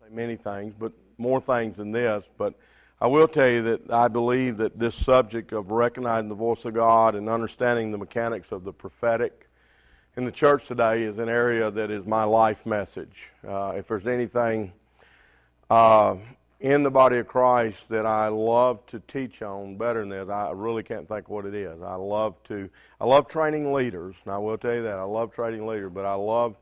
say many things, but more things than this. But I will tell you that I believe that this subject of recognizing the voice of God and understanding the mechanics of the prophetic in the church today is an area that is my life message. Uh, if there's anything uh, in the body of Christ that I love to teach on better than this, I really can't think what it is. I love to, I love training leaders, and I will tell you that I love training leaders, but I love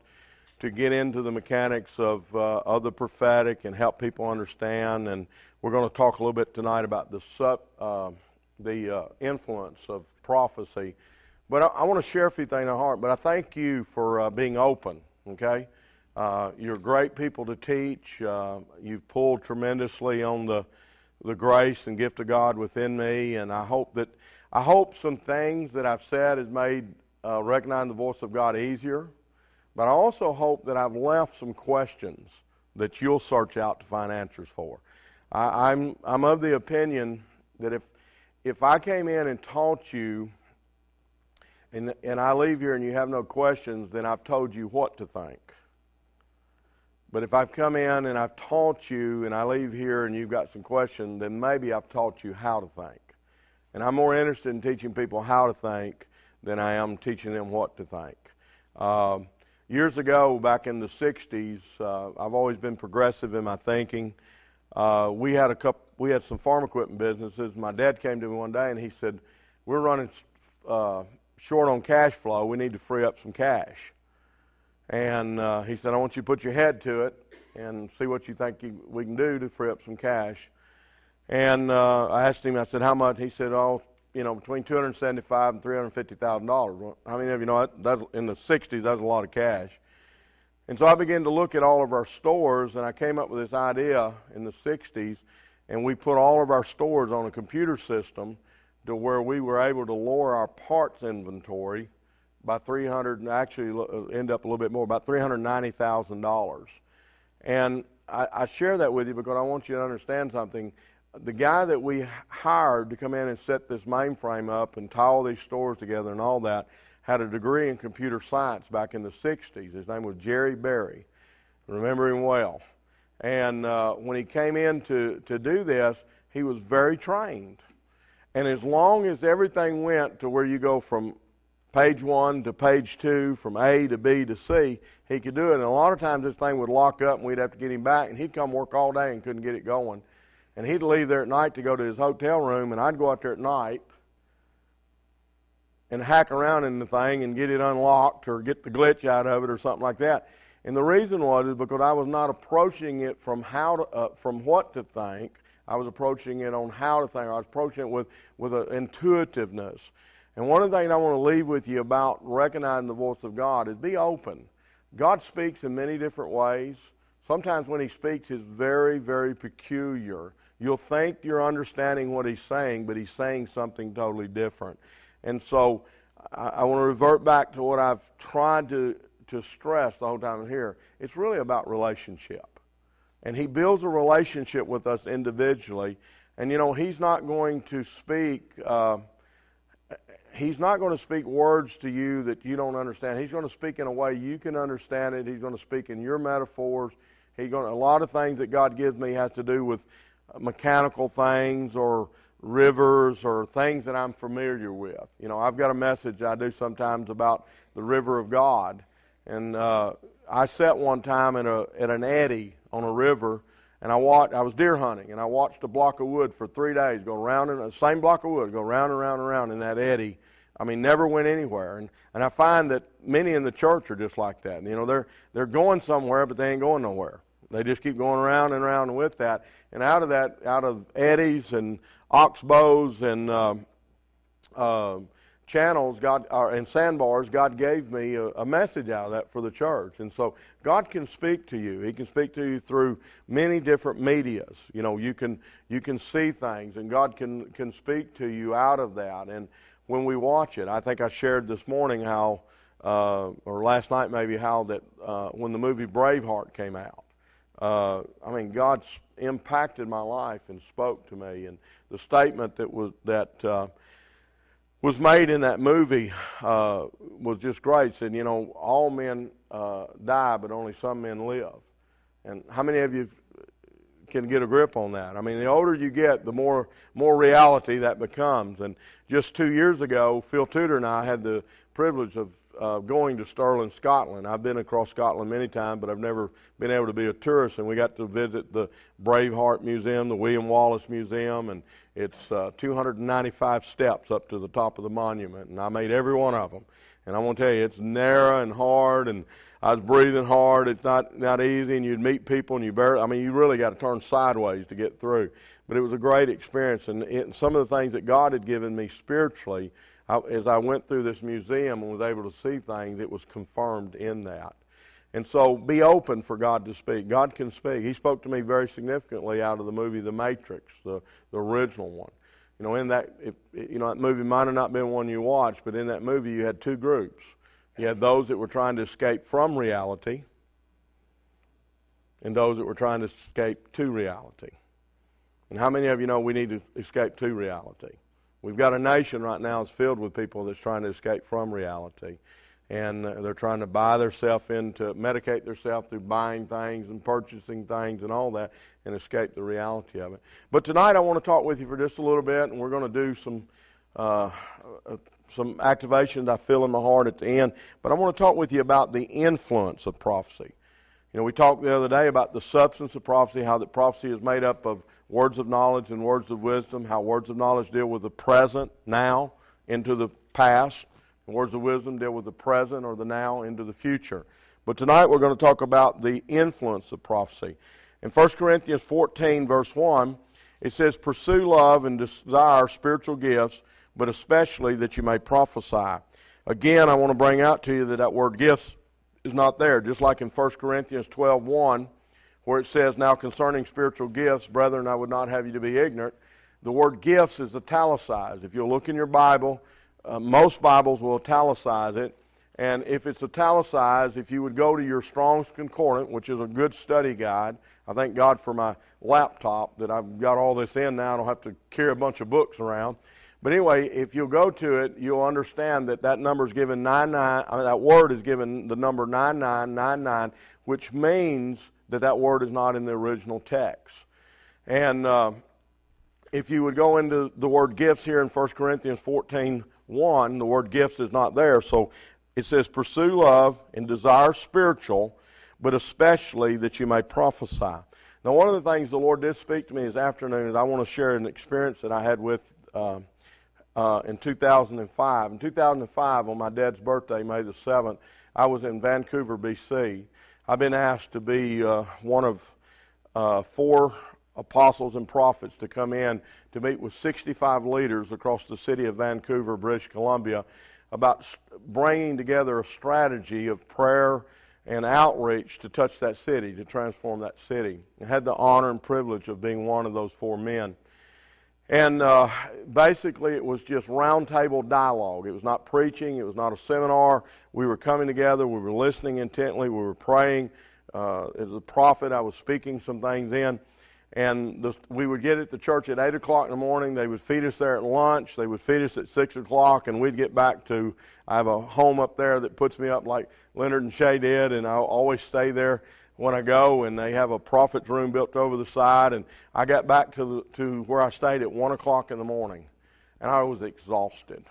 to get into the mechanics of uh, of the prophetic and help people understand. And we're going to talk a little bit tonight about the sub, uh, the uh, influence of prophecy. But I, I want to share a few things in my heart. But I thank you for uh, being open. Okay, uh, you're great people to teach. Uh, you've pulled tremendously on the the grace and gift of God within me, and I hope that I hope some things that I've said has made recognizing the voice of God easier. But I also hope that I've left some questions that you'll search out to find answers for. I, am I'm, I'm of the opinion that if, if I came in and taught you and, and I leave here and you have no questions, then I've told you what to think. But if I've come in and I've taught you and I leave here and you've got some questions, then maybe I've taught you how to think. And I'm more interested in teaching people how to think than I am teaching them what to think. Um, Years ago, back in the 60s, uh, I've always been progressive in my thinking. Uh, we had a couple, we had some farm equipment businesses. My dad came to me one day and he said, "We're running uh, short on cash flow. We need to free up some cash." And uh, he said, "I want you to put your head to it and see what you think you, we can do to free up some cash." And uh, I asked him. I said, "How much?" He said, "Oh, you know, between two hundred seventy-five and three hundred fifty thousand dollars. How many of you know that, in the '60s that's a lot of cash? And so I began to look at all of our stores, and I came up with this idea in the '60s, and we put all of our stores on a computer system to where we were able to lower our parts inventory by 300, and actually uh, end up a little bit more, about $390,000. And I, I share that with you because I want you to understand something the guy that we hired to come in and set this mainframe up and tie all these stores together and all that had a degree in computer science back in the 60s. His name was Jerry Berry. Remember him well. And uh, when he came in to, to do this, he was very trained. And as long as everything went to where you go from page one to page two, from A to B to C, he could do it. And a lot of times this thing would lock up and we'd have to get him back, and he'd come work all day and couldn't get it going and he'd leave there at night to go to his hotel room, and I'd go out there at night and hack around in the thing and get it unlocked or get the glitch out of it or something like that. And the reason was is because I was not approaching it from how to, uh, from what to think. I was approaching it on how to think. I was approaching it with with an intuitiveness. And one of the things I want to leave with you about recognizing the voice of God is be open. God speaks in many different ways. Sometimes when He speaks, is very, very peculiar. You'll think you're understanding what he's saying, but he's saying something totally different. And so I, I want to revert back to what I've tried to, to stress the whole time I'm here. It's really about relationship. And he builds a relationship with us individually. And, you know, he's not going to speak. Uh, he's not going to speak words to you that you don't understand. He's going to speak in a way you can understand it. He's going to speak in your metaphors. He's going to, a lot of things that God gives me has to do with mechanical things or rivers or things that I'm familiar with. You know, I've got a message I do sometimes about the river of God, and uh, I sat one time in a at an eddy on a river, and I watched. I was deer hunting, and I watched a block of wood for three days go round and the same block of wood go round and round and round in that eddy. I mean, never went anywhere, and and I find that many in the church are just like that. You know, they're they're going somewhere, but they ain't going nowhere. They just keep going around and around with that. And out of that, out of eddies and oxbows and uh, uh, channels, God uh, and sandbars, God gave me a, a, message out of that for the church. And so God can speak to you. He can speak to you through many different medias. You know, you can you can see things, and God can can speak to you out of that. And when we watch it, I think I shared this morning how, uh, or last night maybe, how that uh, when the movie Braveheart came out uh, I mean, God impacted my life and spoke to me. And the statement that was that uh, was made in that movie uh, was just great. Said, you know, all men uh, die, but only some men live. And how many of you can get a grip on that. I mean, the older you get, the more more reality that becomes. And just two years ago, Phil Tudor and I had the privilege of uh, going to Stirling, Scotland. I've been across Scotland many times, but I've never been able to be a tourist. And we got to visit the Braveheart Museum, the William Wallace Museum, and it's uh, 295 steps up to the top of the monument. And I made every one of them. And I want to tell you, it's narrow and hard, and I was breathing hard. It's not not easy, and you'd meet people, and you barely. I mean, you really got to turn sideways to get through. But it was a great experience, and it, some of the things that God had given me spiritually I, as I went through this museum and was able to see things, it was confirmed in that. And so be open for God to speak. God can speak. He spoke to me very significantly out of the movie The Matrix, the, the original one. You know, in that, you know, that movie might have not been one you watched, but in that movie you had two groups. You had those that were trying to escape from reality, and those that were trying to escape to reality. And how many of you know we need to escape to reality? We've got a nation right now that's filled with people that's trying to escape from reality. And uh, they're trying to buy themselves into, medicate themselves through buying things and purchasing things and all that and escape the reality of it. But tonight I want to talk with you for just a little bit, and we're going to do some. Uh, uh, some activations I feel in my heart at the end, but I want to talk with you about the influence of prophecy. You know, we talked the other day about the substance of prophecy, how that prophecy is made up of words of knowledge and words of wisdom, how words of knowledge deal with the present, now, into the past, and words of wisdom deal with the present or the now into the future. But tonight we're going to talk about the influence of prophecy. In 1 Corinthians 14, verse 1, it says, Pursue love and desire spiritual gifts, but especially that you may prophesy. Again, I want to bring out to you that that word gifts is not there. Just like in 1 Corinthians 12, 1, where it says, Now concerning spiritual gifts, brethren, I would not have you to be ignorant. The word gifts is italicized. If you'll look in your Bible, uh, most Bibles will italicize it. And if it's italicized, if you would go to your Strong's Concordance, which is a good study guide, I thank God for my laptop that I've got all this in now. I don't have to carry a bunch of books around. But anyway, if you'll go to it, you'll understand that that number is given 99, I mean, that word is given the number 9999, which means that that word is not in the original text. And uh, if you would go into the word gifts here in 1 Corinthians 14 1, the word gifts is not there. So it says, Pursue love and desire spiritual, but especially that you may prophesy. Now, one of the things the Lord did speak to me this afternoon is I want to share an experience that I had with uh, uh, in 2005. In 2005, on my dad's birthday, May the 7th, I was in Vancouver, BC. I've been asked to be uh, one of uh, four apostles and prophets to come in to meet with 65 leaders across the city of Vancouver, British Columbia, about bringing together a strategy of prayer and outreach to touch that city, to transform that city. I had the honor and privilege of being one of those four men. And uh, basically, it was just roundtable dialogue. It was not preaching, it was not a seminar. We were coming together, we were listening intently, we were praying. Uh, as a prophet, I was speaking some things in. And the, we would get at the church at 8 o'clock in the morning. They would feed us there at lunch. They would feed us at 6 o'clock, and we'd get back to. I have a home up there that puts me up like Leonard and Shay did, and I always stay there when I go, and they have a prophet's room built over the side. And I got back to the, to where I stayed at one o'clock in the morning, and I was exhausted.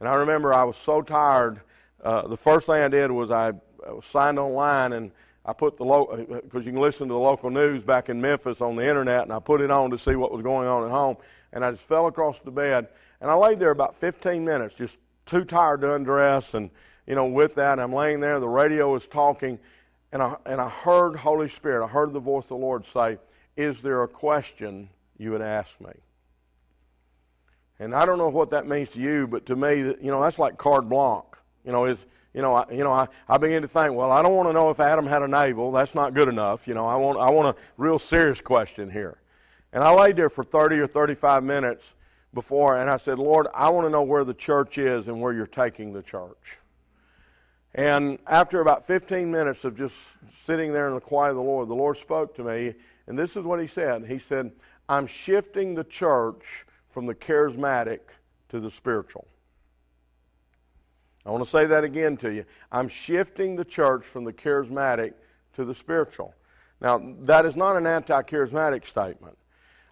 And I remember I was so tired. Uh, the first thing I did was I, I signed online, and I put the local because you can listen to the local news back in Memphis on the internet, and I put it on to see what was going on at home. And I just fell across the bed, and I laid there about 15 minutes, just too tired to undress, and you know, with that, I'm laying there. The radio is talking and I, and I heard Holy Spirit, I heard the voice of the Lord say, Is there a question you would ask me? And I don't know what that means to you, but to me, you know, that's like carte blanche. You know, is you know, I, you know, I, I begin to think, well, I don't want to know if Adam had a navel. That's not good enough. You know, I want, I want a real serious question here. And I laid there for 30 or 35 minutes before, and I said, Lord, I want to know where the church is and where you're taking the church. And after about 15 minutes of just sitting there in the quiet of the Lord, the Lord spoke to me, and this is what He said. He said, I'm shifting the church from the charismatic to the spiritual. I want to say that again to you. I'm shifting the church from the charismatic to the spiritual. Now, that is not an anti charismatic statement.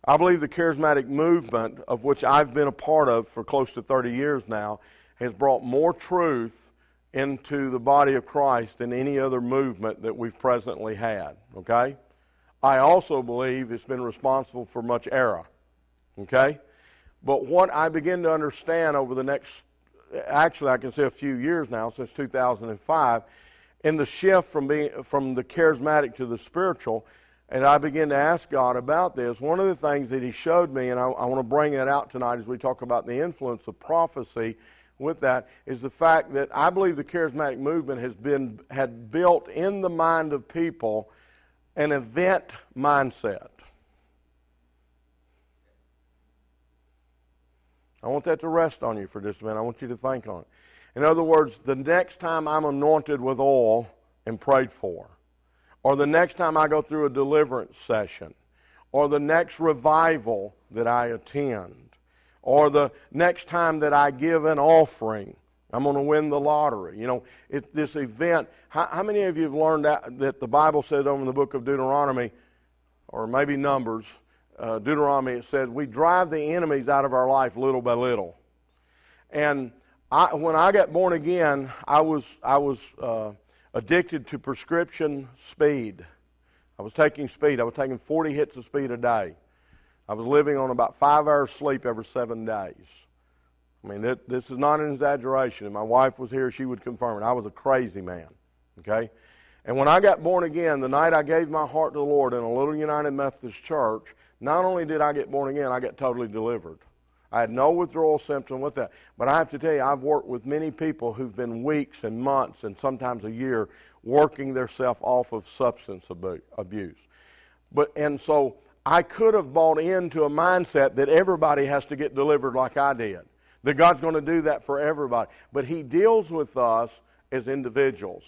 I believe the charismatic movement, of which I've been a part of for close to 30 years now, has brought more truth into the body of Christ than any other movement that we've presently had. Okay? I also believe it's been responsible for much error. Okay? But what I begin to understand over the next, actually, I can say a few years now, since 2005, in the shift from, being, from the charismatic to the spiritual, and I began to ask God about this. One of the things that He showed me, and I, I want to bring it out tonight as we talk about the influence of prophecy with that, is the fact that I believe the charismatic movement has been had built in the mind of people an event mindset. I want that to rest on you for just a minute. I want you to think on it. In other words, the next time I'm anointed with oil and prayed for, or the next time I go through a deliverance session, or the next revival that I attend, or the next time that I give an offering, I'm going to win the lottery. You know, it, this event. How, how, many of you have learned that, that the Bible says over in the book of Deuteronomy, or maybe Numbers, uh, Deuteronomy, it says, we drive the enemies out of our life little by little. And I, when I got born again, I was, I was uh, addicted to prescription speed. I was taking speed. I was taking 40 hits of speed a day. I was living on about five hours sleep every seven days. I mean, this is not an exaggeration. And my wife was here, she would confirm it. I was a crazy man, okay? And when I got born again, the night I gave my heart to the Lord in a little United Methodist church, not only did I get born again, I got totally delivered. I had no withdrawal symptom with that. But I have to tell you, I've worked with many people who've been weeks and months and sometimes a year working themselves off of substance abuse. But and so I could have bought into a mindset that everybody has to get delivered like I did. That God's going to do that for everybody. But He deals with us as individuals.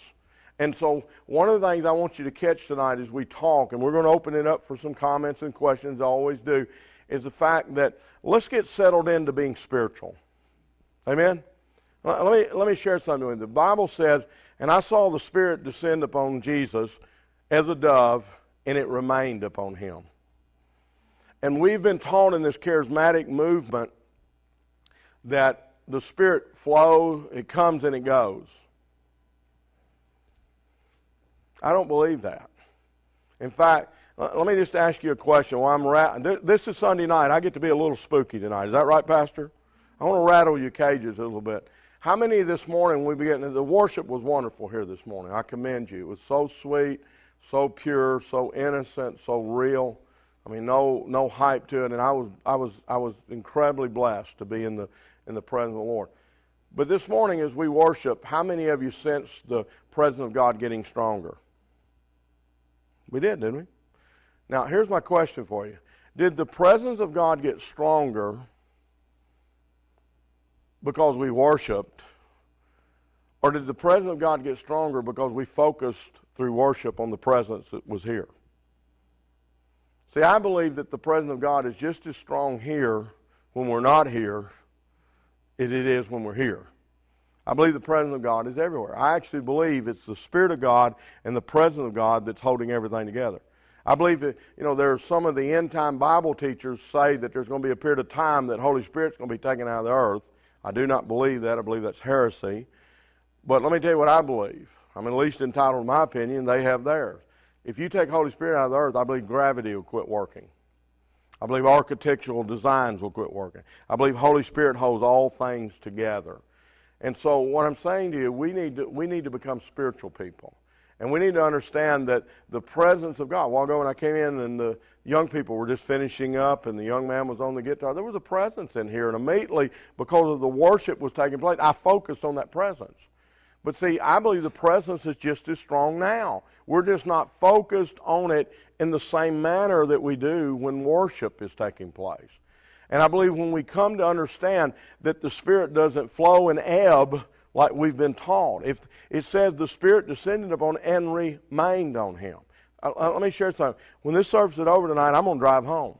And so, one of the things I want you to catch tonight as we talk, and we're going to open it up for some comments and questions, I always do, is the fact that let's get settled into being spiritual. Amen? Let me, let me share something with you. The Bible says, and I saw the Spirit descend upon Jesus as a dove, and it remained upon him. And we've been taught in this charismatic movement that the Spirit flows, it comes and it goes. I don't believe that. In fact, let me just ask you a question. While I'm rat- this is Sunday night. I get to be a little spooky tonight. Is that right, Pastor? I want to rattle your cages a little bit. How many this morning we began? The worship was wonderful here this morning. I commend you. It was so sweet, so pure, so innocent, so real. I mean, no no hype to it, and I was I was I was incredibly blessed to be in the in the presence of the Lord. But this morning, as we worship, how many of you sensed the presence of God getting stronger? We did, didn't we? Now, here's my question for you Did the presence of God get stronger because we worshiped? Or did the presence of God get stronger because we focused through worship on the presence that was here? See, I believe that the presence of God is just as strong here when we're not here as it is when we're here. I believe the presence of God is everywhere. I actually believe it's the Spirit of God and the presence of God that's holding everything together. I believe that, you know, there are some of the end time Bible teachers say that there's going to be a period of time that Holy Spirit's going to be taken out of the earth. I do not believe that. I believe that's heresy. But let me tell you what I believe. I'm at least entitled to my opinion. They have theirs. If you take Holy Spirit out of the earth, I believe gravity will quit working. I believe architectural designs will quit working. I believe Holy Spirit holds all things together. And so what I'm saying to you, we need to, we need to become spiritual people. And we need to understand that the presence of God. A while ago when I came in and the young people were just finishing up and the young man was on the guitar, there was a presence in here. And immediately, because of the worship was taking place, I focused on that presence. But see, I believe the presence is just as strong now. We're just not focused on it in the same manner that we do when worship is taking place. And I believe when we come to understand that the Spirit doesn't flow and ebb like we've been taught. If it says the Spirit descended upon and remained on him. Uh, uh, let me share something. When this service is over tonight, I'm going to drive home.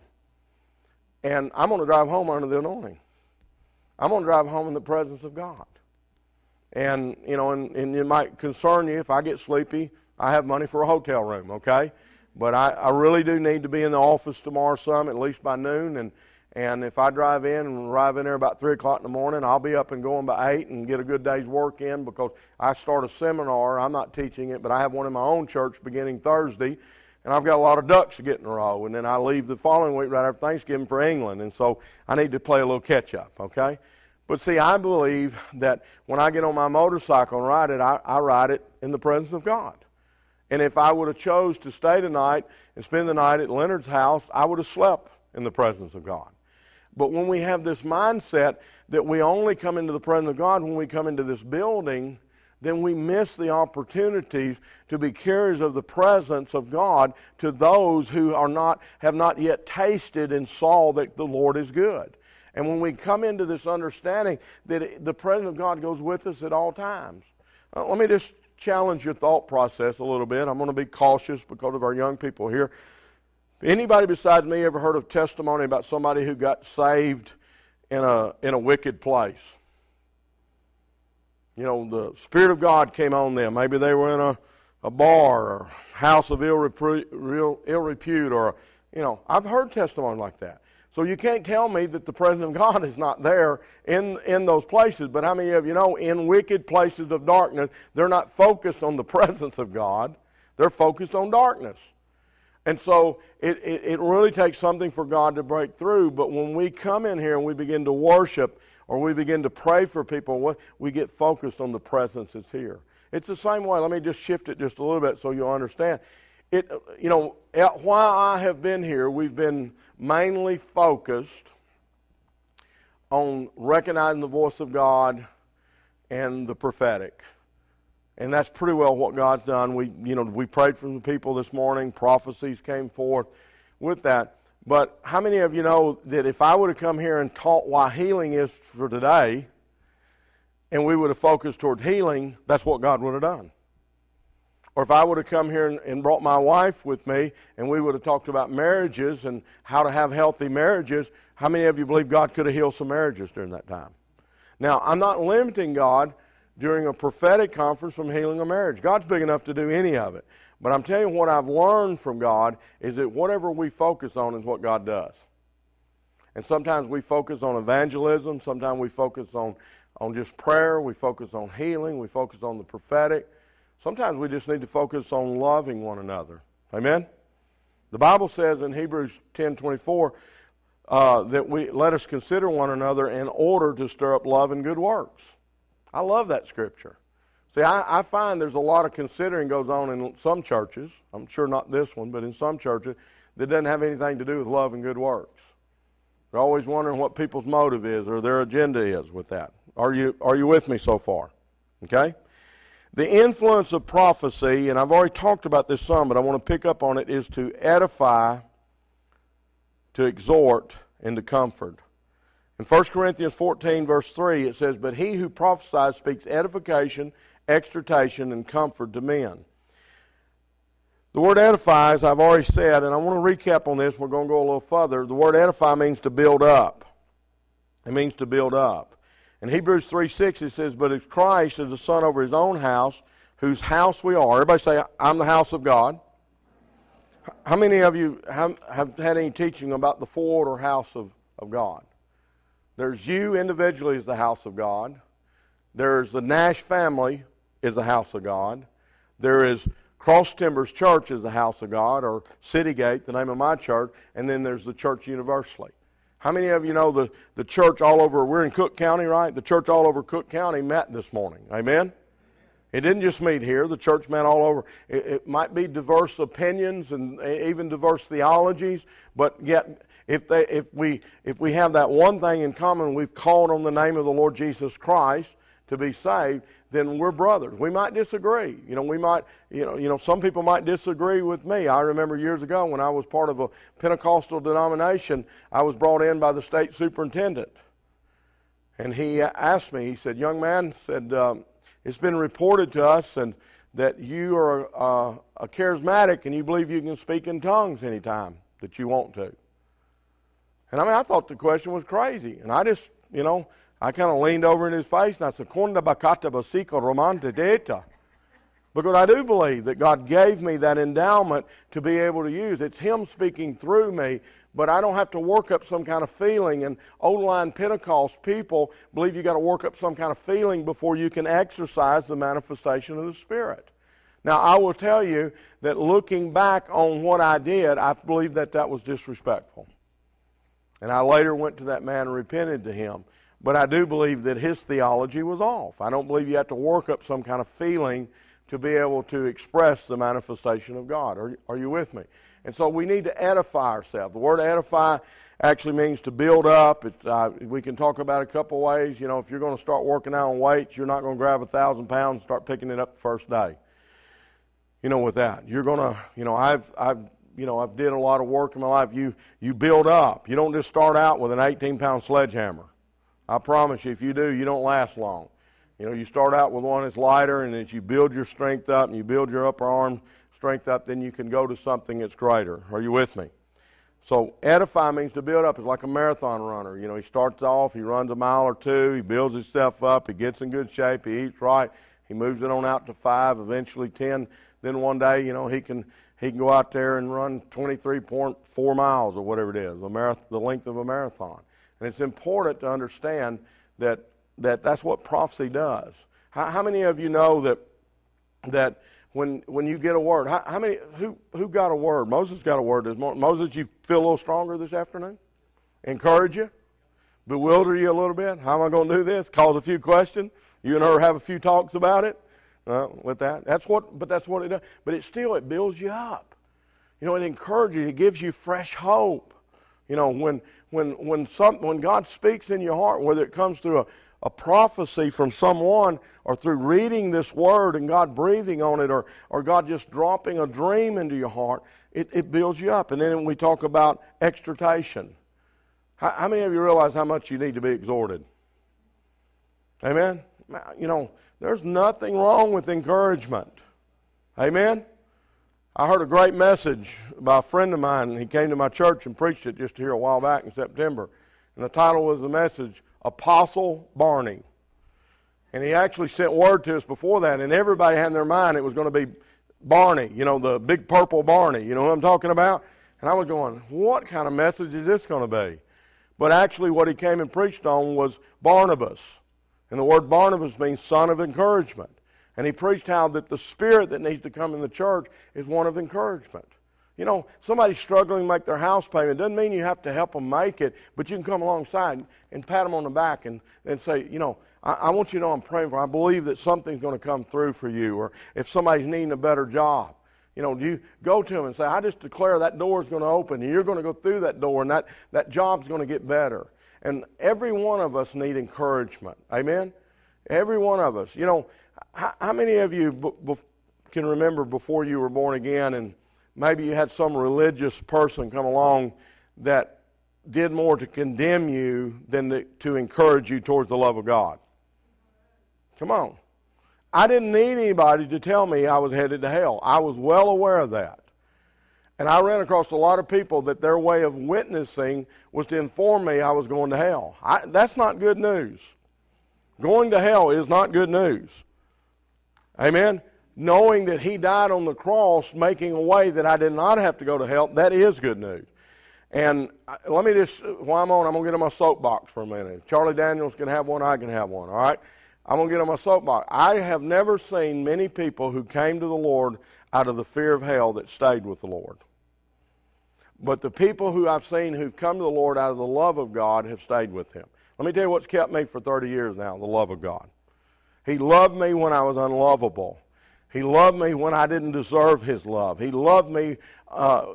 And I'm going to drive home under the anointing. I'm going to drive home in the presence of God. And, you know, and, and it might concern you if I get sleepy, I have money for a hotel room, okay? But I, I really do need to be in the office tomorrow some, at least by noon. And, and if I drive in and arrive in there about 3 o'clock in the morning, I'll be up and going by 8 and get a good day's work in because I start a seminar. I'm not teaching it, but I have one in my own church beginning Thursday. And I've got a lot of ducks to get in a row. And then I leave the following week right after Thanksgiving for England. And so I need to play a little catch up, okay? But see, I believe that when I get on my motorcycle and ride it, I, I ride it in the presence of God. And if I would have chose to stay tonight and spend the night at Leonard's house, I would have slept in the presence of God. But when we have this mindset that we only come into the presence of God when we come into this building, then we miss the opportunities to be carriers of the presence of God to those who are not, have not yet tasted and saw that the Lord is good. And when we come into this understanding that the presence of God goes with us at all times, uh, let me just challenge your thought process a little bit. I'm going to be cautious because of our young people here. Anybody besides me ever heard of testimony about somebody who got saved in a in a wicked place? You know, the Spirit of God came on them. Maybe they were in a, a bar or house of ill, repute, real, ill repute, or you know, I've heard testimony like that. So you can't tell me that the presence of God is not there in, in those places. But how many of you know in wicked places of darkness, they're not focused on the presence of God, they're focused on darkness. And so it, it, it, really takes something for God to break through. But when we come in here and we begin to worship or we begin to pray for people, we get focused on the presence that's here. It's the same way. Let me just shift it just a little bit so you'll understand. It, you know, while I have been here, we've been mainly focused on recognizing the voice of God and the prophetic. And that's pretty well what God's done. We, you know, we prayed for the people this morning. Prophecies came forth with that. But how many of you know that if I would have come here and taught why healing is for today, and we would have focused toward healing, that's what God would have done. Or if I would have come here and, and, brought my wife with me and we would have talked about marriages and how to have healthy marriages, how many of you believe God could have healed some marriages during that time? Now, I'm not limiting God during a prophetic conference from healing a marriage. God's big enough to do any of it. But I'm telling you what I've learned from God is that whatever we focus on is what God does. And sometimes we focus on evangelism, sometimes we focus on, on just prayer, we focus on healing, we focus on the prophetic. Sometimes we just need to focus on loving one another. Amen? The Bible says in Hebrews 10:24 uh, that we let us consider one another in order to stir up love and good works. I love that scripture. See, I, I find there's a lot of considering goes on in some churches. I'm sure not this one, but in some churches that doesn't have anything to do with love and good works. They're always wondering what people's motive is or their agenda is with that. Are you are you with me so far? Okay? The influence of prophecy, and I've already talked about this some, but I want to pick up on it, is to edify, to exhort, and to comfort. In 1 Corinthians 14, verse 3, it says, But he who prophesies speaks edification, exhortation, and comfort to men. The word edify, as I've already said, and I want to recap on this, we're going to go a little further. The word edify means to build up. It means to build up. In Hebrews 3 6, it says, But as Christ is the Son over his own house, whose house we are. Everybody say, I'm the house of God. How many of you have, have had any teaching about the four order house of, of God? There's you individually as the house of God. There's the Nash family is the house of God. There is Cross Timbers Church is the house of God, or City Gate, the name of my church, and then there's the church universally. How many of you know the, the church all over, we're in Cook County, right? The church all over Cook County met this morning. Amen? It didn't just meet here, the church met all over. It, it might be diverse opinions and even diverse theologies, but yet if, they, if, we, if we have that one thing in common, we've called on the name of the Lord Jesus Christ to be saved, then we're brothers. We might disagree. You know, we might, you know, you know, some people might disagree with me. I remember years ago when I was part of a Pentecostal denomination, I was brought in by the state superintendent. And he asked me, he said, young man, said, um, it's been reported to us and that you are a, a charismatic and you believe you can speak in tongues anytime that you want to. And I mean, I thought the question was crazy. And I just, you know, I kind of leaned over in his face and I said, Konda bakata basika romante data. Because I do believe that God gave me that endowment to be able to use. It's Him speaking through me, but I don't have to work up some kind of feeling. And old line Pentecost people believe you got to work up some kind of feeling before you can exercise the manifestation of the Spirit. Now, I will tell you that looking back on what I did, I believe that that was disrespectful. And I later went to that man and repented to him. But I do believe that his theology was off. I don't believe you have to work up some kind of feeling to be able to express the manifestation of God. Are, are you with me? And so we need to edify ourselves. The word edify actually means to build up. It, uh, we can talk about a couple ways. You know, if you're going to start working out on weights, you're not going to grab a thousand pounds and start picking it up the first day. You know, with that, you're going to, you know, I've, I've, you know, I've did a lot of work in my life. You, you build up. You don't just start out with an 18 pound sledgehammer. I promise you, if you do, you don't last long. You know, you start out with one that's lighter, and as you build your strength up and you build your upper arm strength up, then you can go to something that's greater. Are you with me? So edify means to build up. It's like a marathon runner. You know, he starts off, he runs a mile or two, he builds himself up, he gets in good shape, he eats right, he moves it on out to five, eventually ten. Then one day, you know, he can he can go out there and run 23.4 miles or whatever it is, the, marath- the length of a marathon. And it's important to understand that that that's what prophecy does. How, how many of you know that that when when you get a word, how, how, many who who got a word? Moses got a word. Moses, you feel a little stronger this afternoon? Encourage you, bewilder you a little bit. How am I going to do this? Cause a few questions. You and her have a few talks about it. Uh, with that, that's what. But that's what it does. But it still it builds you up. You know, it encourages you. It gives you fresh hope. You know, when when when some when God speaks in your heart, whether it comes through a a prophecy from someone or through reading this word and God breathing on it or, or God just dropping a dream into your heart, it, it builds you up. And then we talk about exhortation. How, how many of you realize how much you need to be exhorted? Amen? You know, there's nothing wrong with encouragement. Amen? I heard a great message by a friend of mine. He came to my church and preached it just here a while back in September. And the title was the message, Apostle Barney. And he actually sent word to us before that, and everybody had in their mind it was going to be Barney, you know, the big purple Barney. You know who I'm talking about? And I was going, what kind of message is this going to be? But actually, what he came and preached on was Barnabas. And the word Barnabas means son of encouragement. And he preached how that the spirit that needs to come in the church is one of encouragement. You know, somebody struggling to make their house payment doesn't mean you have to help them make it, but you can come alongside and pat them on the back and, and say, you know, I, I want you to know I'm praying for. I believe that something's going to come through for you. Or if somebody's needing a better job, you know, you go to them and say, I just declare that door is going to open and you're going to go through that door and that, that job's going to get better. And every one of us need encouragement. Amen? Every one of us. You know, how, many of you can remember before you were born again and maybe you had some religious person come along that did more to condemn you than to, to encourage you towards the love of God. Come on. I didn't need anybody to tell me I was headed to hell. I was well aware of that. And I ran across a lot of people that their way of witnessing was to inform me I was going to hell. I, that's not good news. Going to hell is not good news. Amen? knowing that he died on the cross, making a way that I did not have to go to hell, that is good news. And uh, let me just, while I'm on, I'm going to get on my soapbox for a minute. Charlie Daniels can have one, I can have one, all right? I'm going to get on my soapbox. I have never seen many people who came to the Lord out of the fear of hell that stayed with the Lord. But the people who I've seen who've come to the Lord out of the love of God have stayed with Him. Let me tell you what's kept me for 30 years now the love of God. He loved me when I was unlovable. He loved me when I didn't deserve His love. He loved me uh,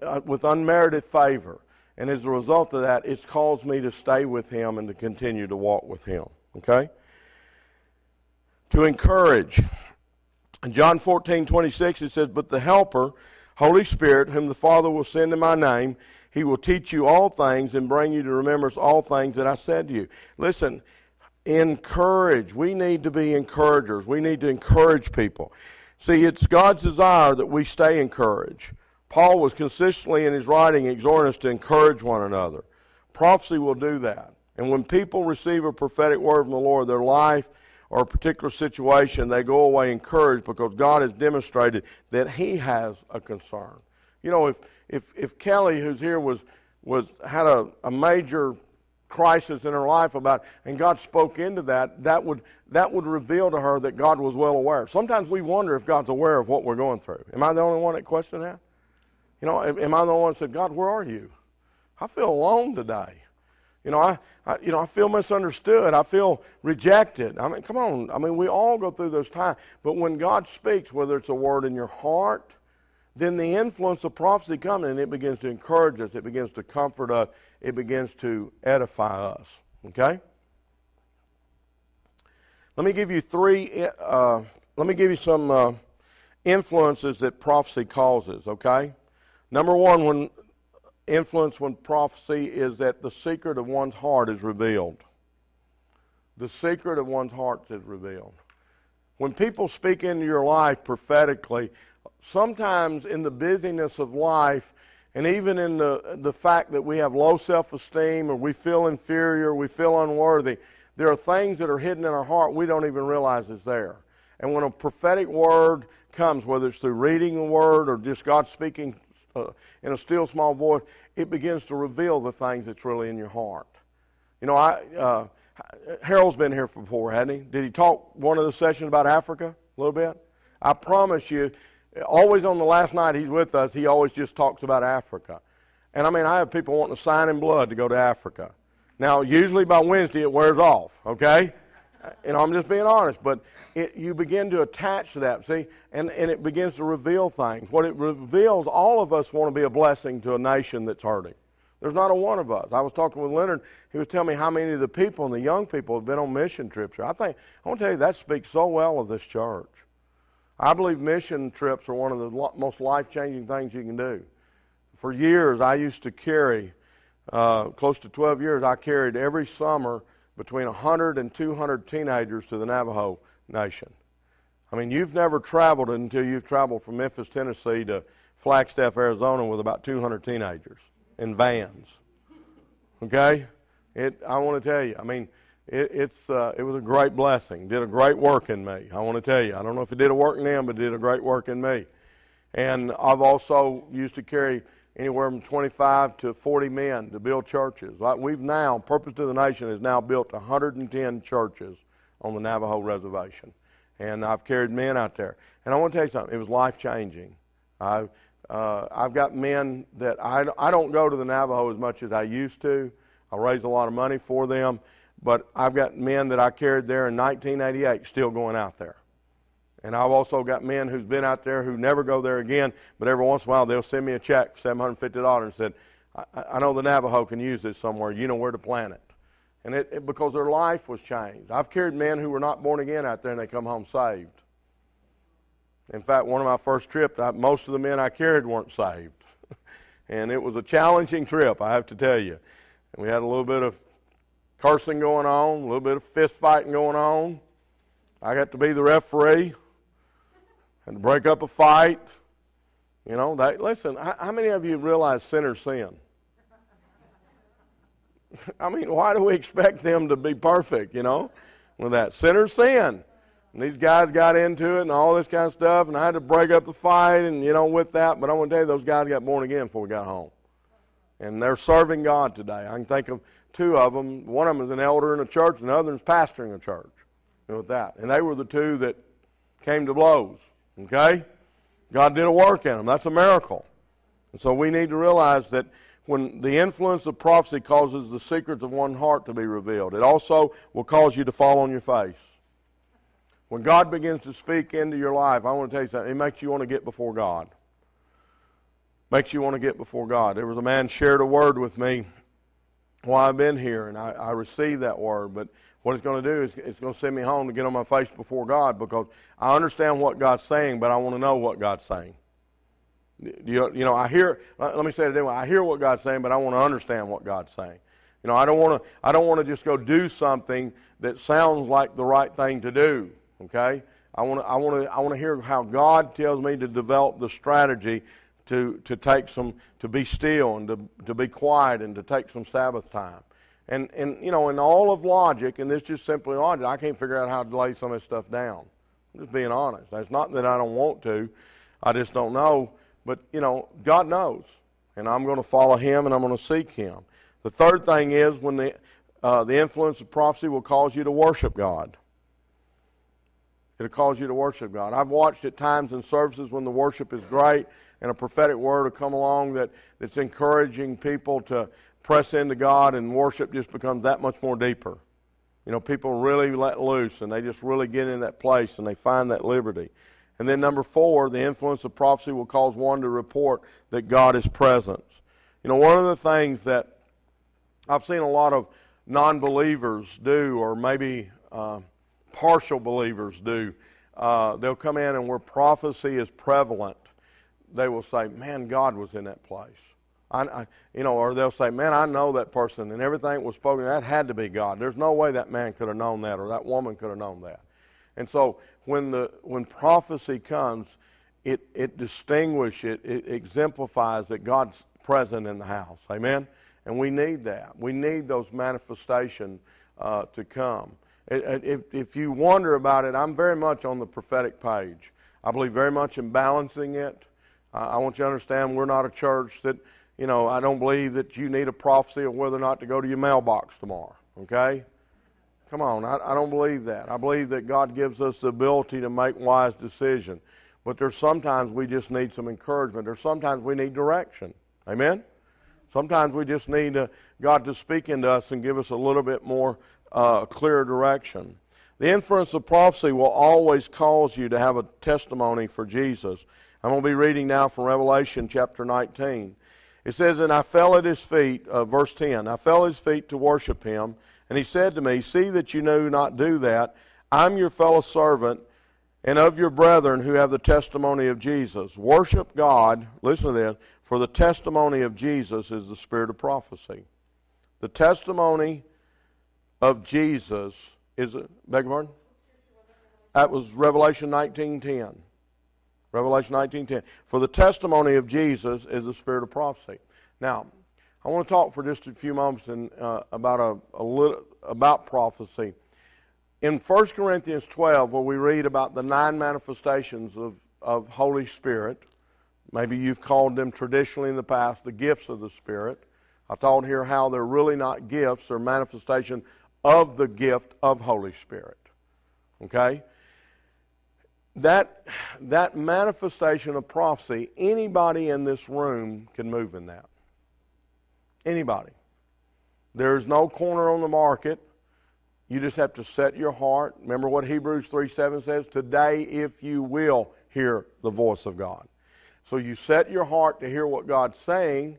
uh, with unmerited favor. And as a result of that, it's caused me to stay with Him and to continue to walk with Him. Okay? To encourage. In John 14, 26, it says, But the Helper, Holy Spirit, whom the Father will send in my name, he will teach you all things and bring you to remembrance all things that I said to you. Listen, encourage. We need to be encouragers. We need to encourage people. See, it's God's desire that we stay encouraged. Paul was consistently in his writing exhorting us to encourage one another. Prophecy will do that. And when people receive a prophetic word from the Lord, their life or a particular situation, they go away encouraged because God has demonstrated that He has a concern. You know, if, if, if Kelly, who's here, was, was, had a, a major crisis in her life about, and God spoke into that, that would, that would reveal to her that God was well aware. Sometimes we wonder if God's aware of what we're going through. Am I the only one that questioned that? You know, am I the only one that said, God, where are you? I feel alone today. You know, I, I, you know, I feel misunderstood. I feel rejected. I mean, come on. I mean, we all go through those times. But when God speaks, whether it's a word in your heart, then the influence of prophecy comes and it begins to encourage us. It begins to comfort us. It begins to edify us. Okay? Let me give you three, uh, let me give you some uh, influences that prophecy causes, okay? Number one, when influence when prophecy is that the secret of one's heart is revealed. The secret of one's heart is revealed. When people speak into your life prophetically, sometimes in the busyness of life, and even in the, the fact that we have low self esteem or we feel inferior, we feel unworthy, there are things that are hidden in our heart we don't even realize is there. And when a prophetic word comes, whether it's through reading the word or just God speaking uh, in a still small voice, it begins to reveal the things that's really in your heart. You know, I uh, Harold's been here before, hadn't he? Did he talk one of the sessions about Africa a little bit? I promise you, always on the last night he's with us, he always just talks about Africa. And I mean, I have people wanting to sign in blood to go to Africa. Now, usually by Wednesday it wears off, okay? And I'm just being honest, but it, you begin to attach to that, see, and, and it begins to reveal things. What it reveals, all of us want to be a blessing to a nation that's hurting. There's not a one of us. I was talking with Leonard. He was telling me how many of the people and the young people have been on mission trips here. I think I want to tell you that speaks so well of this church. I believe mission trips are one of the most life-changing things you can do. For years, I used to carry, uh, close to 12 years, I carried every summer between 100 and 200 teenagers to the Navajo nation. I mean, you've never traveled until you've traveled from Memphis, Tennessee to Flagstaff, Arizona with about 200 teenagers in vans. Okay? It, I want to tell you, I mean, it, it's, uh, it was a great blessing. Did a great work in me. I want to tell you. I don't know if it did a work in them, but it did a great work in me. And I've also used to carry anywhere from 25 to 40 men to build churches. Like we've now, Purpose to the Nation has now built 110 churches on the Navajo reservation. And I've carried men out there. And I want to tell you something, it was life changing. I, uh, I've got men that I, I don't go to the Navajo as much as I used to. I raise a lot of money for them. But I've got men that I carried there in 1988 still going out there. And I've also got men who's been out there who never go there again, but every once in a while they'll send me a check for $750 and said, I, I know the Navajo can use this somewhere. You know where to plant it. And it, it, because their life was changed. I've carried men who were not born again out there and they come home saved. In fact, one of my first trips, I, most of the men I carried weren't saved. and it was a challenging trip, I have to tell you. And we had a little bit of cursing going on, a little bit of fist fighting going on. I got to be the referee and break up a fight. You know, that, listen, how, how many of you realize sinners sin? I mean, why do we expect them to be perfect, you know, with that? Sinners sin. And these guys got into it and all this kind of stuff, and I had to break up the fight, and, you know, with that. But I want to tell you, those guys got born again before we got home. And they're serving God today. I can think of two of them. One of them is an elder in a church, and the other is pastoring a church. You know, with that. And they were the two that came to blows. Okay? God did a work in them. That's a miracle. And so we need to realize that when the influence of prophecy causes the secrets of one heart to be revealed, it also will cause you to fall on your face. When God begins to speak into your life, I want to tell you something, it makes you want to get before God. Makes you want to get before God. There was a man shared a word with me while I've been here, and I, I received that word, but what it's going to do is it's going to send me home to get on my face before God because I understand what God's saying, but I want to know what God's saying. You, you know, I hear. Let me say it anyway. I hear what God's saying, but I want to understand what God's saying. You know, I don't want to. I don't want to just go do something that sounds like the right thing to do. Okay. I want to. I want to. I want to hear how God tells me to develop the strategy to to take some to be still and to to be quiet and to take some Sabbath time. And, and, you know, in all of logic, and this just simply logic, I can't figure out how to lay some of this stuff down. I'm just being honest. It's not that I don't want to, I just don't know. But, you know, God knows. And I'm going to follow Him and I'm going to seek Him. The third thing is when the, uh, the influence of prophecy will cause you to worship God. It'll cause you to worship God. I've watched at times in services when the worship is great and a prophetic word will come along that, that's encouraging people to press into God and worship just becomes that much more deeper. You know, people really let loose and they just really get in that place and they find that liberty. And then number four, the influence of prophecy will cause one to report that God is present. You know, one of the things that I've seen a lot of non believers do, or maybe uh, partial believers do, uh, they'll come in and where prophecy is prevalent, they will say, Man, God was in that place. I, I, you know, or they'll say, "Man, I know that person, and everything was spoken. That had to be God. There's no way that man could have known that, or that woman could have known that." And so, when the when prophecy comes, it it distinguishes, it, it exemplifies that God's present in the house. Amen. And we need that. We need those manifestations uh, to come. If, if you wonder about it, I'm very much on the prophetic page. I believe very much in balancing it. I want you to understand we're not a church that, you know, I don't believe that you need a prophecy of whether or not to go to your mailbox tomorrow, okay? Come on, I, I don't believe that. I believe that God gives us the ability to make wise decisions. But there's sometimes we just need some encouragement. There's sometimes we need direction. Amen? Sometimes we just need uh, God to speak into us and give us a little bit more uh, clear direction. The inference of prophecy will always cause you to have a testimony for Jesus. I'm going to be reading now from Revelation chapter 19. It says, And I fell at his feet, uh, verse 10, I fell at his feet to worship him. And he said to me, See that you do not do that. I'm your fellow servant and of your brethren who have the testimony of Jesus. Worship God, listen to this, for the testimony of Jesus is the spirit of prophecy. The testimony of Jesus is it, beg your pardon? That was Revelation nineteen 19.10. Revelation 19.10. For the testimony of Jesus is the spirit of prophecy. Now, I want to talk for just a few moments in, uh, about a, a little about prophecy in 1 Corinthians 12, where we read about the nine manifestations of, of Holy Spirit, maybe you've called them traditionally in the past the gifts of the Spirit. I taught here how they're really not gifts, they're manifestation of the gift of Holy Spirit. Okay? That, that manifestation of prophecy, anybody in this room can move in that. Anybody. There's no corner on the market you just have to set your heart. Remember what Hebrews 3 7 says? Today, if you will hear the voice of God. So you set your heart to hear what God's saying.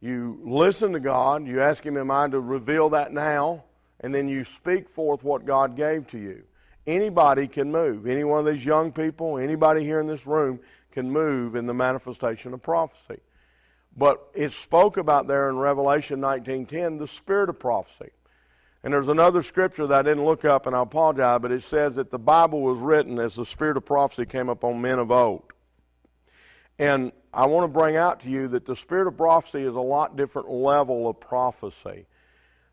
You listen to God. You ask Him, Am I to reveal that now? And then you speak forth what God gave to you. Anybody can move. Any one of these young people, anybody here in this room can move in the manifestation of prophecy. But it spoke about there in Revelation 19:10 the spirit of prophecy. And there's another scripture that I didn't look up, and I apologize, but it says that the Bible was written as the spirit of prophecy came upon men of old. And I want to bring out to you that the spirit of prophecy is a lot different level of prophecy.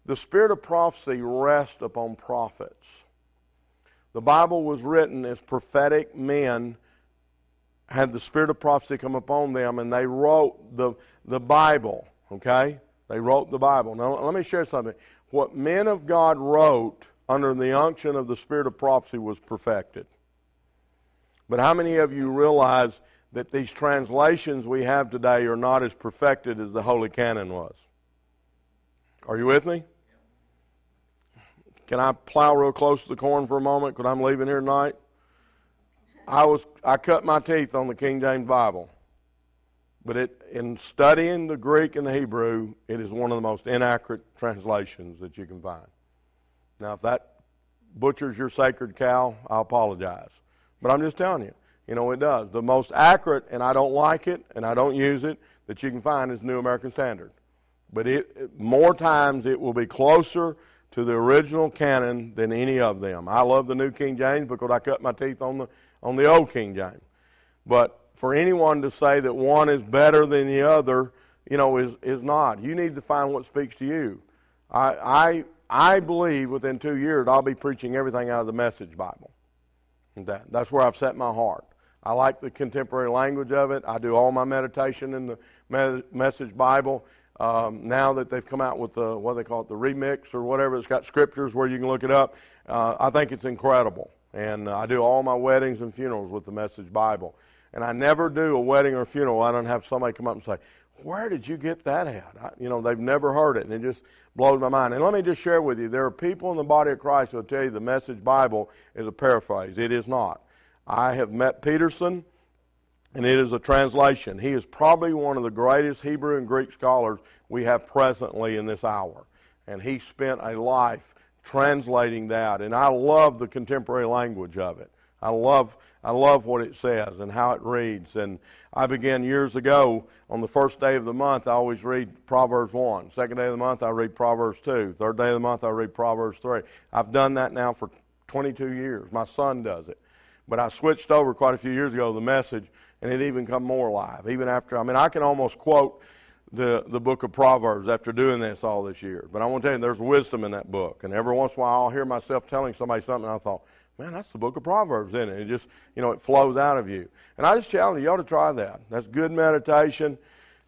The spirit of prophecy rests upon prophets. The Bible was written as prophetic men had the spirit of prophecy come upon them, and they wrote the, the Bible, okay? They wrote the Bible. Now, let me share something what men of God wrote under the unction of the spirit of prophecy was perfected. But how many of you realize that these translations we have today are not as perfected as the Holy Canon was? Are you with me? Can I plow real close to the corn for a moment? Because I'm leaving here tonight. I was I cut my teeth on the King James Bible. But it, in studying the Greek and the Hebrew, it is one of the most inaccurate translations that you can find. Now, if that butchers your sacred cow, I apologize. But I'm just telling you, you know, it does. The most accurate, and I don't like it, and I don't use it, that you can find is New American Standard. But it, more times it will be closer to the original canon than any of them. I love the New King James because I cut my teeth on the on the old King James. But for anyone to say that one is better than the other, you know, is, is not. You need to find what speaks to you. I, I, I believe within two years I'll be preaching everything out of the Message Bible. That, that's where I've set my heart. I like the contemporary language of it. I do all my meditation in the Message Bible. Um, now that they've come out with the what they call it, the remix or whatever, it's got scriptures where you can look it up. Uh, I think it's incredible, and uh, I do all my weddings and funerals with the Message Bible. And I never do a wedding or funeral. I don't have somebody come up and say, "Where did you get that at?" I, you know, they've never heard it, and it just blows my mind. And let me just share with you: there are people in the body of Christ who will tell you the Message Bible is a paraphrase. It is not. I have met Peterson and it is a translation. He is probably one of the greatest Hebrew and Greek scholars we have presently in this hour. And he spent a life translating that. And I love the contemporary language of it. I love, I love what it says and how it reads. And I began years ago on the first day of the month, I always read Proverbs 1. Second day of the month, I read Proverbs 2. Third day of the month, I read Proverbs 3. I've done that now for 22 years. My son does it. But I switched over quite a few years ago the message and it even come more alive. Even after, I mean, I can almost quote the, the book of Proverbs after doing this all this year. But I want to tell you, there's wisdom in that book. And every once in a while, I'll hear myself telling somebody something, I thought, man, that's the book of Proverbs, isn't it? It just, you know, it flows out of you. And I just challenge you, you ought to try that. That's good meditation.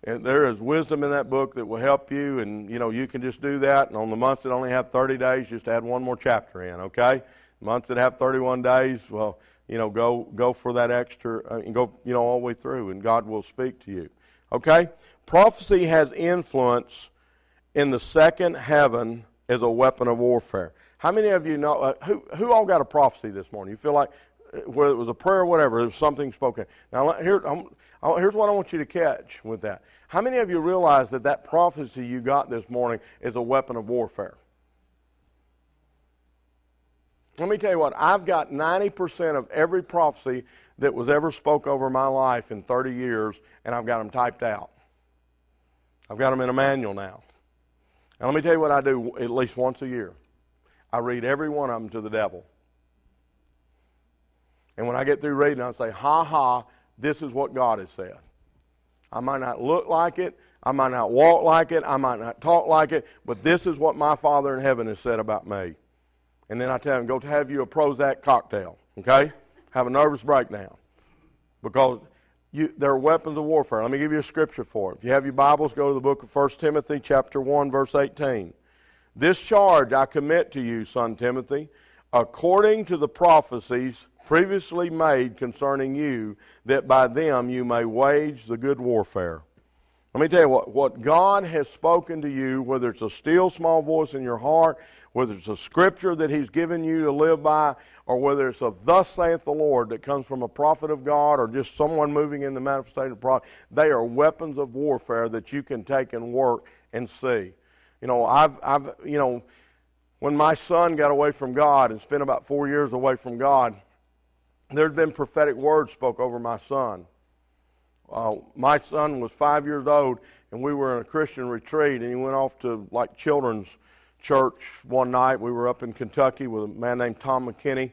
And there is wisdom in that book that will help you, and, you know, you can just do that. And on the months that only have 30 days, just add one more chapter in, okay? Months that have 31 days, well, you know, go go for that extra uh, and go, you know, all the way through, and God will speak to you. Okay, prophecy has influence in the second heaven as a weapon of warfare. How many of you know uh, who who all got a prophecy this morning? You feel like uh, whether it was a prayer or whatever, there was something spoken. Now here, here's what I want you to catch with that. How many of you realize that that prophecy you got this morning is a weapon of warfare? Let me tell you what, I've got 90% of every prophecy that was ever spoke over my life in 30 years, and I've got them typed out. I've got them in a manual now. And let me tell you what I do at least once a year. I read every one of them to the devil. And when I get through reading, I say, ha ha, this is what God has said. I might not look like it, I might not walk like it, I might not talk like it, but this is what my Father in heaven has said about me. And then I tell him, go to have you a Prozac cocktail, okay? Have a nervous breakdown. Because you, there are weapons of warfare. Let me give you a scripture for it. If you have your Bibles, go to the book of 1 Timothy, chapter 1, verse 18. This charge I commit to you, son Timothy, according to the prophecies previously made concerning you, that by them you may wage the good warfare. Let me tell you what, what God has spoken to you, whether it's a still small voice in your heart, whether it's a scripture that He's given you to live by, or whether it's a thus saith the Lord that comes from a prophet of God or just someone moving in the manifestation of prophet, they are weapons of warfare that you can take and work and see. You know, I've, I've, you know, when my son got away from God and spent about four years away from God, there's been prophetic words spoke over my son. Uh, my son was five years old, and we were in a Christian retreat, and he went off to like children's church one night. We were up in Kentucky with a man named Tom McKinney,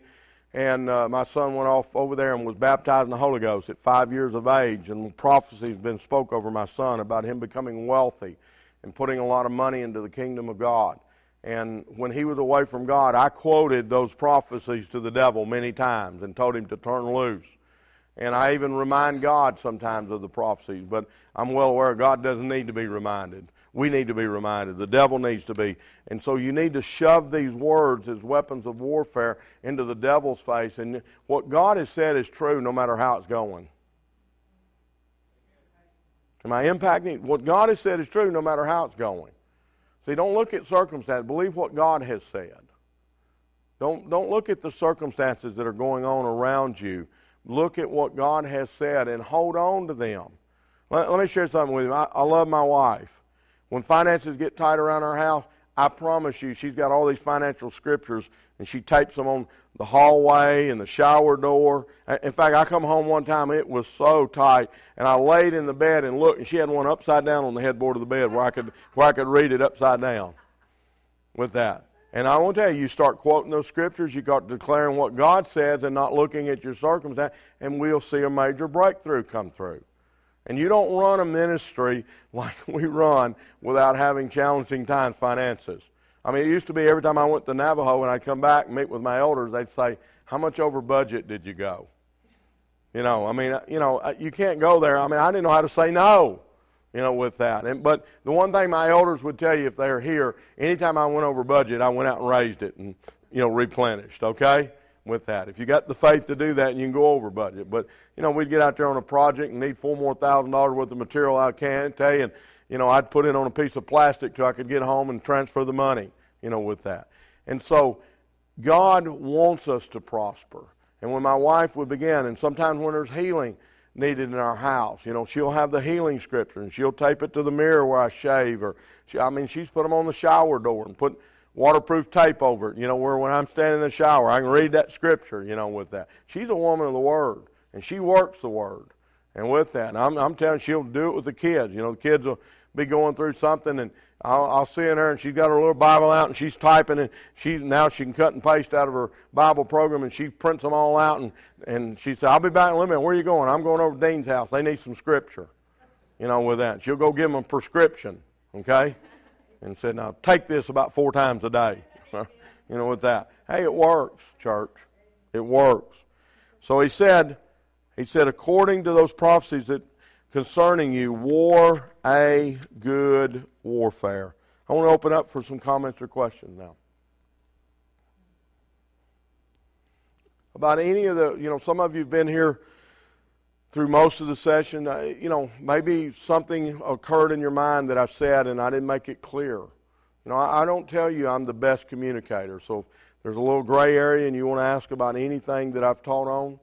and uh, my son went off over there and was baptized in the Holy Ghost at five years of age. And prophecy has been spoke over my son about him becoming wealthy and putting a lot of money into the kingdom of God. And when he was away from God, I quoted those prophecies to the devil many times and told him to turn loose. And I even remind God sometimes of the prophecies, but I'm well aware God doesn't need to be reminded. We need to be reminded. The devil needs to be. And so you need to shove these words as weapons of warfare into the devil's face. And what God has said is true no matter how it's going. Am I impacting? What God has said is true no matter how it's going. See, don't look at circumstance. Believe what God has said. Don't, don't look at the circumstances that are going on around you. Look at what God has said and hold on to them. Let, let me share something with you. I, I love my wife. When finances get tight around our house, I promise you, she's got all these financial scriptures and she tapes them on the hallway and the shower door. In fact, I come home one time, it was so tight, and I laid in the bed and looked, and she had one upside down on the headboard of the bed where I could, where I could read it upside down with that. And I want to tell you, you start quoting those scriptures, you start declaring what God says and not looking at your circumstance, and we'll see a major breakthrough come through. And you don't run a ministry like we run without having challenging times finances. I mean, it used to be every time I went to Navajo and I'd come back and meet with my elders, they'd say, "How much over budget did you go?" You know, I mean, uh, you know, uh, you can't go there. I mean, I didn't know how to say no you know, with that. And, but the one thing my elders would tell you if they're here, anytime I went over budget, I went out and raised it and, you know, replenished, okay? With that. If you got the faith to do that, you can go over budget. But, you know, we'd get out there on a project and need four more thousand dollars worth of material I can't tell you, and, you know, I'd put it on a piece of plastic till I could get home and transfer the money, you know, with that. And so God wants us to prosper. And when my wife would begin, and sometimes when there's healing, needed in our house. You know, she'll have the healing scripture and she'll tape it to the mirror where I shave, or she, I mean, she's put them on the shower door and put waterproof tape over it. You know, where when I'm standing in the shower, I can read that scripture. You know, with that, she's a woman of the word and she works the word. And with that, I'm, I'm telling you, she'll do it with the kids. You know, the kids will be going through something and I'll, I'll see in her, and she's got her little Bible out, and she's typing, and she now she can cut and paste out of her Bible program, and she prints them all out, and and she said, "I'll be back in a minute. Where are you going? I'm going over to Dean's house. They need some scripture, you know, with that. She'll go give them a prescription, okay, and said, "Now take this about four times a day, you know, with that. Hey, it works, church. It works. So he said, he said, according to those prophecies that concerning you war a good warfare. I want to open up for some comments or questions now. About any of the, you know, some of you have been here through most of the session. Uh, you know, maybe something occurred in your mind that I said and I didn't make it clear. You know, I, don't tell you I'm the best communicator. So there's a little gray area and you want to ask about anything that I've taught on,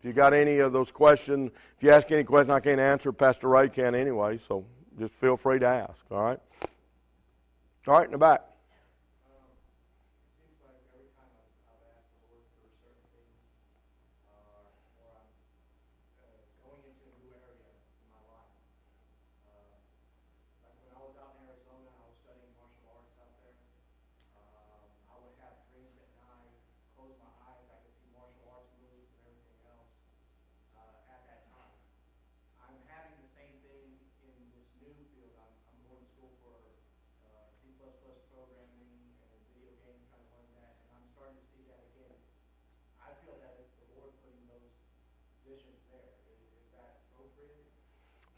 if you got any of those questions, if you ask any question I can't answer, Pastor Ray can anyway, so just feel free to ask, all right? All right, in the back.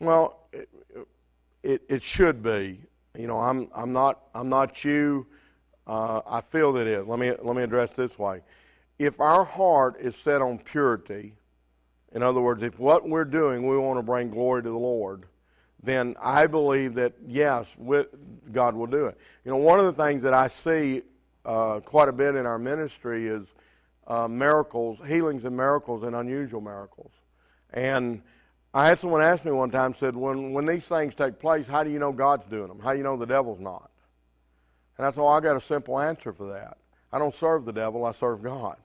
Well, it, it, it, should be. You know, I'm, I'm, not, I'm not you. Uh, I feel that it is. Let me, let me address this way. If our heart is set on purity, in other words, if what we're doing, we want to bring glory to the Lord, then I believe that, yes, God will do it. You know, one of the things that I see uh, quite a bit in our ministry is uh, miracles, healings and miracles and unusual miracles. And I had someone ask me one time, said, when, when these things take place, how do you know God's doing them? How do you know the devil's not? And I said, well, I got a simple answer for that. I don't serve the devil, I serve God.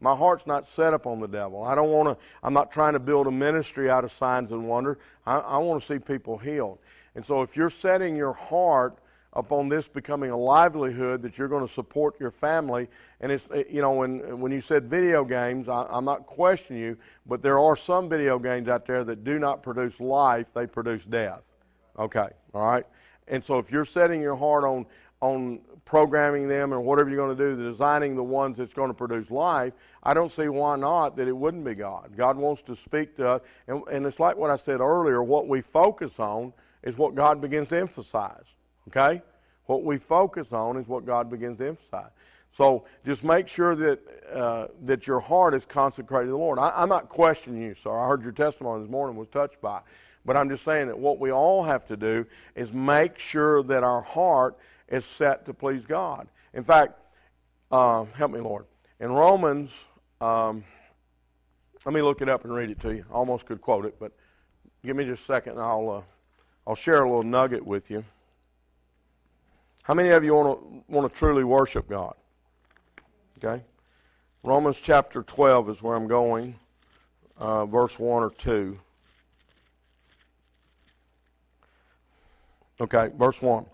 My heart's not set up on the devil. I don't want to, I'm not trying to build a ministry out of signs and wonders. I, I want to see people healed. And so if you're setting your heart upon this becoming a livelihood that you're going to support your family. And it's, eh, you know, when, when you said video games, I, I'm not questioning you, but there are some video games out there that do not produce life, they produce death. Okay, all right? And so if you're setting your heart on, on programming them and whatever you're going to do, designing the ones that's going to produce life, I don't see why not that it wouldn't be God. God wants to speak to us. And, and it's like what I said earlier what we focus on is what God begins to emphasize. Okay? What we focus on is what God begins to emphasize. So just make sure that uh, that your heart is consecrated to the Lord. I, am not questioning you, sir. I heard your testimony this morning was touched by it. But I'm just saying that what we all have to do is make sure that our heart is set to please God. In fact, uh, help me, Lord. In Romans, um, let me look it up and read it to you. I almost could quote it, but give me just a second and I'll, uh, I'll share a little nugget with you. How many of you want to, want to truly worship God? Okay? Romans chapter 12 is where I'm going, uh, verse 1 or 2. Okay, verse 1.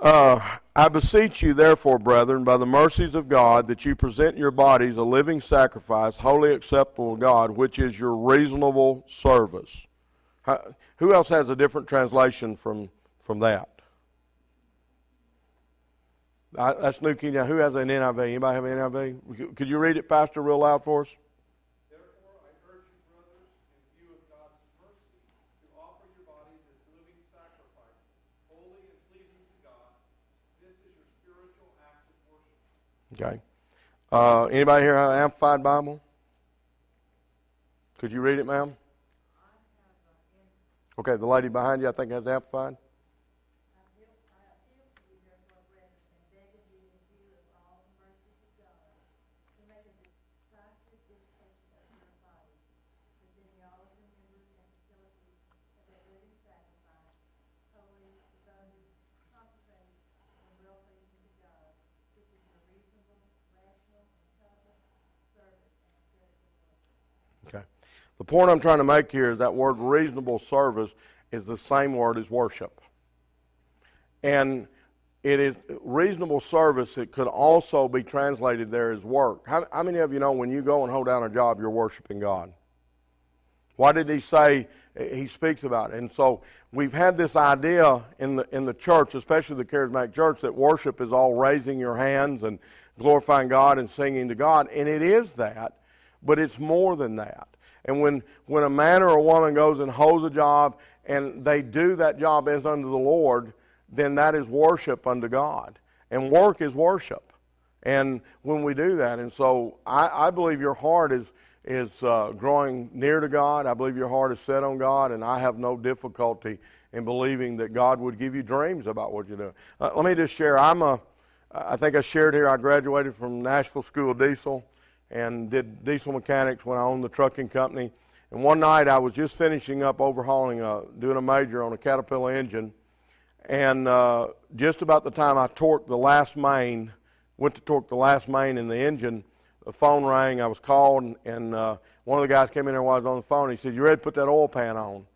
Uh, I beseech you, therefore, brethren, by the mercies of God, that you present your bodies a living sacrifice, holy acceptable to God, which is your reasonable service. How, who else has a different translation from, from that? I, that's New King James. Who has an NIV? Anybody have an NIV? Could you read it, Pastor, real loud for us? Therefore, I urge you, in view of God's mercy, to offer your bodies as living sacrifice, holy and pleasing to God. This is your spiritual act of worship. Okay. Uh, anybody here have an Amplified Bible? Could you read it, ma'am? Okay, the lady behind you, I think, has Amplified. The point I'm trying to make here is that word reasonable service is the same word as worship. And it is reasonable service. It could also be translated there as work. How, how, many of you know when you go and hold down a job, you're worshiping God? Why did he say eh, he speaks about it? And so we've had this idea in the in the church, especially the charismatic church, that worship is all raising your hands and glorifying God and singing to God, and it is that, but it's more than that. And when, when a man or a woman goes and holds a job and they do that job as unto the Lord, then that is worship unto God. And work is worship. And when we do that, and so I, I believe your heart is, is uh, growing near to God. I believe your heart is set on God, and I have no difficulty in believing that God would give you dreams about what you're doing. Uh, let me just share. I'm a, I think I shared here. I graduated from Nashville School of Diesel and did diesel mechanics when I owned the trucking company. And one night I was just finishing up overhauling, a, doing a major on a Caterpillar engine, and uh, just about the time I torqued the last main, went to torque the last main in the engine, the phone rang. I was called, and, and uh, one of the guys came in there while I was on the phone. He said, "You ready to put that oil pan on?"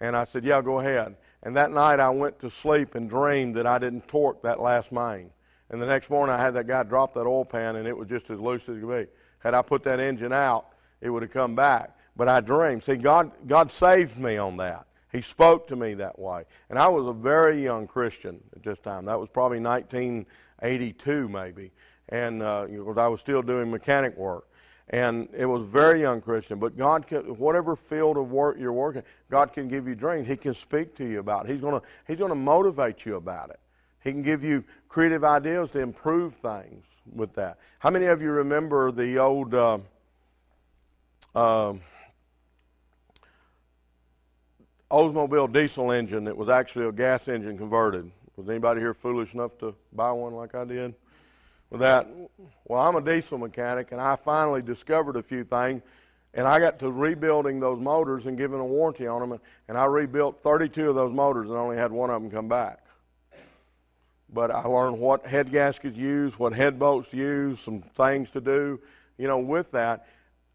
And I said, "Yeah, go ahead." And that night I went to sleep and dreamed that I didn't torque that last main. And the next morning I had that guy drop that oil pan, and it was just as loose as it could be. Had I put that engine out, it would have come back. But I dreamed. See, God, God saved me on that. He spoke to me that way. And I was a very young Christian at this time. That was probably 1982, maybe. And uh, I was still doing mechanic work. And it was very young Christian. But God, can, whatever field of work you're working, God can give you dreams. He can speak to you about it. He's going to He's going to motivate you about it. He can give you creative ideas to improve things with that. How many of you remember the old uh, uh, Oldsmobile diesel engine that was actually a gas engine converted? Was anybody here foolish enough to buy one like I did? With that, well, I'm a diesel mechanic, and I finally discovered a few things, and I got to rebuilding those motors and giving a warranty on them, and I rebuilt 32 of those motors and only had one of them come back but I learned what head gaskets use, what head bolts use, some things to do, you know, with that.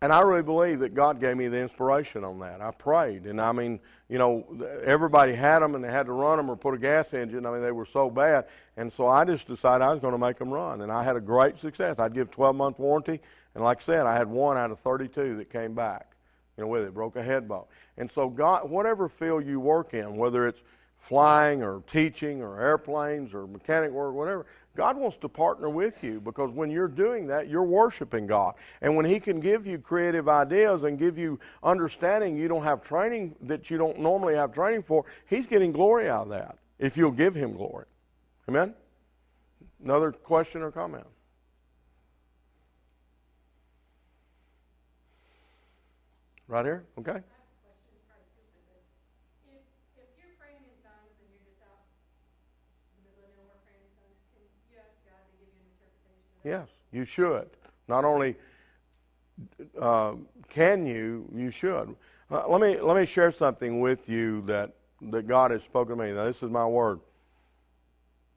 And I really believe that God gave me the inspiration on that. I prayed, and I mean, you know, everybody had them, and they had to run them or put a gas engine. I mean, they were so bad, and so I just decided I was going to make them run, and I had a great success. I'd give 12 month warranty, and like I said, I had one out of 32 that came back, you know, with it, broke a head bolt. And so, God, whatever field you work in, whether it's flying or teaching or airplanes or mechanic work, whatever. God wants to partner with you because when you're doing that, you're worshiping God. And when He can give you creative ideas and give you understanding you don't have training that you don't normally have training for, He's getting glory out of that if you'll give Him glory. Amen? Another question or comment? Right here? Okay. Yes, you should. Not only uh, can you, you should. Uh, let me let me share something with you that that God has spoken to me. Now, this is my word.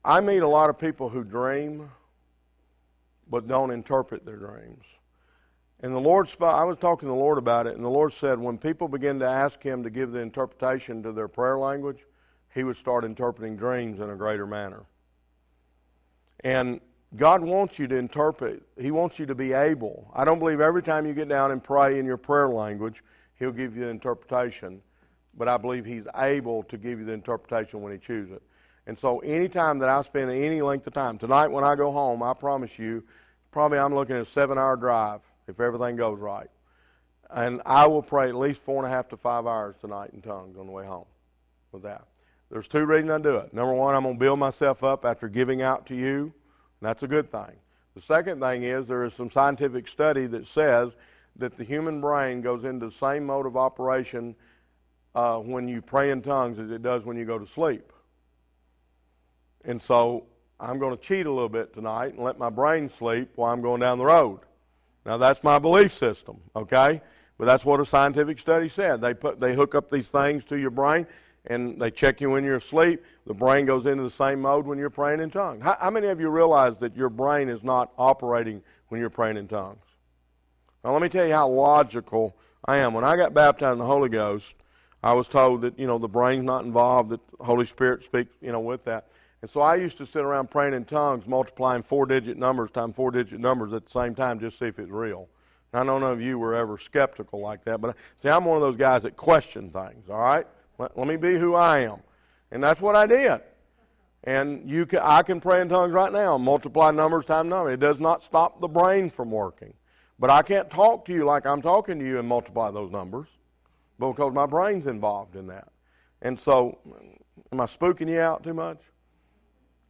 I meet a lot of people who dream, but don't interpret their dreams. And the Lord, I was talking to the Lord about it, and the Lord said when people begin to ask Him to give the interpretation to their prayer language, He would start interpreting dreams in a greater manner. And God wants you to interpret. He wants you to be able. I don't believe every time you get down and pray in your prayer language, He'll give you the interpretation. But I believe He's able to give you the interpretation when He chooses it. And so anytime that I spend any length of time, tonight when I go home, I promise you, probably I'm looking at a seven hour drive if everything goes right. And I will pray at least four and a half to five hours tonight in tongues on the way home with that. There's two reasons I do it. Number one, I'm going to build myself up after giving out to you, that's a good thing. The second thing is there is some scientific study that says that the human brain goes into the same mode of operation uh, when you pray in tongues as it does when you go to sleep. And so I'm going to cheat a little bit tonight and let my brain sleep while I'm going down the road. Now that's my belief system, okay? But that's what a scientific study said. They put they hook up these things to your brain and they check you when you're asleep. The brain goes into the same mode when you're praying in tongues. How, how many of you realize that your brain is not operating when you're praying in tongues? Now let me tell you how logical I am. When I got baptized in the Holy Ghost, I was told that you know the brain's not involved, that the Holy Spirit speaks you know with that. And so I used to sit around praying in tongues, multiplying four digit numbers times four digit numbers at the same time just to see if it's real. I don't know if you were ever skeptical like that, but see, I'm one of those guys that question things, all right? Let, let me be who I am. And that's what I did. And you can, I can pray in tongues right now, multiply numbers times numbers. It does not stop the brain from working. But I can't talk to you like I'm talking to you and multiply those numbers because my brain's involved in that. And so, am I spooking you out too much?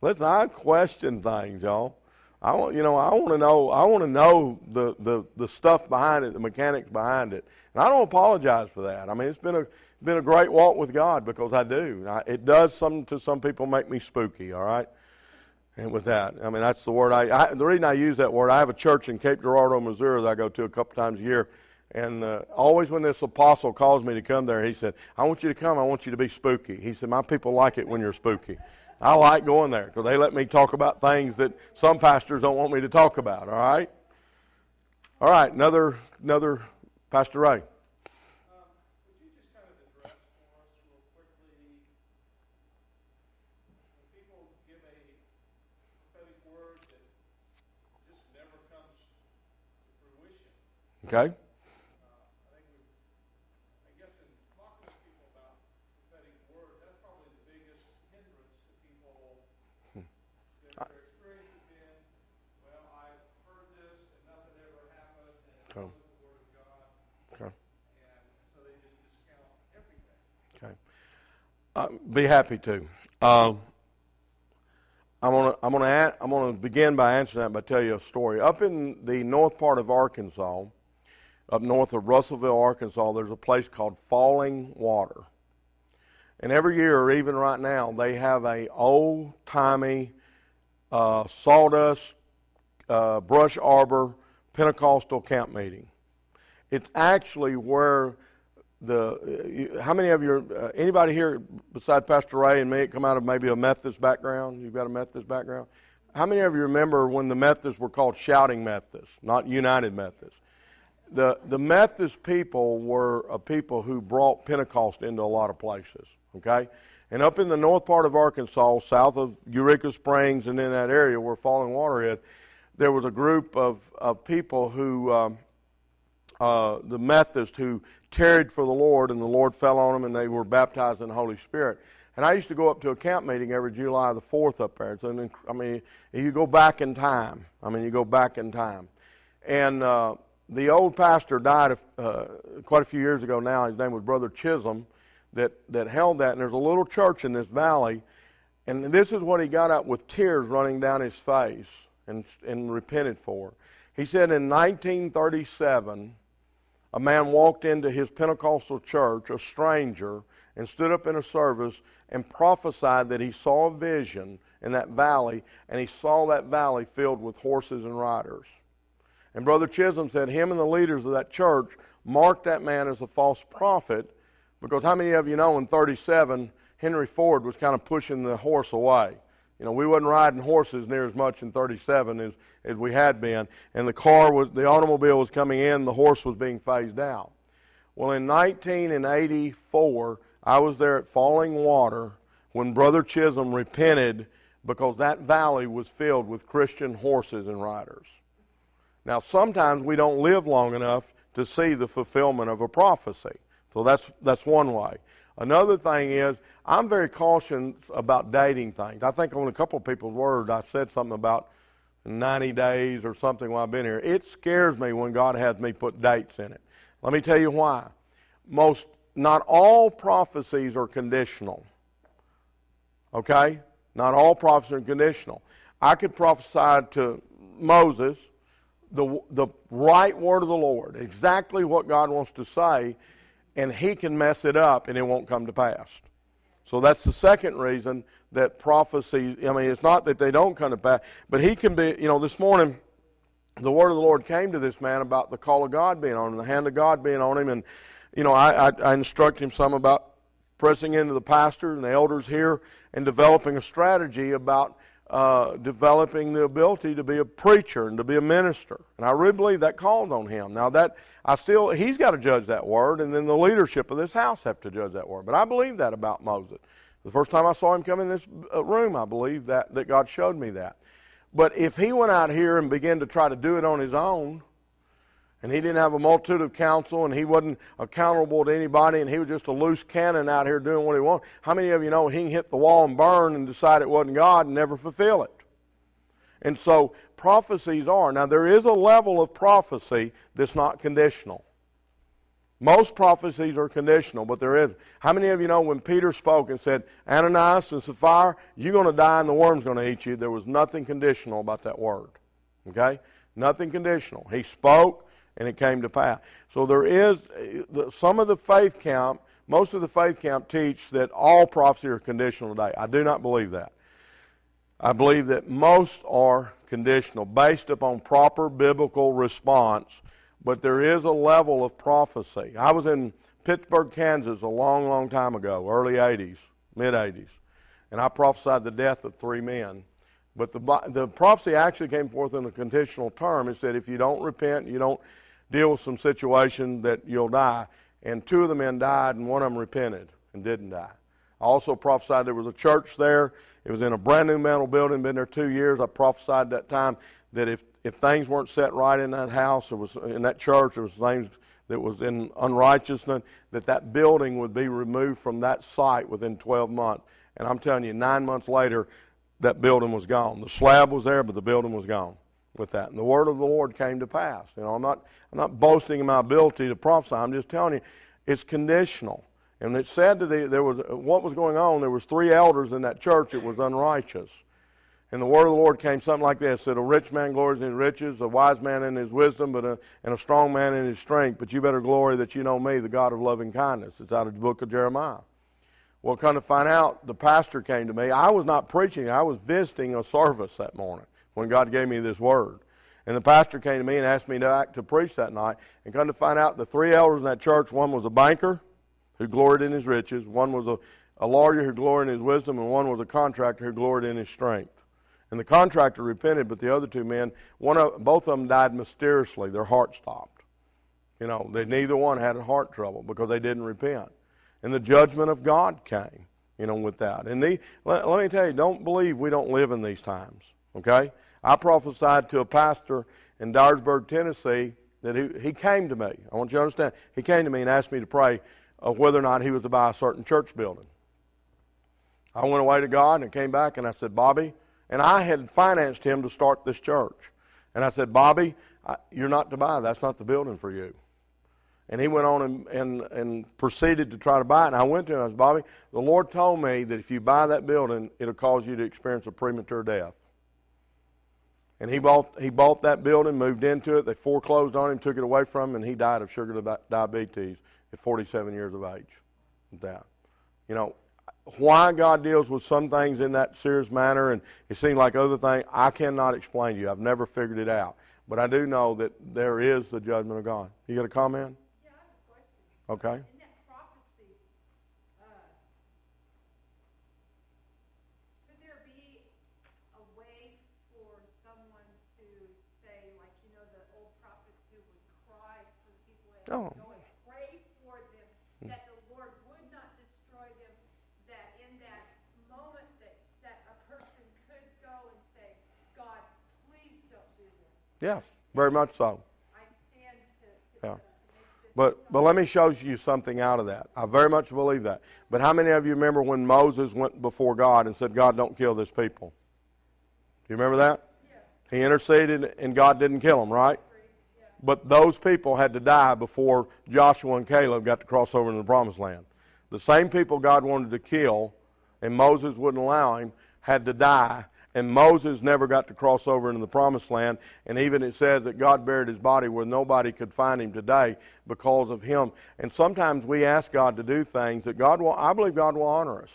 Listen, I question things, y'all. I want, you know, I want to know, I want to know the, the, the stuff behind it, the mechanics behind it. And I don't apologize for that. I mean, it's been a, been a great walk with God because I do. I, it does some, to some people make me spooky, all right? And with that, I mean, that's the word I, I, the reason I use that word, I have a church in Cape Girardeau, Missouri that I go to a couple times a year. And uh, always when this apostle calls me to come there, he said, I want you to come, I want you to be spooky. He said, My people like it when you're spooky. I like going there because they let me talk about things that some pastors don't want me to talk about. All right. All right. Another another Pastor Ray. Um would you just kind of address for quickly? When people give a prophetic word that just never comes to fruition. Okay. Uh, be happy to. Um, I'm gonna I'm gonna I'm gonna begin by answering that by tell you a story. Up in the north part of Arkansas, up north of Russellville, Arkansas, there's a place called Falling Water, and every year, or even right now, they have a old timey uh, sawdust uh, brush arbor Pentecostal camp meeting. It's actually where the how many of you uh, anybody here besides Pastor Ray and me come out of maybe a Methodist background? You've got a Methodist background. How many of you remember when the Methodists were called shouting Methodists, not United Methodists? The the Methodist people were a people who brought Pentecost into a lot of places. Okay, and up in the north part of Arkansas, south of Eureka Springs, and in that area where Falling Water is, there was a group of of people who. Um, uh, the Methodists who tarried for the Lord, and the Lord fell on them, and they were baptized in the Holy Spirit. And I used to go up to a camp meeting every July the 4th up there. So, I mean, you go back in time. I mean, you go back in time. And uh, the old pastor died uh, quite a few years ago now. His name was Brother Chisholm that, that held that. And there's a little church in this valley. And this is what he got up with tears running down his face and, and repented for. He said in 1937, a man walked into his Pentecostal church, a stranger, and stood up in a service and prophesied that he saw a vision in that valley, and he saw that valley filled with horses and riders. And Brother Chisholm said him and the leaders of that church marked that man as a false prophet because how many of you know in 37 Henry Ford was kind of pushing the horse away? You know, we wasn't riding horses near as much in 37 as, as we had been. And the car was, the automobile was coming in, the horse was being phased out. Well, in 1984, I was there at Falling Water when Brother Chisholm repented because that valley was filled with Christian horses and riders. Now, sometimes we don't live long enough to see the fulfillment of a prophecy. So that's, that's one way. Another thing is, I'm very cautious about dating things. I think on a couple of people's words, I said something about 90 days or something while I've been here. It scares me when God has me put dates in it. Let me tell you why. Most, not all prophecies are conditional. Okay? Not all prophecies are conditional. I could prophesy to Moses the, the right word of the Lord, exactly what God wants to say, and he can mess it up and it won't come to pass. So that's the second reason that prophecy, I mean, it's not that they don't come to pass, but he can be, you know, this morning, the word of the Lord came to this man about the call of God being on him, the hand of God being on him, and, you know, I, I, I instruct him some about pressing into the pastor and the elders here and developing a strategy about uh, developing the ability to be a preacher and to be a minister. And I really believe that called on him. Now that I still he's got to judge that word, and then the leadership of this house have to judge that word. But I believe that about Moses. The first time I saw him come in this uh, room, I believe that that God showed me that. But if he went out here and began to try to do it on his own, and he didn't have a multitude of counsel, and he wasn't accountable to anybody, and he was just a loose cannon out here doing what he wanted. How many of you know he can hit the wall and burn and decide it wasn't God and never fulfill it? And so prophecies are. Now, there is a level of prophecy that's not conditional. Most prophecies are conditional, but there is. How many of you know when Peter spoke and said, Ananias and Sapphira, you're going to die and the worm's going to eat you? There was nothing conditional about that word. Okay? Nothing conditional. He spoke, and it came to pass. So there is some of the faith camp, most of the faith camp teach that all prophecy are conditional today. I do not believe that. I believe that most are conditional, based upon proper biblical response, but there is a level of prophecy. I was in Pittsburg, Kansas a long, long time ago, early 80s, mid 80s, and I prophesied the death of three men. But the, the prophecy actually came forth in a conditional term. It said, if you don't repent, you don't deal with some situation that you'll die. And two of the men died, and one of them repented and didn't die. I also prophesied there was a church there. It was in a brand new metal building, been there two years. I prophesied that time that if, if things weren't set right in that house, it was in that church, there was things that was in unrighteousness, that that building would be removed from that site within 12 months. And I'm telling you, nine months later, that building was gone. The slab was there, but the building was gone with that. And the word of the Lord came to pass. You know, I'm not, I'm not boasting in my ability to prophesy. I'm just telling you, it's conditional. And it said to the, there was what was going on. There was three elders in that church. It was unrighteous. And the word of the Lord came something like this: "Said a rich man glories in his riches, a wise man in his wisdom, but a, and a strong man in his strength. But you better glory that you know me, the God of loving kindness." It's out of the book of Jeremiah. Well, kind of find out, the pastor came to me. I was not preaching; I was visiting a service that morning when God gave me this word. And the pastor came to me and asked me to act to preach that night. And come to find out, the three elders in that church, one was a banker who gloried in his riches, one was a, a lawyer who gloried in his wisdom, and one was a contractor who gloried in his strength. And the contractor repented, but the other two men, one of, both of them died mysteriously. Their heart stopped. You know, they, neither one had a heart trouble because they didn't repent. And the judgment of God came, you know, with that. And the, let, let me tell you, don't believe we don't live in these times. Okay? I prophesied to a pastor in Dyersburg, Tennessee, that he, he came to me. I want you to understand. He came to me and asked me to pray of whether or not he was to buy a certain church building. I went away to God and came back and I said, Bobby, and I had financed him to start this church. And I said, Bobby, I, you're not to buy. That's not the building for you. And he went on and, and, and proceeded to try to buy it. And I went to him. And I said, Bobby, the Lord told me that if you buy that building, it'll cause you to experience a premature death. And he bought, he bought that building, moved into it. They foreclosed on him, took it away from him, and he died of sugar diabetes at 47 years of age. That. You know, why God deals with some things in that serious manner and it seems like other things, I cannot explain to you. I've never figured it out. But I do know that there is the judgment of God. You got a comment? Yeah, I have a question. Okay. Oh. Go and pray for them that the Lord would not destroy them, that in that moment that, that a person could go and say, God, please don't do this. Yes, very much so. I stand to, to, Yeah. to make this But, but let me show you something out of that. I very much believe that. But how many of you remember when Moses went before God and said, God, don't kill this people? Do you remember that? He interceded and God didn't kill him, right? But those people had to die before Joshua and Caleb got to cross over into the promised land. The same people God wanted to kill and Moses wouldn't allow him had to die and Moses never got to cross over into the promised land. And even it says that God buried his body where nobody could find him today because of him. And sometimes we ask God to do things that God will, I believe God will honor us.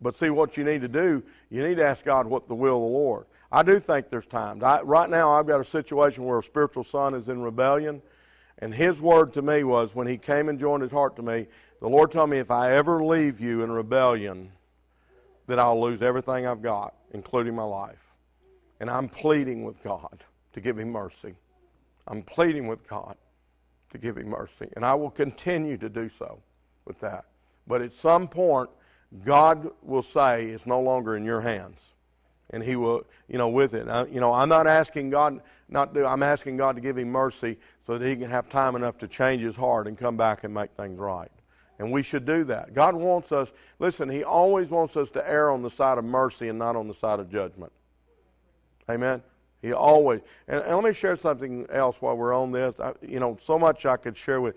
But, see, what you need to do, you need to ask God what the will of the Lord. I do think there's times. I, right now, I've got a situation where a spiritual son is in rebellion. And his word to me was when he came and joined his heart to me, the Lord told me, if I ever leave you in rebellion, that I'll lose everything I've got, including my life. And I'm pleading with God to give him mercy. I'm pleading with God to give him mercy. And I will continue to do so with that. But at some point, God will say it's no longer in your hands. And he will, you know, with it. I, you know, I'm not asking God not to, I'm asking God to give him mercy so that he can have time enough to change his heart and come back and make things right. And we should do that. God wants us, listen, He always wants us to err on the side of mercy and not on the side of judgment. Amen? He always. And, and let me share something else while we're on this. I, you know, so much I could share with.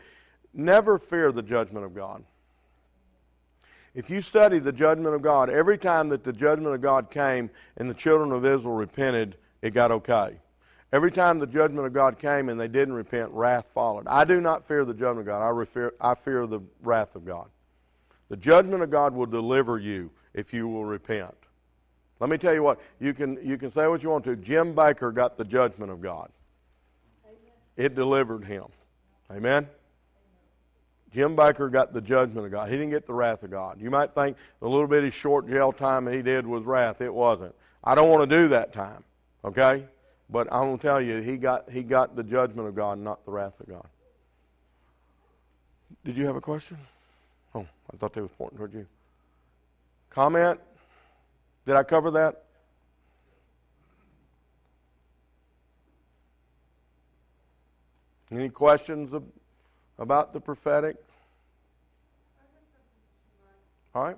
Never fear the judgment of God. If you study the judgment of God, every time that the judgment of God came and the children of Israel repented, it got okay. Every time the judgment of God came and they didn't repent, wrath followed. I do not fear the judgment of God. I, refer, I fear the wrath of God. The judgment of God will deliver you if you will repent. Let me tell you what, you can, you can say what you want to. Jim Bakker got the judgment of God, it delivered him. Amen? Jim Bakker got the judgment of God. He didn't get the wrath of God. You might think the little bitty short jail time he did was wrath. It wasn't. I don't want to do that time. Okay? But I'm going to tell you, he got, he got the judgment of God, not the wrath of God. Did you have a question? Oh, I thought they was pointing toward you. Comment? Did I cover that? Any questions about the prophetic? All right.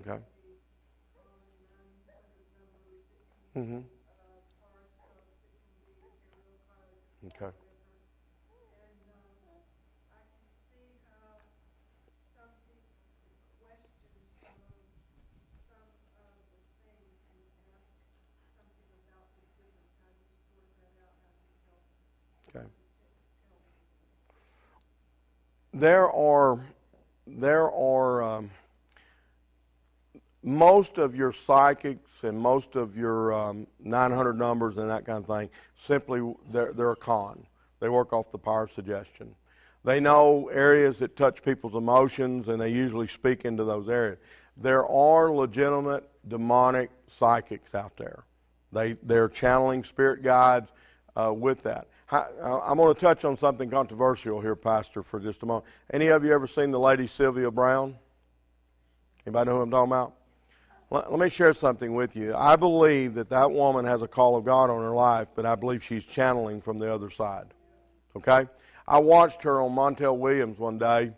Okay. Mm-hmm. Okay. Okay. There are there are um, most of your psychics and most of your um, 900 numbers and that kind of thing simply they're, they're a con. They work off the power of suggestion. They know areas that touch people's emotions and they usually speak into those areas. There are legitimate demonic psychics out there. They, they're channeling spirit guides uh, with that. I'm going to touch on something controversial here, Pastor, for just a moment. Any of you ever seen the lady Sylvia Browne? Anybody know who I'm talking about? Let, me share something with you. I believe that that woman has a call of God on her life, but I believe she's channeling from the other side. Okay? I watched her on Montel Williams one day,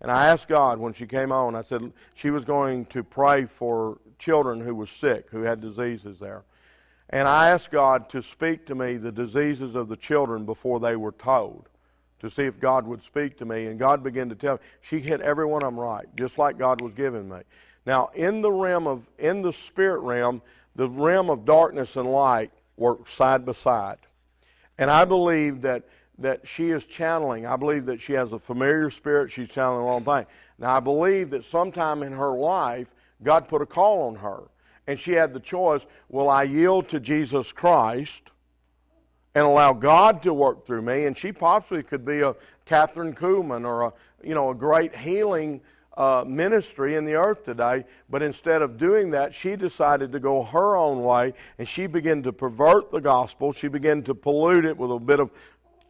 and I asked God when she came on, I said she was going to pray for children who were sick, who had diseases there. And I asked God to speak to me the diseases of the children before they were told, to see if God would speak to me. And God began to tell me. She hit every one of them right, just like God was giving me. Now, in the realm of, in the spirit realm, the realm of darkness and light work side by side. And I believe that, that she is channeling. I believe that she has a familiar spirit. She's channeling the wrong thing. Now, I believe that sometime in her life, God put a call on her. And she had the choice will I yield to Jesus Christ and allow God to work through me? And she possibly could be a Kathryn Kuhlman or a, you know, a great healing uh, ministry in the earth today. But instead of doing that, she decided to go her own way and she began to pervert the gospel. She began to pollute it with a bit of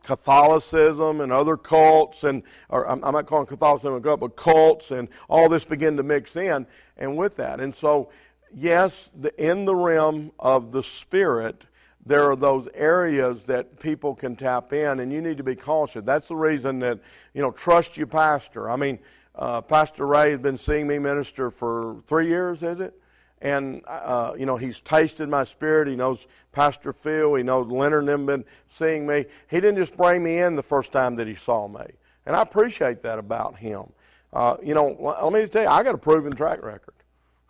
Catholicism and other cults, and or I'm, I'm not calling Catholicism a cult, but cults and all this began to mix in, and with that, and so yes, in the realm of the spirit, there are those areas that people can tap in, and you need to be cautious. That's the reason that you know trust your pastor. I mean, uh, Pastor Ray has been seeing me minister for three years, is it? And, uh, you know, he's tasted my spirit. He knows Pastor Phil. He knows Leonard and been seeing me. He didn't just bring me in the first time that he saw me. And I appreciate that about him. Uh, you know, let me tell you, I got a proven track record.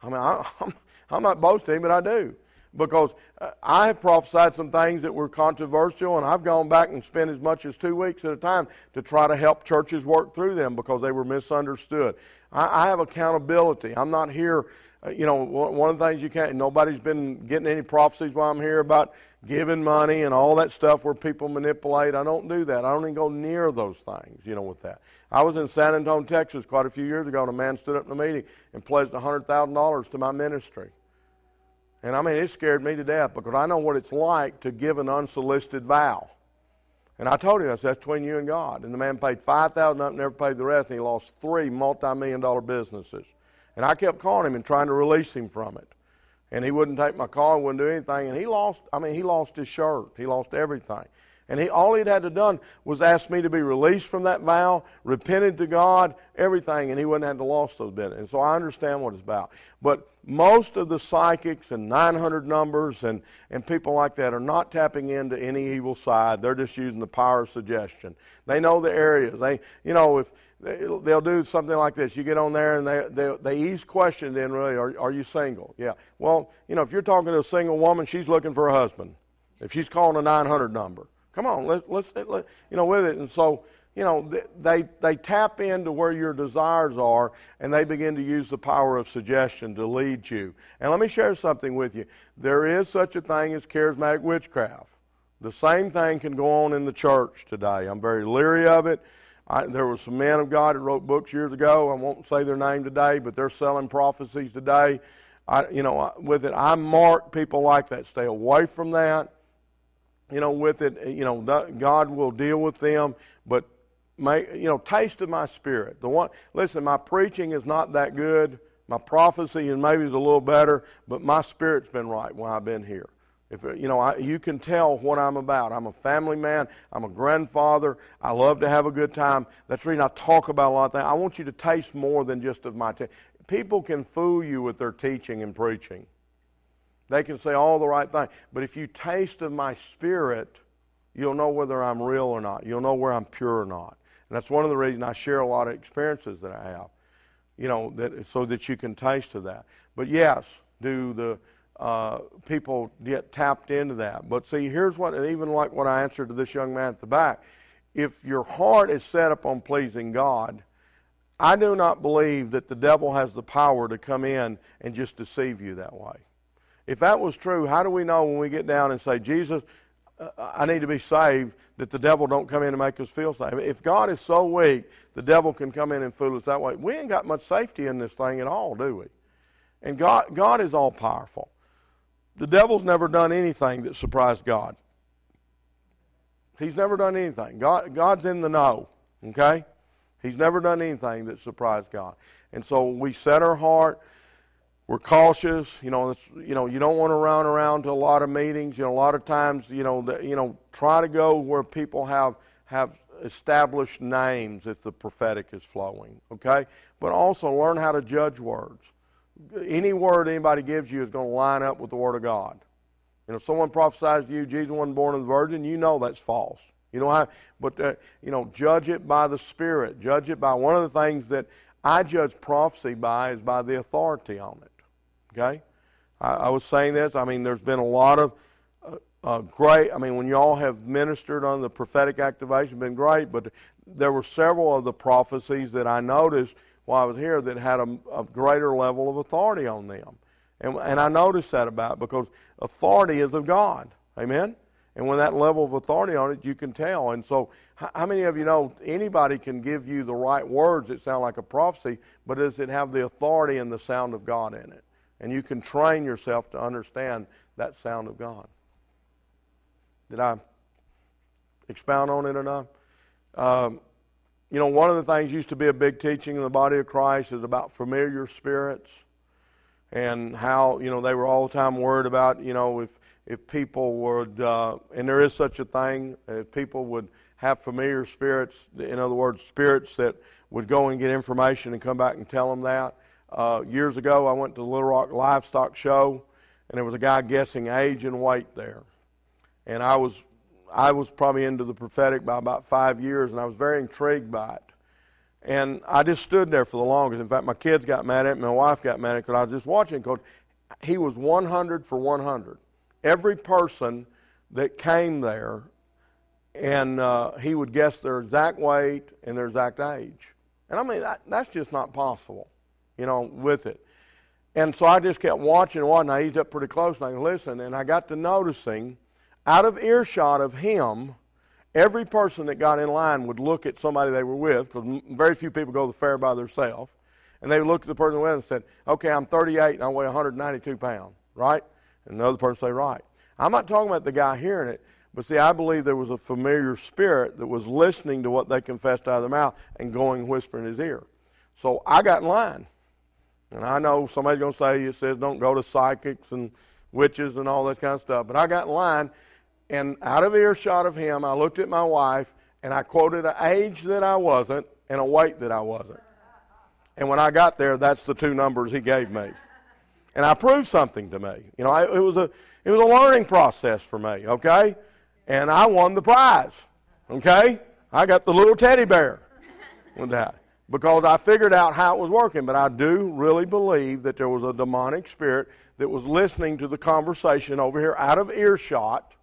I mean, I, I'm, I'm not boasting, but I do. Because uh, I have prophesied some things that were controversial, and I've gone back and spent as much as two weeks at a time to try to help churches work through them because they were misunderstood. I, I have accountability. I'm not here uh, you know, one of the things you can't, nobody's been getting any prophecies while I'm here about giving money and all that stuff where people manipulate. I don't do that. I don't even go near those things, you know, with that. I was in San Antonio, Texas quite a few years ago, and a man stood up in a meeting and pledged $100,000 to my ministry. And I mean, it scared me to death because I know what it's like to give an unsolicited vow. And I told him, I said, that's between you and God. And the man paid 5000 up and never paid the rest, and he lost three multi million dollar businesses. And I kept calling him and trying to release him from it. And he wouldn't take my call, wouldn't do anything. And he lost, I mean, he lost his shirt. He lost everything. And he, all he'd had to done was ask me to be released from that vow, repented to God, everything, and he wouldn't have to lost those bits. And so I understand what it's about. But most of the psychics and 900 numbers and, and people like that are not tapping into any evil side. They're just using the power of suggestion. They know the areas. They, you know, if they'll do something like this. You get on there and they, they, they ease questions in really, are, are you single? Yeah. Well, you know, if you're talking to a single woman, she's looking for a husband. If she's calling a 900 number, come on, let's, let's, let, you know, with it. And so, you know, they, they tap into where your desires are and they begin to use the power of suggestion to lead you. And let me share something with you. There is such a thing as charismatic witchcraft. The same thing can go on in the church today. I'm very leery of it. I, there was some men of God that wrote books years ago. I won't say their name today, but they're selling prophecies today. I, you know, with it, I mark people like that. Stay away from that. You know, with it, you know, God will deal with them, but make, you know, taste of my spirit. The one, listen, my preaching is not that good. My prophecy and maybe is a little better, but my spirit's been right when I've been here. If, uh, you know, I, you can tell what I'm about. I'm a family man. I'm a grandfather. I love to have a good time. That's the reason I talk about a lot of things. I want you to taste more than just of my. T- People can fool you with their teaching and preaching. They can say all the right things. But if you taste of my spirit, you'll know whether I'm real or not. You'll know where I'm pure or not. And that's one of the reasons I share a lot of experiences that I have. You know, that so that you can taste of that. But yes, do the uh, people get tapped into that. But see, here's what, even like what I answered to this young man at the back, if your heart is set up on pleasing God, I do not believe that the devil has the power to come in and just deceive you that way. If that was true, how do we know when we get down and say, Jesus, uh, I need to be saved, that the devil don't come in and make us feel safe? If God is so weak, the devil can come in and fool us that way. We ain't got much safety in this thing at all, do we? And God, God is all powerful. The devil's never done anything that surprised God. He's never done anything. God, God's in the know, okay? He's never done anything that surprised God. And so we set our heart. We're cautious. You know, you know, you don't want to run around to a lot of meetings. You know, a lot of times, you know, the, you know, try to go where people have have established names if the prophetic is flowing. Okay, but also learn how to judge words any word anybody gives you is going to line up with the Word of God. You know, if someone prophesies to you, Jesus wasn't born of the Virgin, you know that's false. You know how, but uh, you know, judge it by the Spirit. Judge it by one of the things that I judge prophecy by is by the authority on it. Okay, I, I was saying this. I mean, there's been a lot of uh, uh, great. I mean, when y'all have ministered on the prophetic activation, been great. But there were several of the prophecies that I noticed while I was here that had a, a greater level of authority on them. And, and I noticed that about because authority is of God. Amen? And when that level of authority on it, you can tell. And so, how many of you know anybody can give you the right words that sound like a prophecy, but does it have the authority and the sound of God in it? And you can train yourself to understand that sound of God. Did I expound on it enough? Um, you know, one of the things used to be a big teaching in the body of Christ is about familiar spirits and how, you know, they were all the time worried about, you know, if, if people would, uh, and there is such a thing, if people would have familiar spirits, in other words, spirits that would go and get information and come back and tell them that. Uh, years ago, I went to the Little Rock Livestock Show, and there was a guy guessing age and weight there. And I was I was probably into the prophetic by about five years, and I was very intrigued by it. And I just stood there for the longest. In fact, my kids got mad at me, my wife got mad at me because I was just watching because he was 100 for 100. Every person that came there, and uh, he would guess their exact weight and their exact age. And I mean, that, that's just not possible, you know, with it. And so I just kept watching and watching. I eased up pretty close and I listened, and I got to noticing out of earshot of him, every person that got in line would look at somebody they were with, because very few people go to the fair by themselves, and they would look at the person with and said, okay, I'm 38 and I weigh 192 pounds, right? And the other person say, right. I'm not talking about the guy hearing it, but see, I believe there was a familiar spirit that was listening to what they confessed out of their mouth and going whisper in his ear. So I got in line. And I know somebody's going to say it says don't go to psychics and witches and all that kind of stuff. But I got in line and out of earshot of him, I looked at my wife and I quoted an age that I wasn't and a weight that I wasn't. And when I got there, that's the two numbers he gave me. And I proved something to me. You know, I, it was a it was a learning process for me. Okay, and I won the prize. Okay, I got the little teddy bear with that because I figured out how it was working. But I do really believe that there was a demonic spirit that was listening to the conversation over here out of earshot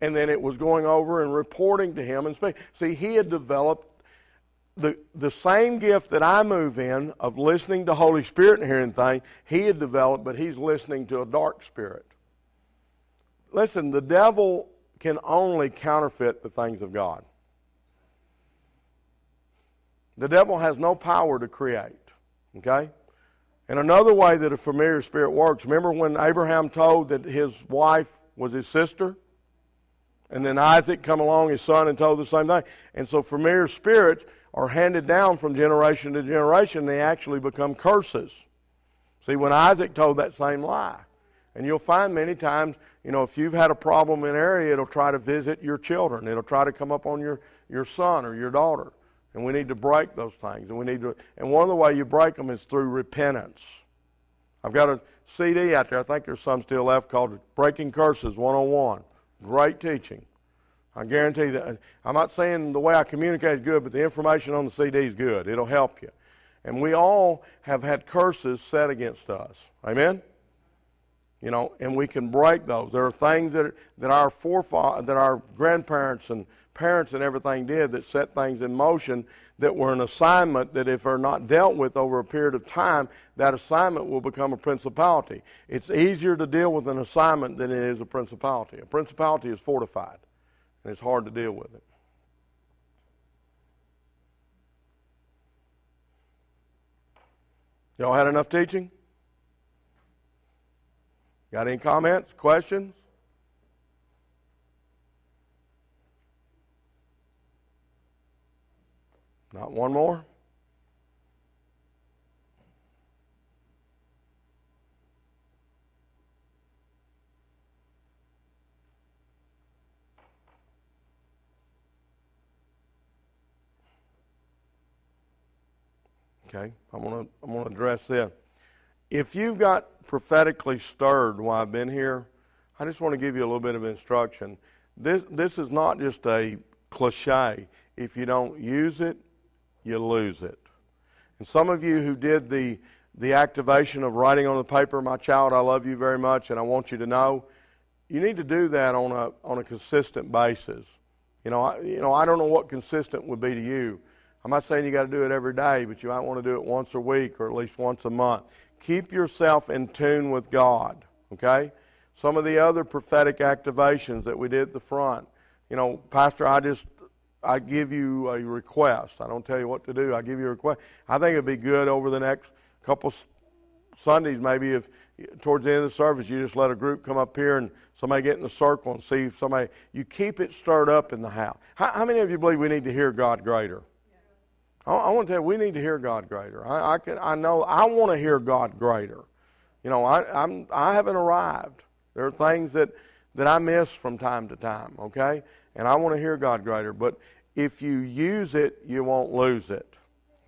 and then it was going over and reporting to him and speaking. See, he had developed the, the same gift that I move in of listening to Holy Spirit and hearing things, he had developed, but he's listening to a dark spirit. Listen, the devil can only counterfeit the things of God. The devil has no power to create. Okay? And another way that a familiar spirit works, remember when Abraham told that his wife was his sister? And then Isaac come along, his son, and told the same thing. And so familiar spirits are handed down from generation to generation. They actually become curses. See, when Isaac told that same lie. And you'll find many times, you know, if you've had a problem in an area, it'll try to visit your children. It'll try to come up on your, your son or your daughter. And we need to break those things. And we need to and one of the ways you break them is through repentance. I've got a CD out there, I think there's some still left called Breaking Curses 101. Great teaching. I guarantee that. I'm not saying the way I communicate is good, but the information on the CD is good. It'll help you. And we all have had curses set against us. Amen? You know, and we can break those. There are things that, that our forefathers, that our grandparents and parents and everything did that set things in motion that were an assignment that if they're not dealt with over a period of time, that assignment will become a principality. It's easier to deal with an assignment than it is a principality. A principality is fortified, and it's hard to deal with it. Y'all had enough teaching? Got any comments, questions? Not one more? Okay, I'm gonna I'm gonna address this. If you've got prophetically stirred while I've been here, I just want to give you a little bit of instruction. This this is not just a cliche. If you don't use it, you lose it. And some of you who did the, the activation of writing on the paper, my child, I love you very much, and I want you to know, you need to do that on a, on a consistent basis. You know, I, you know, I don't know what consistent would be to you. I'm not saying you got to do it every day, but you might want to do it once a week or at least once a month. Keep yourself in tune with God, okay? some of the other prophetic activations that we did at the front. You know, Pastor, I just I give you a request. I don't tell you what to do. I give you a request. I think it'd be good over the next couple Sundays, maybe if towards the end of the service you just let a group come up here and somebody get in the circle and see if somebody you keep it stirred up in the house. How, how many of you believe we need to hear God greater? I, want to tell you, we need to hear God greater. I, I can, I know, I want to hear God greater. You know, I, I'm, I haven't arrived. There are things that, that I miss from time to time, okay? And I want to hear God greater. But if you use it, you won't lose it,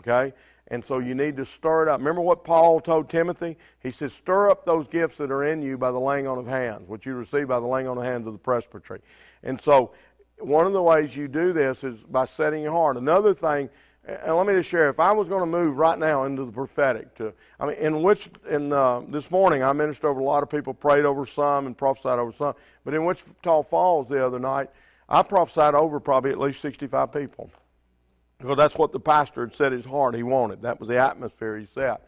okay? And so you need to stir it up. Remember what Paul told Timothy? He says, Stir up those gifts that are in you by the laying on of hands, which you receive by the laying on of hands of the presbytery. And so one of the ways you do this is by setting your heart. Another thing and let me just share, if I was going to move right now into the prophetic, to I mean, in which in uh, this morning I ministered over a lot of people, prayed over some, and prophesied over some. But in Wichita Falls the other night, I prophesied over probably at least 65 people, because that's what the pastor had said his heart he wanted. That was the atmosphere he set.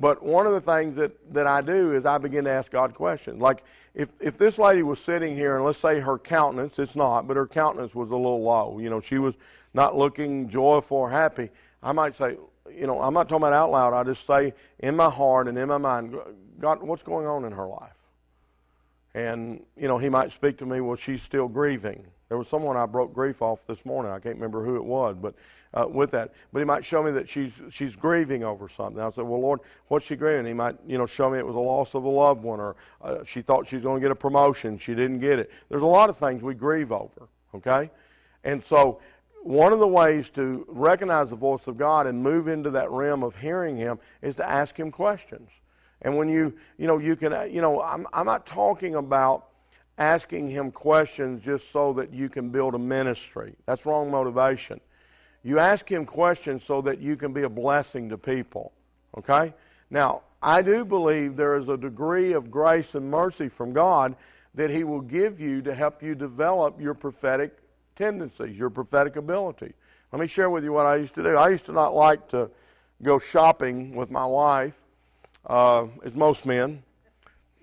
But one of the things that, that I do is I begin to ask God questions. Like if, if this lady was sitting here and let's say her countenance, it's not, but her countenance was a little low. You know, she was not looking joyful or happy, I might say, you know, I'm not talking about out loud. I just say in my heart and in my mind, God, what's going on in her life? And, you know, he might speak to me, well, she's still grieving. There was someone I broke grief off this morning. I can't remember who it was, but uh, with that. But he might show me that she's, she's grieving over something. I said, well, Lord, what's she grieving? He might, you know, show me it was a loss of a loved one or uh, she thought she was going to get a promotion. She didn't get it. There's a lot of things we grieve over, okay? And so one of the ways to recognize the voice of God and move into that realm of hearing Him is to ask Him questions. And when you, you know, you can, you know, I'm, I'm not talking about asking Him questions just so that you can build a ministry. That's wrong motivation. You ask Him questions so that you can be a blessing to people. Okay? Now, I do believe there is a degree of grace and mercy from God that He will give you to help you develop your prophetic tendencies, your prophetic ability. Let me share with you what I used to do. I used to not like to go shopping with my wife, uh, as most men,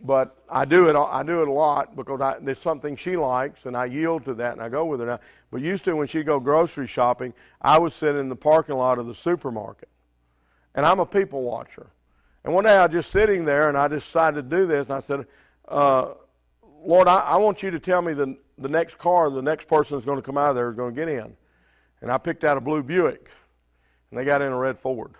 but I do it. I do it a lot because I, there's something she likes, and I yield to that, and I go with her. Now, but used to when she'd go grocery shopping, I would sit in the parking lot of the supermarket, and I'm a people watcher. And one day I was just sitting there, and I decided to do this, and I said, uh, "Lord, I, I want you to tell me the the next car the next person that's going to come out of there is going to get in. And I picked out a blue Buick, and they got in a red Ford.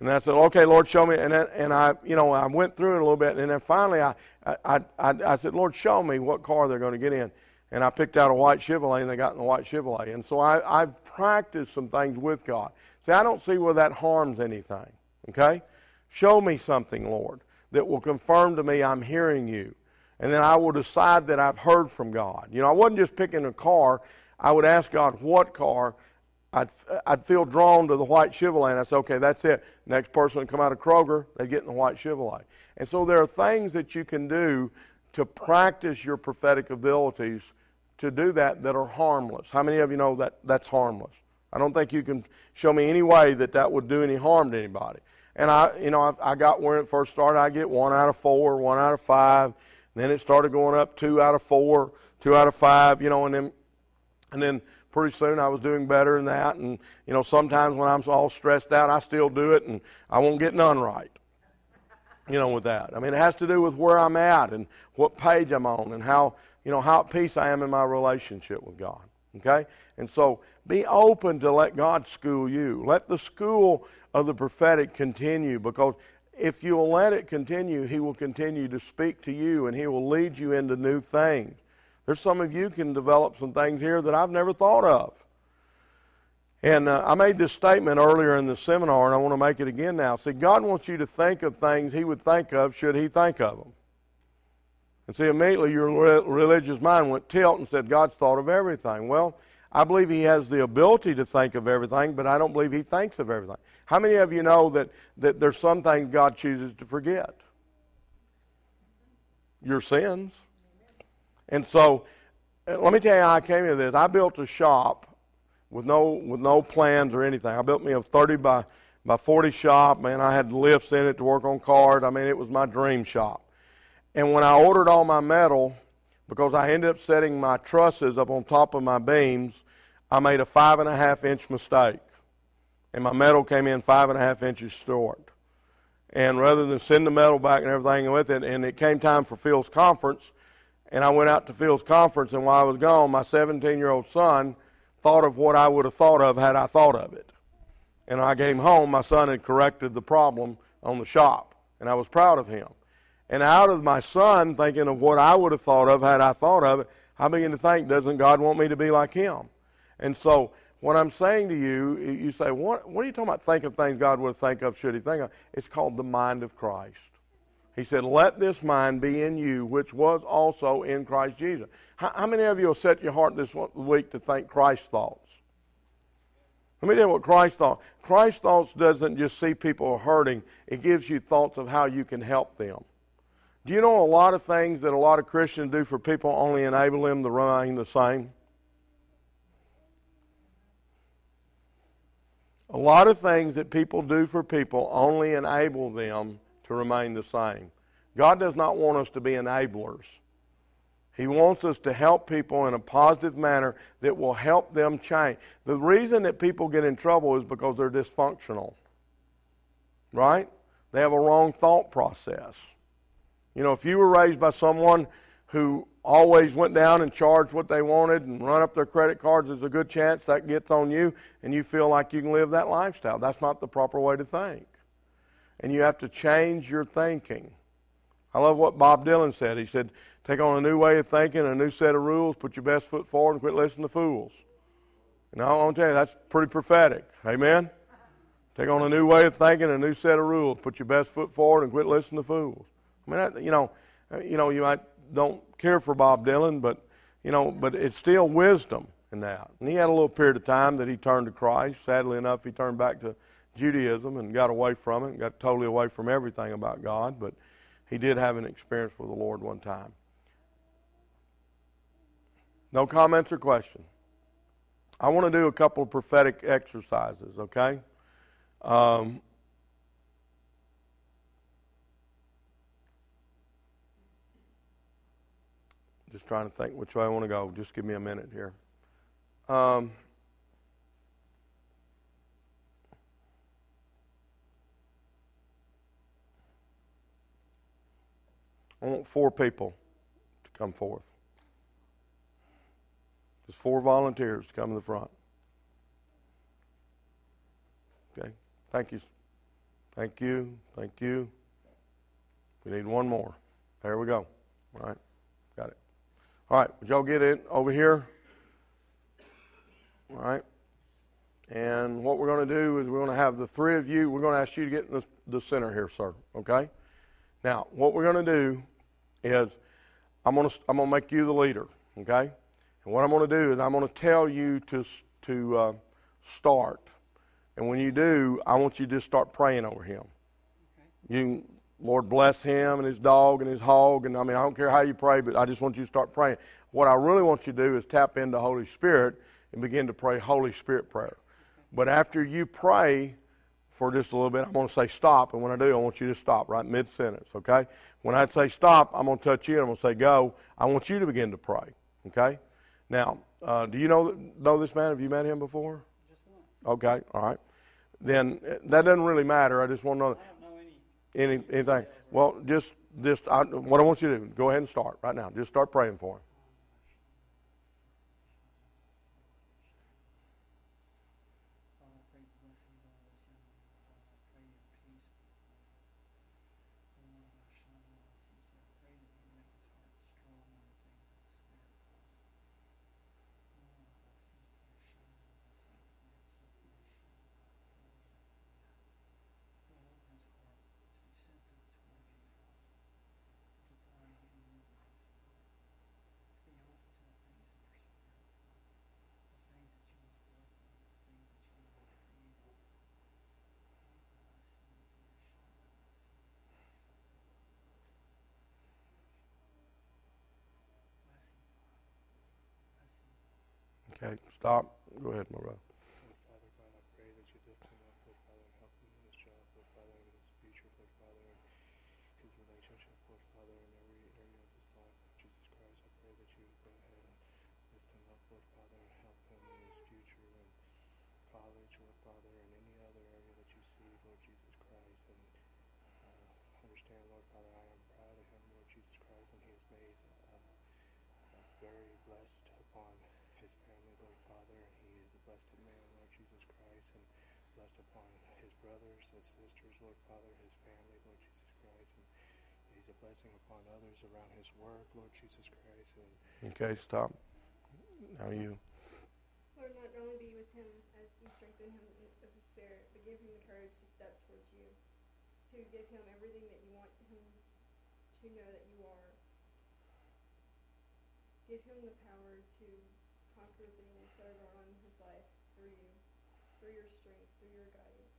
And I said, okay, Lord, show me. And, then, and I, you know, I went through it a little bit, and then finally I, I, I, I said, Lord, show me what car they're going to get in. And I picked out a white Chevrolet, and they got in the white Chevrolet. And so I, I've practiced some things with God. See, I don't see where that harms anything. Okay? Show me something, Lord, that will confirm to me I'm hearing you and then I will decide that I've heard from God. You know, I wasn't just picking a car. I would ask God what car. I'd, I'd feel drawn to the white Chevrolet, and I'd say, okay, that's it. Next person would come out of Kroger, they'd get in the white Chevrolet. And so there are things that you can do to practice your prophetic abilities to do that that are harmless. How many of you know that that's harmless? I don't think you can show me any way that that would do any harm to anybody. And I, you know, I, I got when it first started, I get one out of four, one out of five. Then it started going up two out of four, two out of five, you know, and then, and then pretty soon I was doing better than that. And, you know, sometimes when I'm all stressed out, I still do it and I won't get none right, you know, with that. I mean, it has to do with where I'm at and what page I'm on and how, you know, how at peace I am in my relationship with God. Okay? And so be open to let God school you. Let the school of the prophetic continue because if you'll let it continue, He will continue to speak to you and He will lead you into new things. There's some of you can develop some things here that I've never thought of. And uh, I made this statement earlier in the seminar, and I want to make it again now. See, God wants you to think of things He would think of should He think of them. And see, immediately your religious mind went tilt and said, God's thought of everything. Well, I believe He has the ability to think of everything, but I don't believe He thinks of everything. How many of you know that, that there's some things God chooses to forget? Your sins. And so, uh, let me tell you how I came into this. I built a shop with no, with no plans or anything. I built me a 30 by, by 40 shop. Man, I had lifts in it to work on cars. I mean, it was my dream shop. And when I ordered all my metal, because I ended up setting my trusses up on top of my beams, I made a five and a half inch mistake. And my metal came in five and a half inches short. And rather than send the metal back and everything with it, and it came time for Phil's conference, and I went out to Phil's conference, and while I was gone, my 17 year old son thought of what I would have thought of had I thought of it. And I came home, my son had corrected the problem on the shop, and I was proud of him. And out of my son thinking of what I would have thought of had I thought of it, I began to think, doesn't God want me to be like him? And so what I'm saying to you, you say, what, what are you talking about? Think of things God would think of, should he think of? It's called the mind of Christ. He said, let this mind be in you, which was also in Christ Jesus. How, how many of you will set your heart this week to think Christ thoughts? Let me tell you what Christ thought. Christ thoughts doesn't just see people hurting, it gives you thoughts of how you can help them. Do you know a lot of things that a lot of Christians do for people only enable them to remain the same? A lot of things that people do for people only enable them to remain the same. God does not want us to be enablers. He wants us to help people in a positive manner that will help them change. The reason that people get in trouble is because they're dysfunctional. Right? They have a wrong thought process. You know, if you were raised by someone who always went down and charged what they wanted and run up their credit cards, there's a good chance that gets on you and you feel like you can live that lifestyle. That's not the proper way to think. And you have to change your thinking. I love what Bob Dylan said. He said, Take on a new way of thinking, a new set of rules, put your best foot forward, and quit listening to fools. And I want to tell you, that's pretty prophetic. Amen? Take on a new way of thinking, a new set of rules, put your best foot forward, and quit listening to fools. I mean, I, you know, you know, you might don't care for Bob Dylan, but you know, but it's still wisdom in that. And he had a little period of time that he turned to Christ. Sadly enough, he turned back to Judaism and got away from it, got totally away from everything about God. But he did have an experience with the Lord one time. No comments or questions. I want to do a couple of prophetic exercises, okay? Um, Just trying to think which way I want to go. Just give me a minute here. Um, I want four people to come forth. Just four volunteers to come to the front. Okay. Thank you. Thank you. Thank you. We need one more. There we go. All right. Got it. All right, would y'all get it over here? All right. And what we're going to do is we're going to have the three of you, we're going to ask you to get in the, the center here, sir. Okay? Now, what we're going to do is I'm going to, I'm going to make you the leader. Okay? And what I'm going to do is I'm going to tell you to, to uh, start. And when you do, I want you to just start praying over him. Okay. You Lord bless him and his dog and his hog. And I mean, I don't care how you pray, but I just want you to start praying. What I really want you to do is tap into Holy Spirit and begin to pray Holy Spirit prayer. But after you pray for just a little bit, I'm going to say stop. And when I do, I want you to stop right mid sentence, okay? When I say stop, I'm going to touch you and I'm going to say go. I want you to begin to pray, okay? Now, uh, do you know, know this man? Have you met him before? Just once. Okay, all right. Then that doesn't really matter. I just want to know. Any, anything? Well, just, just I, what I want you to do, go ahead and start right now. Just start praying for him. Okay, stop. Go ahead, my. Father God, I pray that you lift him up, Lord Father, and help him in his job, Lord Father, in his future, Lord Father, and his relationship, Lord Father, and every Lord Father, help him in his future and college, Lord Father, and any other area that you see, Lord Jesus Christ. And uh, understand, Lord Father, I am proud of him, Lord Jesus Christ, and he has made uh, a very blessed upon his family, Lord Father, and he is a blessed man, Lord Jesus Christ, and blessed upon his brothers, his sisters, Lord Father, his family, Lord Jesus Christ, and he's a blessing upon others around his work, Lord Jesus Christ, and Okay, stop. Now you. Lord, not only be with him as you strengthen him in- of the Spirit, but give him the courage to step towards you, to give him everything that you want him to know that you are. Give him the power to conquer things that are on his life through you, through your strength, through your guidance,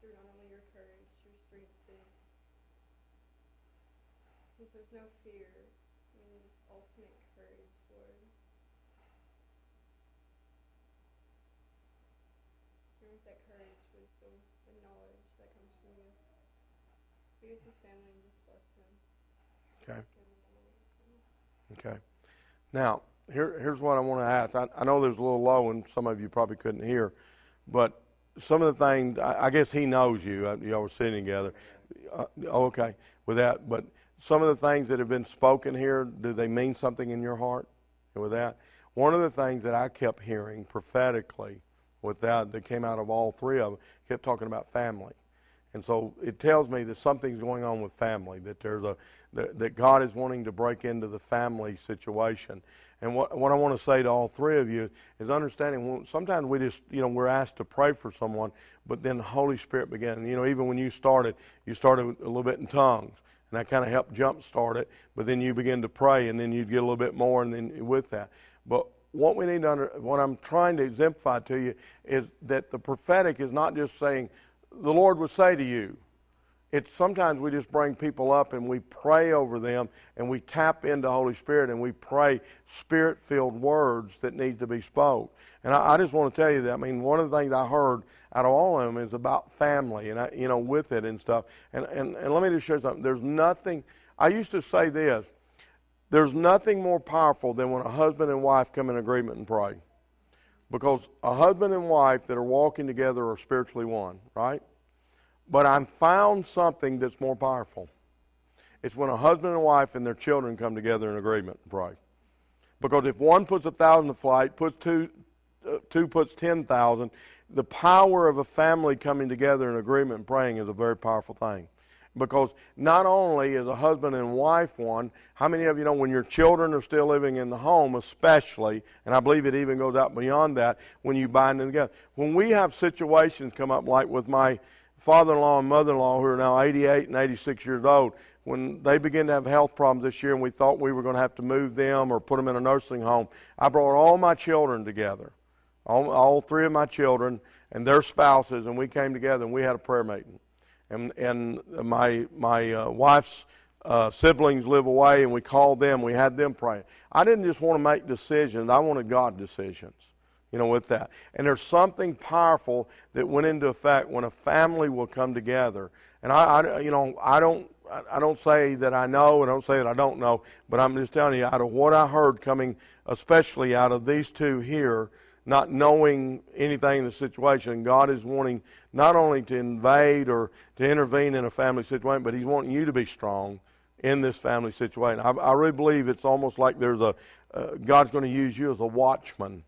through not only your courage, your strength, but since there's no fear, I mean, just ultimate courage, Lord. And with that courage, wisdom, and knowledge that comes from you. Be with his family and just bless him. Okay. Bless him in all ways. Okay. Now, here, here's what I want to ask. I, I know there's a little low, and some of you probably couldn't hear, but some of the things, I, I guess he knows you. Uh, y'all were sitting together. Uh, okay, with that. But some of the things that have been spoken here, do they mean something in your heart with that? One of the things that I kept hearing prophetically with that, that came out of all three of them, kept talking about family. And so it tells me that something's going on with family, that there's a that, that God is wanting to break into the family situation. And what what I want to say to all three of you is understanding sometimes we just you know we're asked to pray for someone, but then the Holy Spirit began. You know, even when you started, you started a little bit in tongues, and that kind of helped jumpstart it. But then you begin to pray, and then you'd get a little bit more, and then with that. But what we need to under, what I'm trying to exemplify to you is that the prophetic is not just saying the Lord would say to you. It's sometimes we just bring people up and we pray over them and we tap into Holy Spirit and we pray spirit filled words that need to be spoke. And I, I, just want to tell you that. I mean, one of the things I heard out of all of them is about family and, I, you know, with it and stuff. And, and, and let me just you something. There's nothing, I used to say this there's nothing more powerful than when a husband and wife come in agreement and pray. Because a husband and wife that are walking together are spiritually one, right? But I found something that's more powerful. It's when a husband and wife and their children come together in agreement and pray. Because if one puts a thousand to flight, puts two, uh, two puts ten thousand, the power of a family coming together in agreement and praying is a very powerful thing. Because not only is a husband and wife one, how many of you know when your children are still living in the home, especially, and I believe it even goes out beyond that when you bind them together. When we have situations come up like with my father in law and mother in law who are now 88 and 86 years old, when they began to have health problems this year and we thought we were going to have to move them or put them in a nursing home, I brought all my children together, all, all three of my children and their spouses, and we came together and we had a prayer meeting. And, and my, my uh, wife's uh, siblings live away, and we called them. We had them praying. I didn't just want to make decisions, I wanted God decisions you know, with that. And there's something powerful that went into effect when a family will come together. And I, I you know, I don't, I don't say that I know, and I don't say that I don't know, but I'm just telling you out of what I heard coming, especially out of these two here, not knowing anything in the situation, God is wanting not only to invade or to intervene in a family situation, but He's wanting you to be strong in this family situation. I, I really believe it's almost like there's a uh, God's going to use you as a watchman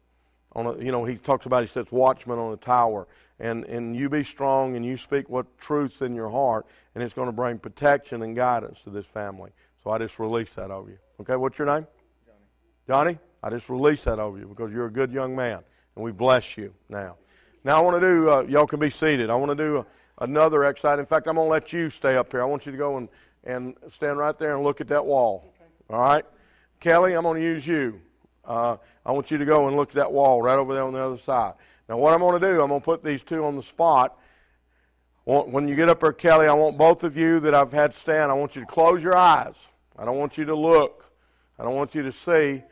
on a, you know, he talks about, he says, watchman on a tower. And, and you be strong and you speak what truth's in your heart, and it's going to bring protection and guidance to this family. So I just release that over you. Okay, what's your name? Johnny. Johnny, I just release that over you because you're a good young man, and we bless you now. Now I want to do, uh, y'all can be seated. I want to do a, another exercise. In fact, I'm going to let you stay up here. I want you to go and, and stand right there and look at that wall. All right? Kelly, I'm going to use you. Uh, I want you to go and look at that wall right over there on the other side. Now, what I'm going to do, I'm going to put these two on the spot. When you get up there, Kelly, I want both of you that I've had stand, I want you to close your eyes. I don't want you to look. I don't want you to see.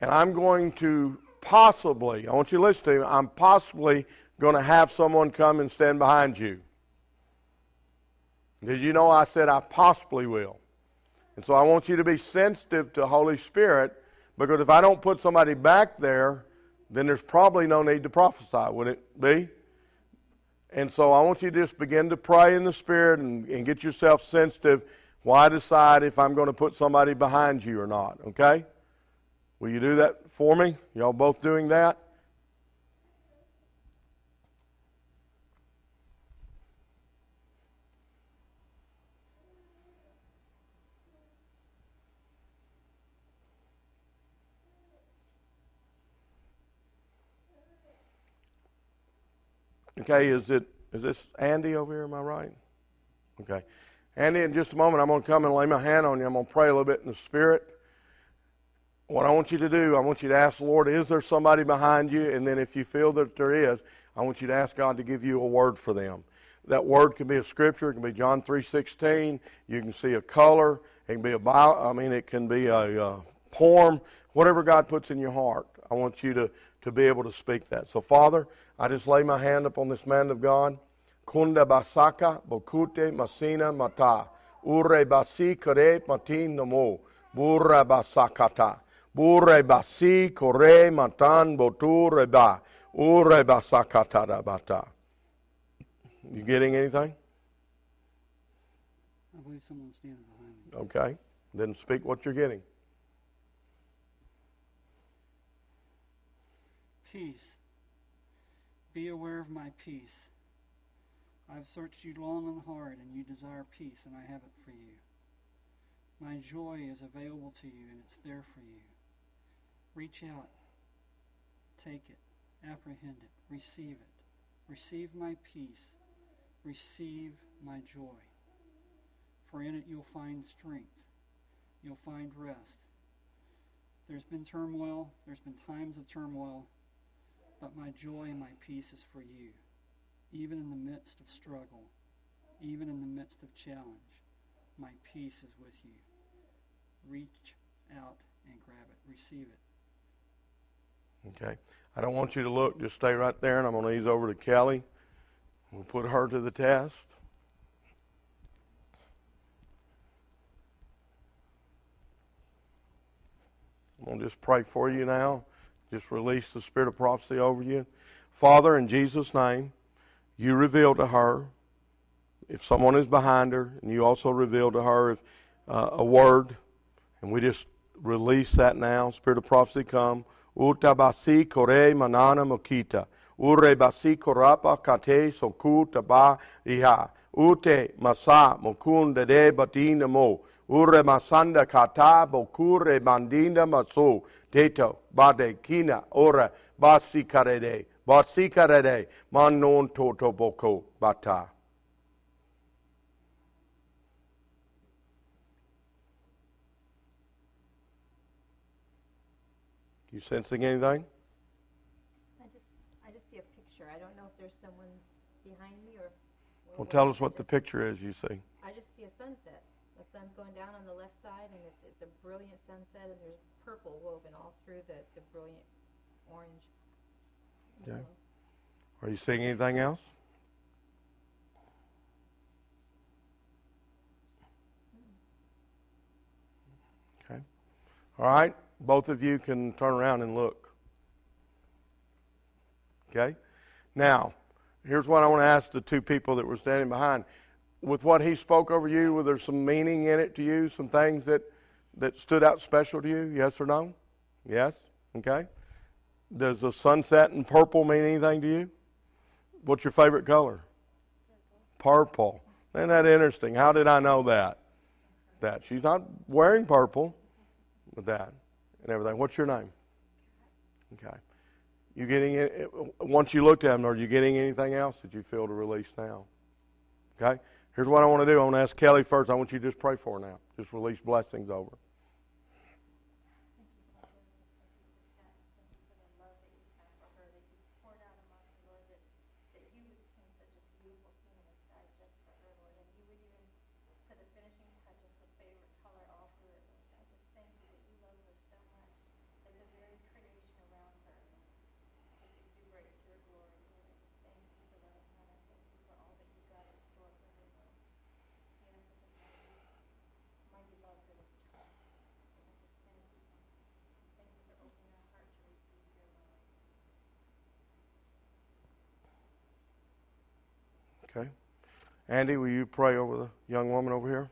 And I'm going to possibly, I want you to listen to me, I'm possibly going to have someone come and stand behind you. Did you know I said I possibly will? And so I want you to be sensitive to Holy Spirit Because if I don't put somebody back there, then there's probably no need to prophesy, would it be? And so I want you to just begin to pray in the Spirit and, and get yourself sensitive. Why decide if I'm going to put somebody behind you or not? Okay? Will you do that for me? Y'all both doing that? Okay, is it is this Andy over here? Am I right? Okay. Andy, in just a moment, I'm going to come and lay my hand on you. I'm going to pray a little bit in the Spirit. What I want you to do, I want you to ask the Lord, is there somebody behind you? And then if you feel that there is, I want you to ask God to give you a word for them. That word can be a scripture, it can be John 3.16, you can see a color, it can be a bio, I mean, it can be a uh, poem, whatever God puts in your heart. I want you to, to be able to speak that. So, Father, I just lay my hand upon this man of God. Kunda basaka bokute masina mata. Ure basi kore matin namo. Burra basakata. Burre basi kore matan boture ba. Ure basakata da bata. You getting anything? I believe someone's standing behind me. Okay. Then speak what you're getting. Peace. Be aware of my peace. I've searched you long and hard, and you desire peace, and I have it for you. My joy is available to you, and it's there for you. Reach out, take it, apprehend it, receive it. Receive my peace, receive my joy. For in it you'll find strength, you'll find rest. There's been turmoil, there's been times of turmoil, but my joy and my peace is for you, even in the midst of struggle, even in the midst of challenge. My peace is with you. Reach out and grab it, receive it. Okay. I don't want you to look. Just stay right there, and I'm going to ease over to Kelly. We'll put her to the test. I'm going to just pray for you now. Just release the spirit of prophecy over you. Father, in Jesus' name, you reveal to her if someone is behind her, and you also reveal to her if, uh, a word, and we just release that now. Spirit of prophecy, come. Utabasi kore manana mokita. Ure basi korapa kate soku taba iha. Ute masa mokunda de. Ure masanda kata bokure bandinda maso. Teto bade kina ora basi karede. Basi karede. Manon toto boko bata. You sensing anything? I just, I just see a picture. I don't know if there's someone behind me or. Well, tell us what the picture is you see. I just see a sunset. Sun's going down on the left side, and it's it's a brilliant sunset, and there's purple woven all through the the brilliant orange. Okay. yellow. Are you seeing anything else? Hmm. Okay. All right. Both of you can turn around and look. Okay. Now, here's what I want to ask the two people that were standing behind. With what he spoke over you, was there some meaning in it to you? Some things that, that stood out special to you? Yes or no? Yes? Okay. Does the sunset in purple mean anything to you? What's your favorite color? Purple. Isn't that interesting? How did I know that? That she's not wearing purple with that and everything. What's your name? Okay. You getting it? Once you looked at them, are you getting anything else that you feel to release now? Okay. Here's what I want to do. I want to ask Kelly first. I want you to just pray for her now. Just release blessings over. Andy, will you pray over the young woman over here?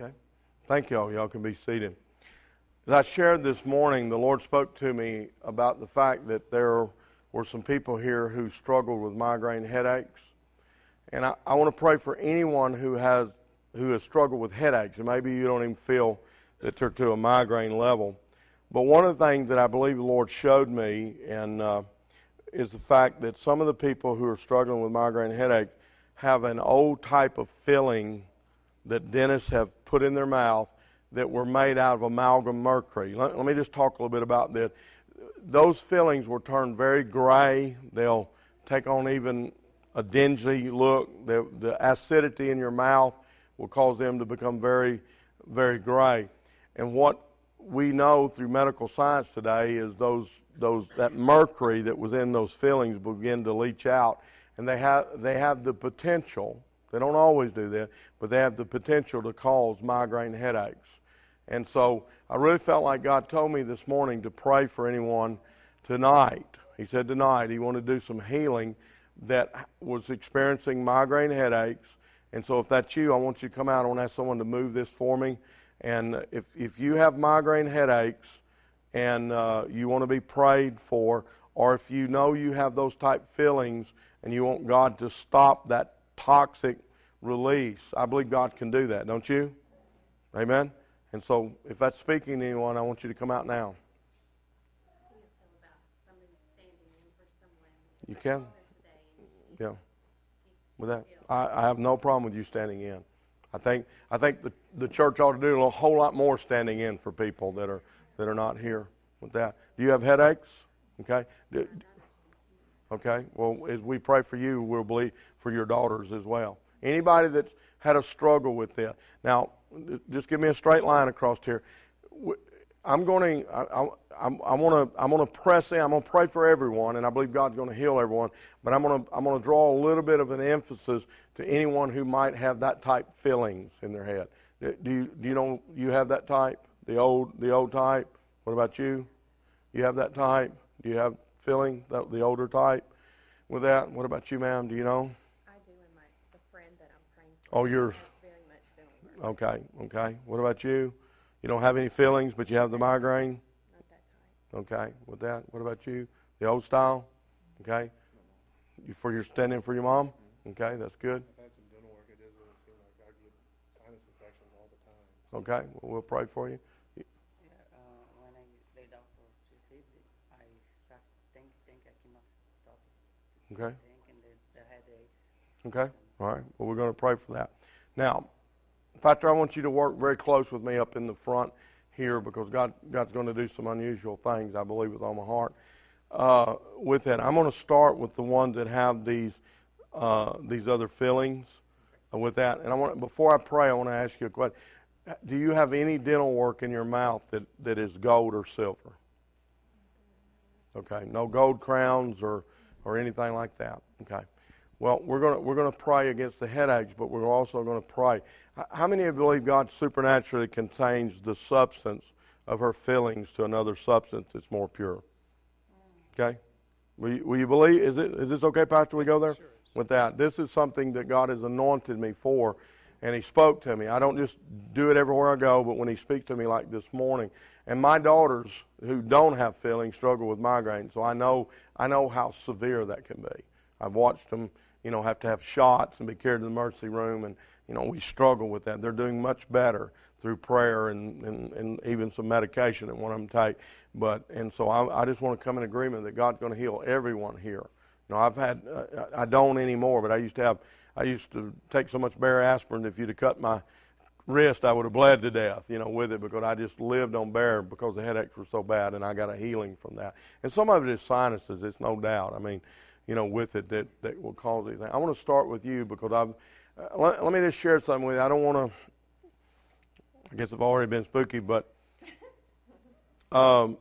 Okay. Thank y'all. Y'all can be seated. As I shared this morning, the Lord spoke to me about the fact that there were some people here who struggled with migraine headaches. And I, I want to pray for anyone who has who has struggled with headaches, and maybe you don't even feel that they're to a migraine level. But one of the things that I believe the Lord showed me and uh, is the fact that some of the people who are struggling with migraine headache have an old type of filling that dentists have put in their mouth that were made out of amalgam mercury. Let, let me just talk a little bit about that. Those fillings will turn very gray. They'll take on even a dingy look. The, the acidity in your mouth will cause them to become very, very gray. And what we know through medical science today is those, those, that mercury that was in those fillings begin to leach out. And they have, they have the potential, they don't always do that, but they have the potential to cause migraine headaches. And so I really felt like God told me this morning to pray for anyone tonight. He said tonight he wanted to do some healing that was experiencing migraine headaches. And so if that's you, I want you to come out. I want to ask someone to move this for me. And if, if you have migraine headaches and uh, you want to be prayed for, or if you know you have those type feelings and you want God to stop that toxic release, I believe God can do that, don't you? Amen? And so if that's speaking to anyone, I want you to come out now. You can? Yeah. With that, I, I have no problem with you standing in. I think I think the the church ought to do a whole lot more standing in for people that are that are not here with that. Do you have headaches? Okay. Do, okay. Well, as we pray for you, we'll believe for your daughters as well. Anybody that's had a struggle with that. Now, just give me a straight line across here. I'm going to, I, I, I want to, I'm going to press in. I'm going to pray for everyone, and I believe God's going to heal everyone. But I'm going to, I'm going to draw a little bit of an emphasis to anyone who might have that type feelings in their head. Do you, do you know you have that type? The old, the old type. What about you? You have that type? Do you have feeling that the older type with that? What about you, ma'am? Do you know? I do, and my the friend that I'm praying for. Oh, yours. has very much dealing with Okay, okay. What about you? You don't have any feelings, but you have the migraine? not that type. Okay, with that. What about you? The old style? Okay. You for your standing for your mom? Mm-hmm. Okay, that's good. I've had some dental work. It doesn't seem like I get sinus infections all the time. Okay, well, we'll pray for you. Yeah, uh, when I lay down for to sleep, I start think think I cannot stop it. Okay. Think and the, the headaches. Okay, all right. Well, we're going to pray for that. Now, Pastor, I want you to work very close with me up in the front here because God, God's going to do some unusual things, I believe, with all my heart. Uh, with that, I'm going to start with the ones that have these uh, these other fillings. uh, with that, and I want before I pray, I want to ask you a question. Do you have any dental work in your mouth that, that is gold or silver? Okay, no gold crowns or, or anything like that. Okay. Well, we're going to we're going to pray against the headaches, but we're also going to pray. How many of you believe God supernaturally contains the substance of her fillings to another substance that's more pure? Okay. Will you, will you believe? Is it is this okay, Pastor? We go there with that. This is something that God has anointed me for, and He spoke to me. I don't just do it everywhere I go, but when He speaks to me like this morning, and my daughters who don't have fillings struggle with migraine, so I know I know how severe that can be. I've watched them, you know, have to have shots and be carried to the emergency room, and you know, we struggle with that. They're doing much better through prayer and, and, and even some medication that one of them take. But and so I, I just want to come in agreement that God's going to heal everyone here. You know, I've had uh, I don't anymore, but I used to have I used to take so much Bayer aspirin if you'd have cut my wrist, I would have bled to death, you know, with it because I just lived on Bayer because the headaches were so bad, and I got a healing from that. And some of it is sinuses, it's no doubt. I mean, you know, with it that that will cause anything. I want to start with you because I've. Uh, let, let me just share something with you. I don't want to. I guess I've already been spooky, but um,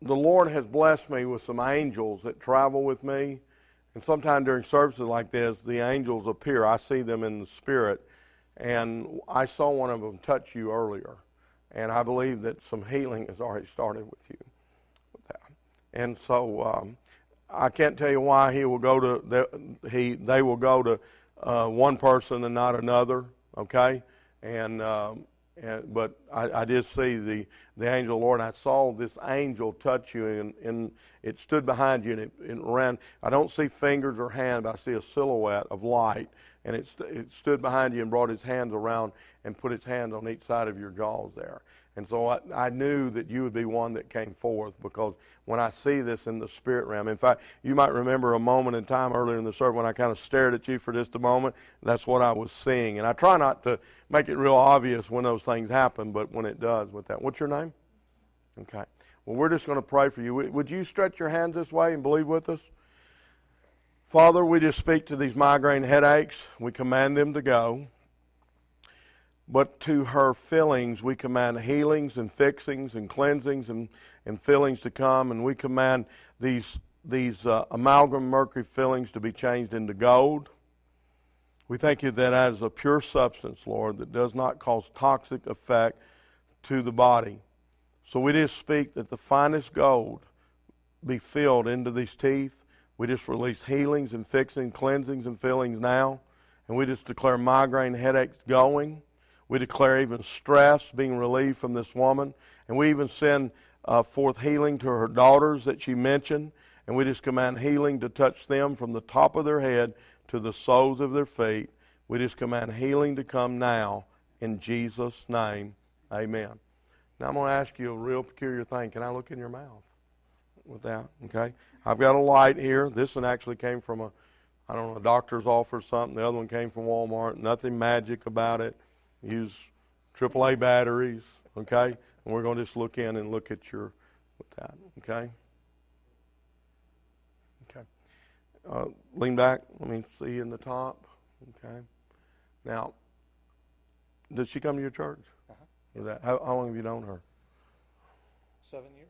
the Lord has blessed me with some angels that travel with me. And sometime during services like this, the angels appear. I see them in the spirit and I saw one of them touch you earlier. And I believe that some healing has already started with you. With that. And so um, I can't tell you why he will go to the, he they will go to uh, one person and not another. Okay, and, um, and but I, I, did see the the angel of the Lord. I saw this angel touch you, and, and it stood behind you, and it, it ran. I don't see fingers or hand, but I see a silhouette of light and it, st- it stood behind you and brought its hands around and put its hands on each side of your jaws there. And so I, I knew that you would be one that came forth because when I see this in the spirit realm, in fact, you might remember a moment in time earlier in the service when I kind of stared at you for just a moment. That's what I was seeing. And I try not to make it real obvious when those things happen, but when it does with that. What's your name? Okay. Well, we're just going to pray for you. Would you stretch your hands this way and believe with us? Father, we just speak to these migraine headaches. We command them to go. But to her fillings, we command healings and fixings and cleansings and, and fillings to come. And we command these, these uh, amalgam mercury fillings to be changed into gold. We thank you that as a pure substance, Lord, that does not cause toxic effect to the body. So we just speak that the finest gold be filled into these teeth we just release healings and fixing, cleansings and fillings now. And we just declare migraine headaches going. We declare even stress being relieved from this woman. And we even send uh, forth healing to her daughters that she mentioned. And we just command healing to touch them from the top of their head to the soles of their feet. We just command healing to come now in Jesus' name. Amen. Now I'm going to ask you a real peculiar thing. Can I look in your mouth with that? Okay. I've got a light here. This one actually came from a, I don't know, a doctor's office or something. The other one came from Walmart. Nothing magic about it. Use AAA batteries, okay? And we're going to just look in and look at your, with that, okay? Okay. Uh, lean back. Let me see in the top, okay? Now, did she come to your church? Uh-huh. That, how, how long have you known her? Seven years.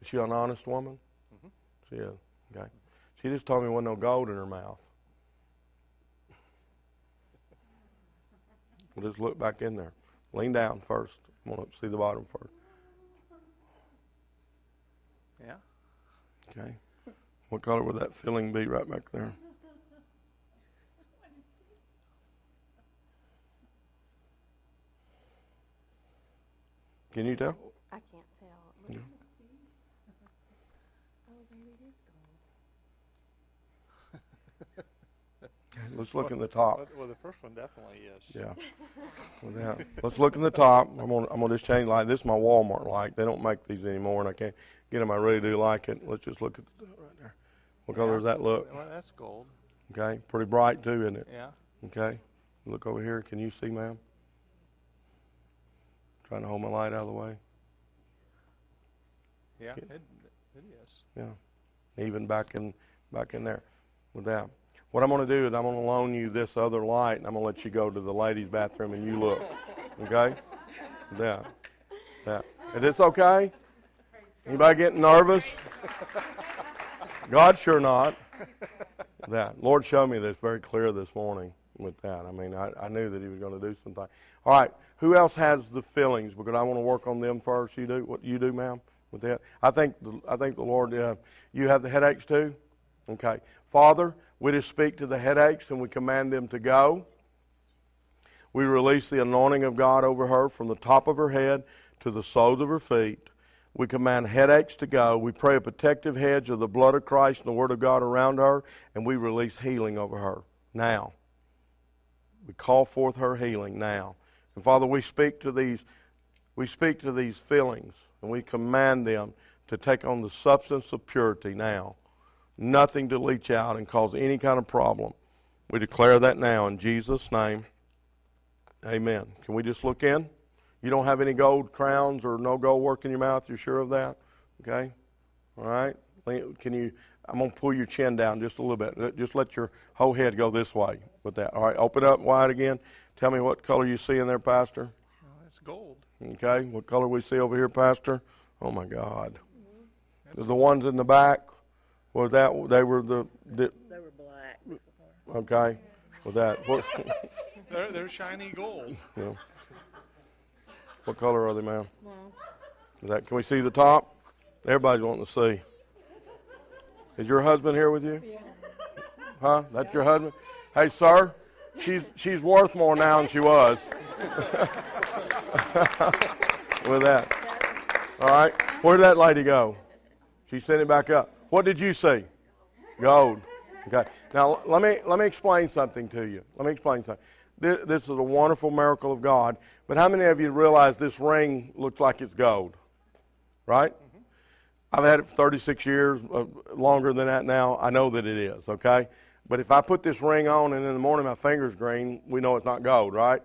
Is she an honest woman? Mhm. She is. Okay. She just told me there wasn't no gold in her mouth. We'll just look back in there. Lean down first. I want to see the bottom first. Yeah. Okay. What color would that filling be right back there? Can you tell? I can't tell. It looks- Oh, maybe it is gold. Okay, Let's look in the top. Well, the first one definitely is. Yeah. Let's look in the top. I'm gonna I'm gonna just change light. This is my Walmart light. They don't make these anymore, and I can't get them. I really do like it. Let's just look at the right there. What color does that look? Well, that's gold. Okay, pretty bright too, isn't it? Yeah. Okay. Look over here. Can you see, ma'am? Trying to hold my light out of the way. Yeah. Yeah. It, it is. Yeah. Even back in back in there with that. What I'm going to do is I'm going to loan you this other light, and I'm going to let you go to the ladies' bathroom and you look. Okay? Yeah. Yeah. Is this okay? Anybody getting nervous? God sure not. That Lord showed me this very clear this morning with that. I mean, I, I knew that He was going to do something. All right. Who else has the feelings? Because I want to work on them first. You do what you do, ma'am. With that, I think the, I think the Lord. Uh, you have the headaches too. Okay, Father, we just speak to the headaches and we command them to go. We release the anointing of God over her from the top of her head to the soles of her feet. We command headaches to go. We pray a protective hedge of the blood of Christ and the Word of God around her, and we release healing over her now. We call forth her healing now. And Father, we speak to these we speak to these feelings and we command them to take on the substance of purity now. Nothing to leach out and cause any kind of problem. We declare that now in Jesus' name. Amen. Can we just look in? You don't have any gold crowns or no gold work in your mouth? You're sure of that? Okay? All right? Can you? I'm going to pull your chin down just a little bit. Just let your whole head go this way with that. All right? Open up wide again. Tell me what color you see in there, Pastor. Oh, that's gold. Okay? What color we see over here, Pastor? Oh, my God. Mm-hmm. The ones in the back, was that, they were the, the They were black. okay? With that, what, They're, they're shiny gold. you know. What color are they, ma'am? Is that, can we see the top? Everybody's wanting to see. Is your husband here with you? Yeah. Huh? That's your husband? Hey, sir, she's she's worth more now than she was. with that. All right. Where did that lady go? She sent it back up. What did you see? Gold. Okay. Now let me let me explain something to you. Let me explain something. This, this is a wonderful miracle of God. But how many of you realize this ring looks like it's gold? Right? I've had it for 36 years, uh, longer than that now. I know that it is, okay? But if I put this ring on and in the morning my finger's green, we know it's not gold, right?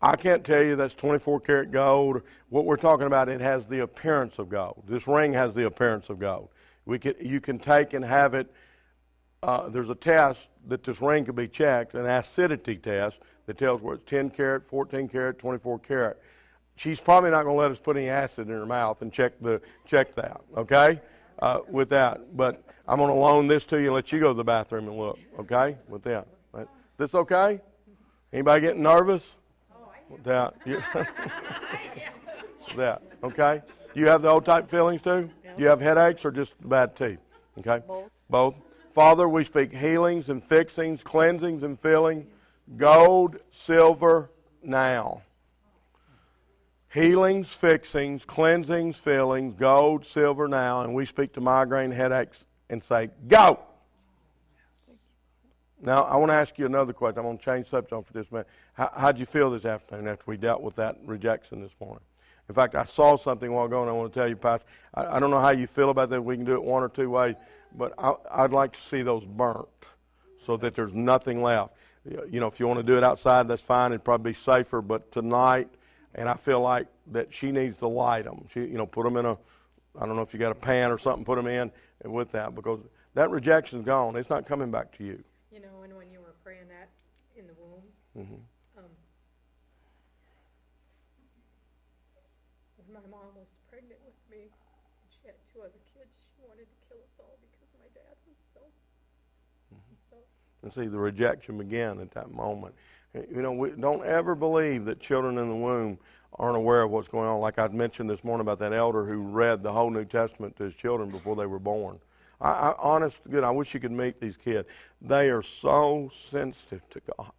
I can't tell you that's 24 karat gold. What we're talking about, it has the appearance of gold. This ring has the appearance of gold. We can, you can take and have it. Uh, there's a test that this ring can be checked, an acidity test that tells where it's 10 karat, 14 karat, 24 karat. She's probably not going to let us put any acid in her mouth and check the check that. Okay, uh, with that. But I'm going to loan this to you and let you go to the bathroom and look. Okay, with that. Right. This okay? Anybody getting nervous? With that. You- that. Okay. You have the old type feelings too. You have headaches or just bad teeth. Okay. Both. Both. Father, we speak healings and fixings, cleansings and filling, gold, silver, now. Healings, fixings, cleansings, fillings, gold, silver now, and we speak to migraine headaches and say, Go! Now, I want to ask you another question. I'm going to change subject on for this minute. How, how'd you feel this afternoon after we dealt with that rejection this morning? In fact, I saw something while ago, and I want to tell you, Pastor. I, I don't know how you feel about that. We can do it one or two ways, but I, I'd like to see those burnt so that there's nothing left. You know, if you want to do it outside, that's fine. It'd probably be safer. But tonight, and I feel like that she needs to light them. She, you know, put them in a, I don't know if you got a pan or something, put them in with that because that rejection's gone. It's not coming back to you. You know, and when you were praying that in the womb, Mhm. um, when my mom was pregnant with me, and she had two other kids, she wanted to kill us all because my dad was so, so. And see, the rejection began at that moment. You know, we don't ever believe that children in the womb aren't aware of what's going on. Like I mentioned this morning about that elder who read the whole New Testament to his children before they were born. I, I honest good, I wish you could meet these kids. They are so sensitive to God.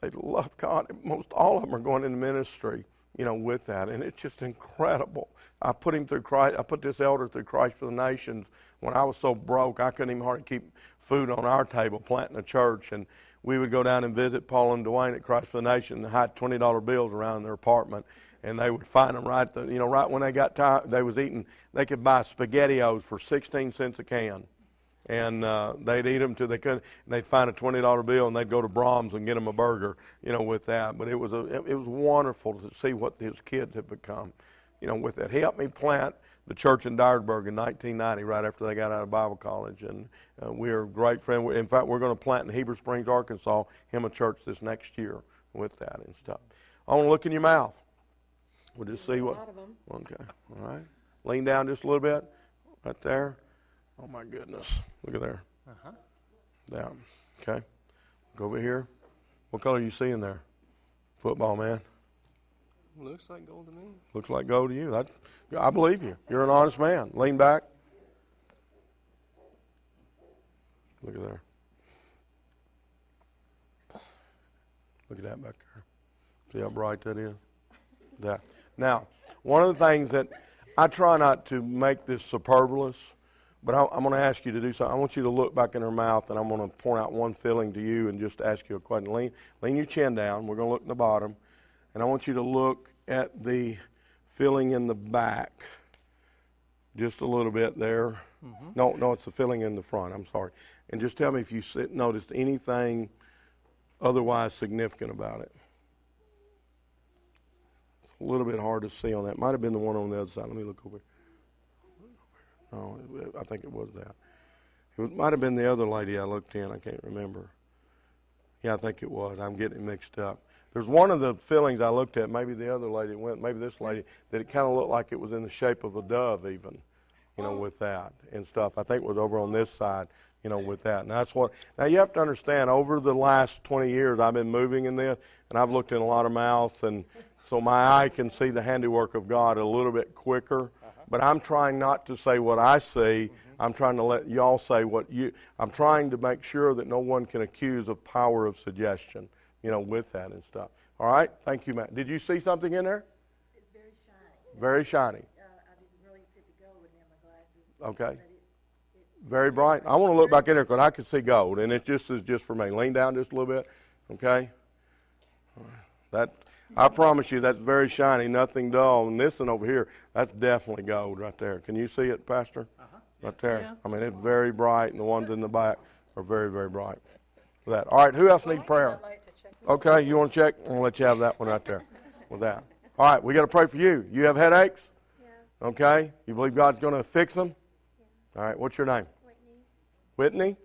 They love God. Most all of them are going into ministry, you know, with that, and it's just incredible. I put him through Christ. I put this elder through Christ for the Nations when I was so broke I couldn't even hardly keep food on our table, planting a church, and we would go down and visit Paul and Dwayne at Christ for the Nation and hide twenty dollar bills around their apartment, and they would find them right, the, you know, right when they got tired. They was eating. They could buy SpaghettiOs for sixteen cents a can and uh, they'd eat them till they couldn't. And they'd find a twenty dollar bill, and they'd go to Braum's and get them a burger, you know, with that. But it was a, it was wonderful to see what his kids had become, you know, with that. He helped me plant the church in Dyersburg in 1990, right after they got out of Bible college, and uh, we are great friends. In fact, we're going to plant in Heber Springs, Arkansas, him a church this next year with that and stuff. I want to look in your mouth. We'll just see what. lot of 'em. Okay, all right. Lean down just a little bit, right there. Oh my goodness! Look at there. Uh-huh. Down. Okay. Go over here. What color you seeing there? Football man. Looks like gold to me. Looks like gold to you. That, I believe you. You're an honest man. Lean back. Look at there. Look at that back there. See how bright that is? That. Now, One of the things that I try not to make this superfluous, but I, I'm going to ask you to do something. I want you to look back in her mouth, and I'm going to point out one feeling to you and just ask you a question. Lean, lean your chin down. We're going to look in the bottom, and I want you to look at the feeling in the back, just a little bit there. Mm-hmm. No, no, it's the filling in the front. I'm sorry. And just tell me if you sit, noticed anything otherwise significant about it. It's a little bit hard to see on that. Might have been the one on the other side. Let me look over. No, I think it was that. It might have been the other lady I looked in. I can't remember. Yeah, I think it was. I'm getting it mixed up. There's one of the fillings I looked at. Maybe the other lady went. Maybe this lady that it kind of looked like it was in the shape of a dove, even. You know, oh. with that and stuff. I think it was over on this side. You know, with that. And that's what. Now you have to understand. Over the last 20 years, I've been moving in this, and I've looked in a lot of mouths, and so my eye can see the handiwork of God a little bit quicker. But I'm trying not to say what I see. I'm trying to let y'all say what you. I'm trying to make sure that no one can accuse of power of suggestion. You know, with that and stuff. All right. Thank you, Matt. Did you see something in there? It's very shiny. Very shiny. Uh, I didn't really see the gold in my glasses. Okay. But it, Very bright. I want to look back in there because I can see gold, and it just is just for me. Lean down just a little bit, okay? That I promise you, that's very shiny, nothing dull. And this one over here, that's definitely gold right there. Can you see it, Pastor? Uh-huh. Right there. Yeah. I mean, it's very bright, and the ones in the back are very, very bright. With That. All right. Who else need prayer? Okay, you want to check? I'm gonna let you have that one right there. With that. All right, we got to pray for you. You have headaches? Yes. Okay. You believe God's going to fix them? All right. What's your name? Whitney. Whitney?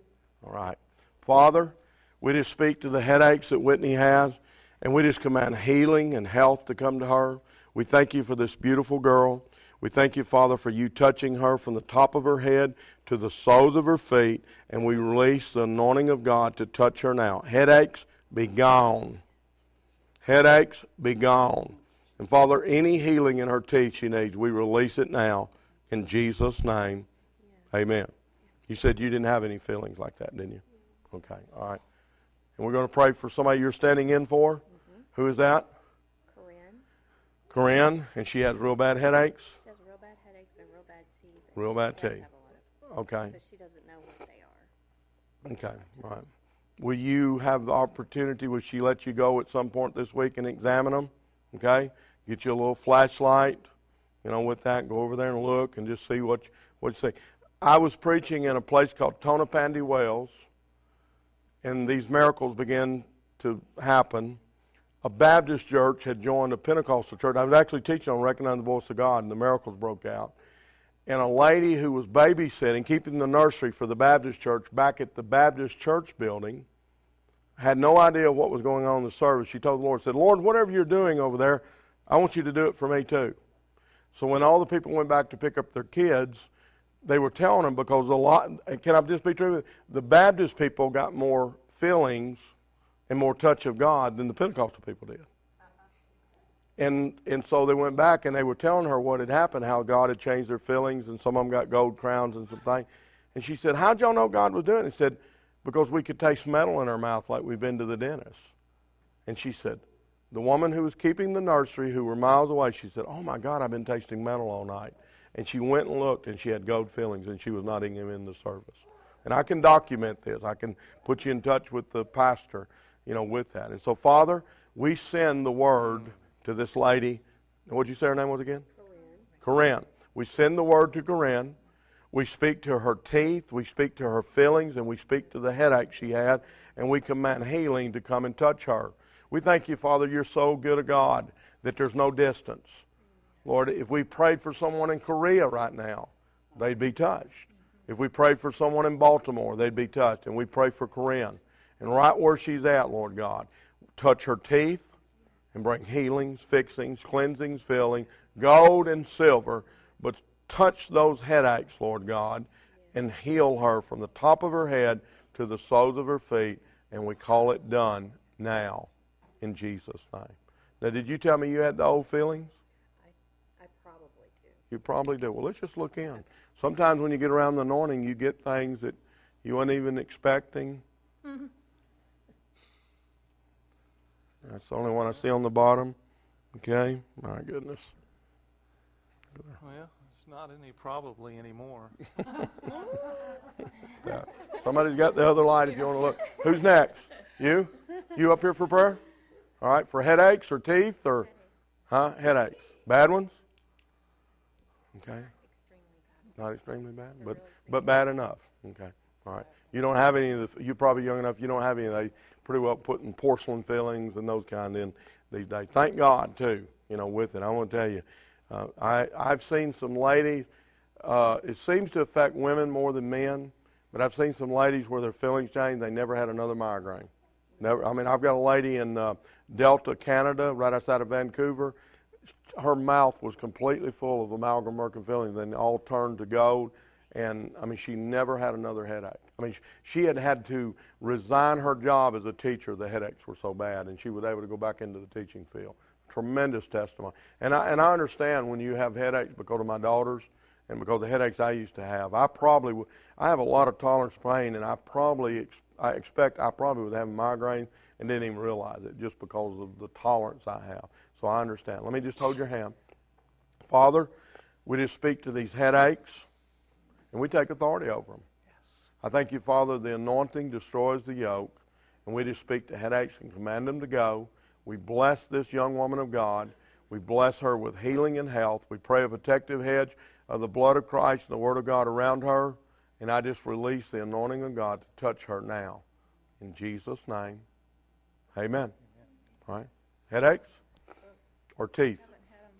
All right. Father, we just speak to the headaches that Whitney has, and we just command healing and health to come to her. We thank you for this beautiful girl. We thank you, Father, for you touching her from the top of her head to the soles of her feet, and we release the anointing of God to touch her now. Headaches, be gone. Headaches, be gone. And Father, any healing in her teeth she needs, we release it now in Jesus' name. Amen. You said you didn't have any feelings like that, didn't you? Okay, all right. And we're going to pray for somebody you're standing in for. Who is that? Corinne. Corinne, and she has real bad headaches. She has real bad headaches and real bad teeth. Real bad teeth. Have a lot of, Okay, but she doesn't know what they are. okay, all right. Will you have the opportunity? Will she let you go at some point this week and examine them? Okay, get you a little flashlight, you know, with that. Go over there and look and just see what you, what you see. I was preaching in a place called Tonypandy, Wales, and these miracles began to happen. A Baptist church had joined a Pentecostal church. I was actually teaching on recognizing the voice of God, and the miracles broke out. And a lady who was babysitting, keeping the nursery for the Baptist church back at the Baptist church building, had no idea what was going on in the service. She told the Lord, said, Lord, whatever you're doing over there, I want you to do it for me too. So when all the people went back to pick up their kids, they were telling them because a lot, can I just be true? The Baptist people got more feelings and more touch of God than the Pentecostal people did. And, and so they went back and they were telling her what had happened, how God had changed their feelings, and some of them got gold crowns and some things. And she said, How'd y'all know God was doing it? He said, Because we could taste metal in our mouth like we've been to the dentist. And she said, The woman who was keeping the nursery, who were miles away, she said, Oh my God, I've been tasting metal all night. And she went and looked, and she had gold fillings, and she was not even in the service. And I can document this. I can put you in touch with the pastor, you know, with that. And so, Father, we send the word to this lady. What'd you say her name was again? Corinne. Corinne. We send the word to Corinne. We speak to her teeth, we speak to her feelings, and we speak to the headache she had, and we command healing to come and touch her. We thank you, Father, you're so good a God that there's no distance. Lord, if we prayed for someone in Korea right now, they'd be touched. If we prayed for someone in Baltimore, they'd be touched. And we pray for Corinne. And right where she's at, Lord God, touch her teeth and bring healings, fixings, cleansings, filling, gold and silver, but touch those headaches, Lord God, and heal her from the top of her head to the soles of her feet. And we call it done now in Jesus' name. Now, did you tell me you had the old feelings? I probably do. You probably do. Well, let's just look in. Sometimes when you get around the anointing, you get things that you weren't even expecting. Mm-hmm. That's the only one I see on the bottom. Okay? My goodness. Well, it's not any probably anymore. Yeah. Somebody's got the other light if you want to look. Who's next? You? You up here for prayer? All right, for headaches or teeth or, huh? Headaches. Bad ones? Okay. Not extremely bad, but but bad enough. Okay. All right. You don't have any of the. You're probably young enough. You don't have any they pretty well putting porcelain fillings and those kind in these days. Thank God too. You know, with it. I want to tell you, uh, I I've seen some ladies. Uh, it seems to affect women more than men, but I've seen some ladies where their fillings changed. They never had another migraine. Never. I mean, I've got a lady in uh, Delta, Canada, right outside of Vancouver her mouth was completely full of amalgam mercury fillings, then all turned to gold. And I mean, she never had another headache. I mean, she had had to resign her job as a teacher. The headaches were so bad, and she was able to go back into the teaching field. Tremendous testimony. And I, and I understand when you have headaches because of my daughters and because of the headaches I used to have. I probably would, I have a lot of tolerance to pain, and I probably ex, I expect I probably would have a migraine and didn't even realize it just because of the tolerance I have. So I understand. Let me just hold your hand. Father, we just speak to these headaches and we take authority over them. Yes. I thank you, Father, the anointing destroys the yoke, and we just speak to headaches and command them to go. We bless this young woman of God. We bless her with healing and health. We pray a protective hedge of the blood of Christ and the Word of God around her. And I just release the anointing of God to touch her now. In Jesus' name. Amen. Amen. All right. Headaches? or teeth? I haven't had them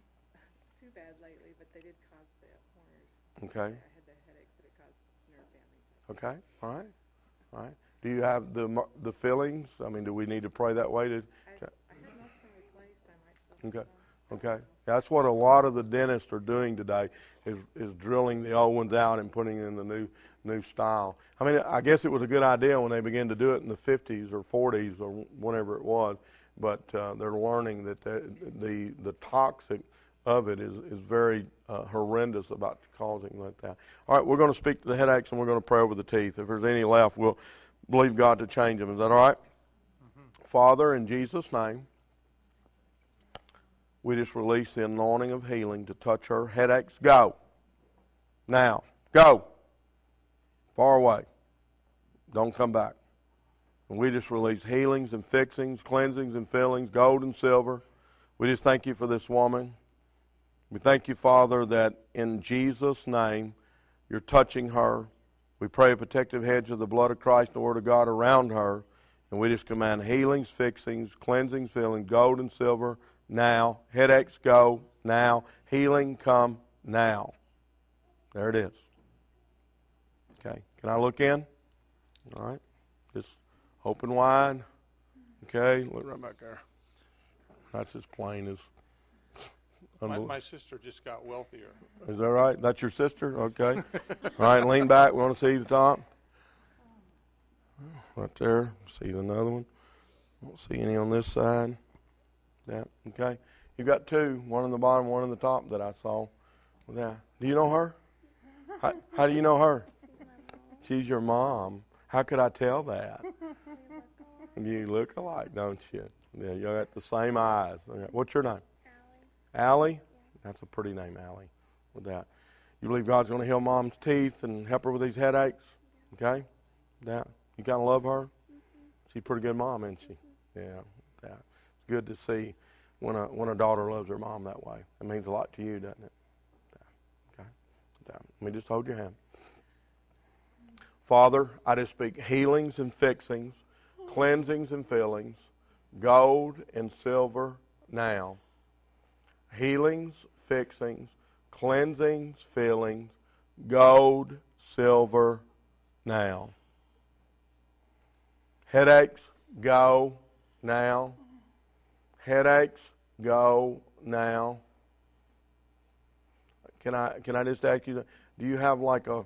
too bad lately, but they did cause the corners. Okay. I had the headaches that it caused nerve damage. Okay. All right. All right. Do you have the the fillings? I mean, do we need to pray that way to? I, I had most them replaced. I might still okay. Okay. That's what a lot of the dentists are doing today is is drilling the old ones out and putting in the new new style. I mean, I guess it was a good idea when they began to do it in the 50s or 40s or whenever it was but uh, they're learning that the, the, the toxic of it is, is very uh, horrendous about causing like that. All right, we're going to speak to the headaches and we're going to pray over the teeth. If there's any left, we'll believe God to change them. Is that all right? mm-hmm. Father, in Jesus' name, we just release the anointing of healing to touch her headaches. Go. Now. Go. Far away. Don't come back. And we just release healings and fixings, cleansings and fillings, gold and silver. We just thank you for this woman. We thank you, Father, that in Jesus' name you're touching her. We pray a protective hedge of the blood of Christ and the Word of God around her. And we just command healings, fixings, cleansings, fillings, gold and silver now. Headaches go now. Healing come now. There it is. Okay. Can I look in? All right. Just open wide. Okay, look right back there. That's as plain as. My, my, sister just got wealthier. Is that right? That's your sister? Okay. All right, lean back. We want to see the top. Right there. See another one. Don't see any on this side. Yeah. Okay. You got two. One on the bottom, one on the top that I saw. Yeah. Do you know her? How, how do you know her? She's your mom. How could I tell that? you look alike, don't you? Yeah, you got the same eyes. What's your name? Allie. That's a pretty name, Allie, with that. You believe God's going to heal mom's teeth and help her with these headaches? Okay? That. You kind of love her? Mm-hmm. She's a pretty good mom, isn't she? Yeah, that. It's good to see when a, when a daughter loves her mom that way. It means a lot to you, doesn't it? Okay? That. Let me just hold your hand. Father, I just speak healings and fixings, cleansings and fillings, gold and silver now. Healings, fixings, cleansings, fillings, gold, silver now. Headaches, go now. Headaches, go now. Can I can I just ask you? Do you have like a,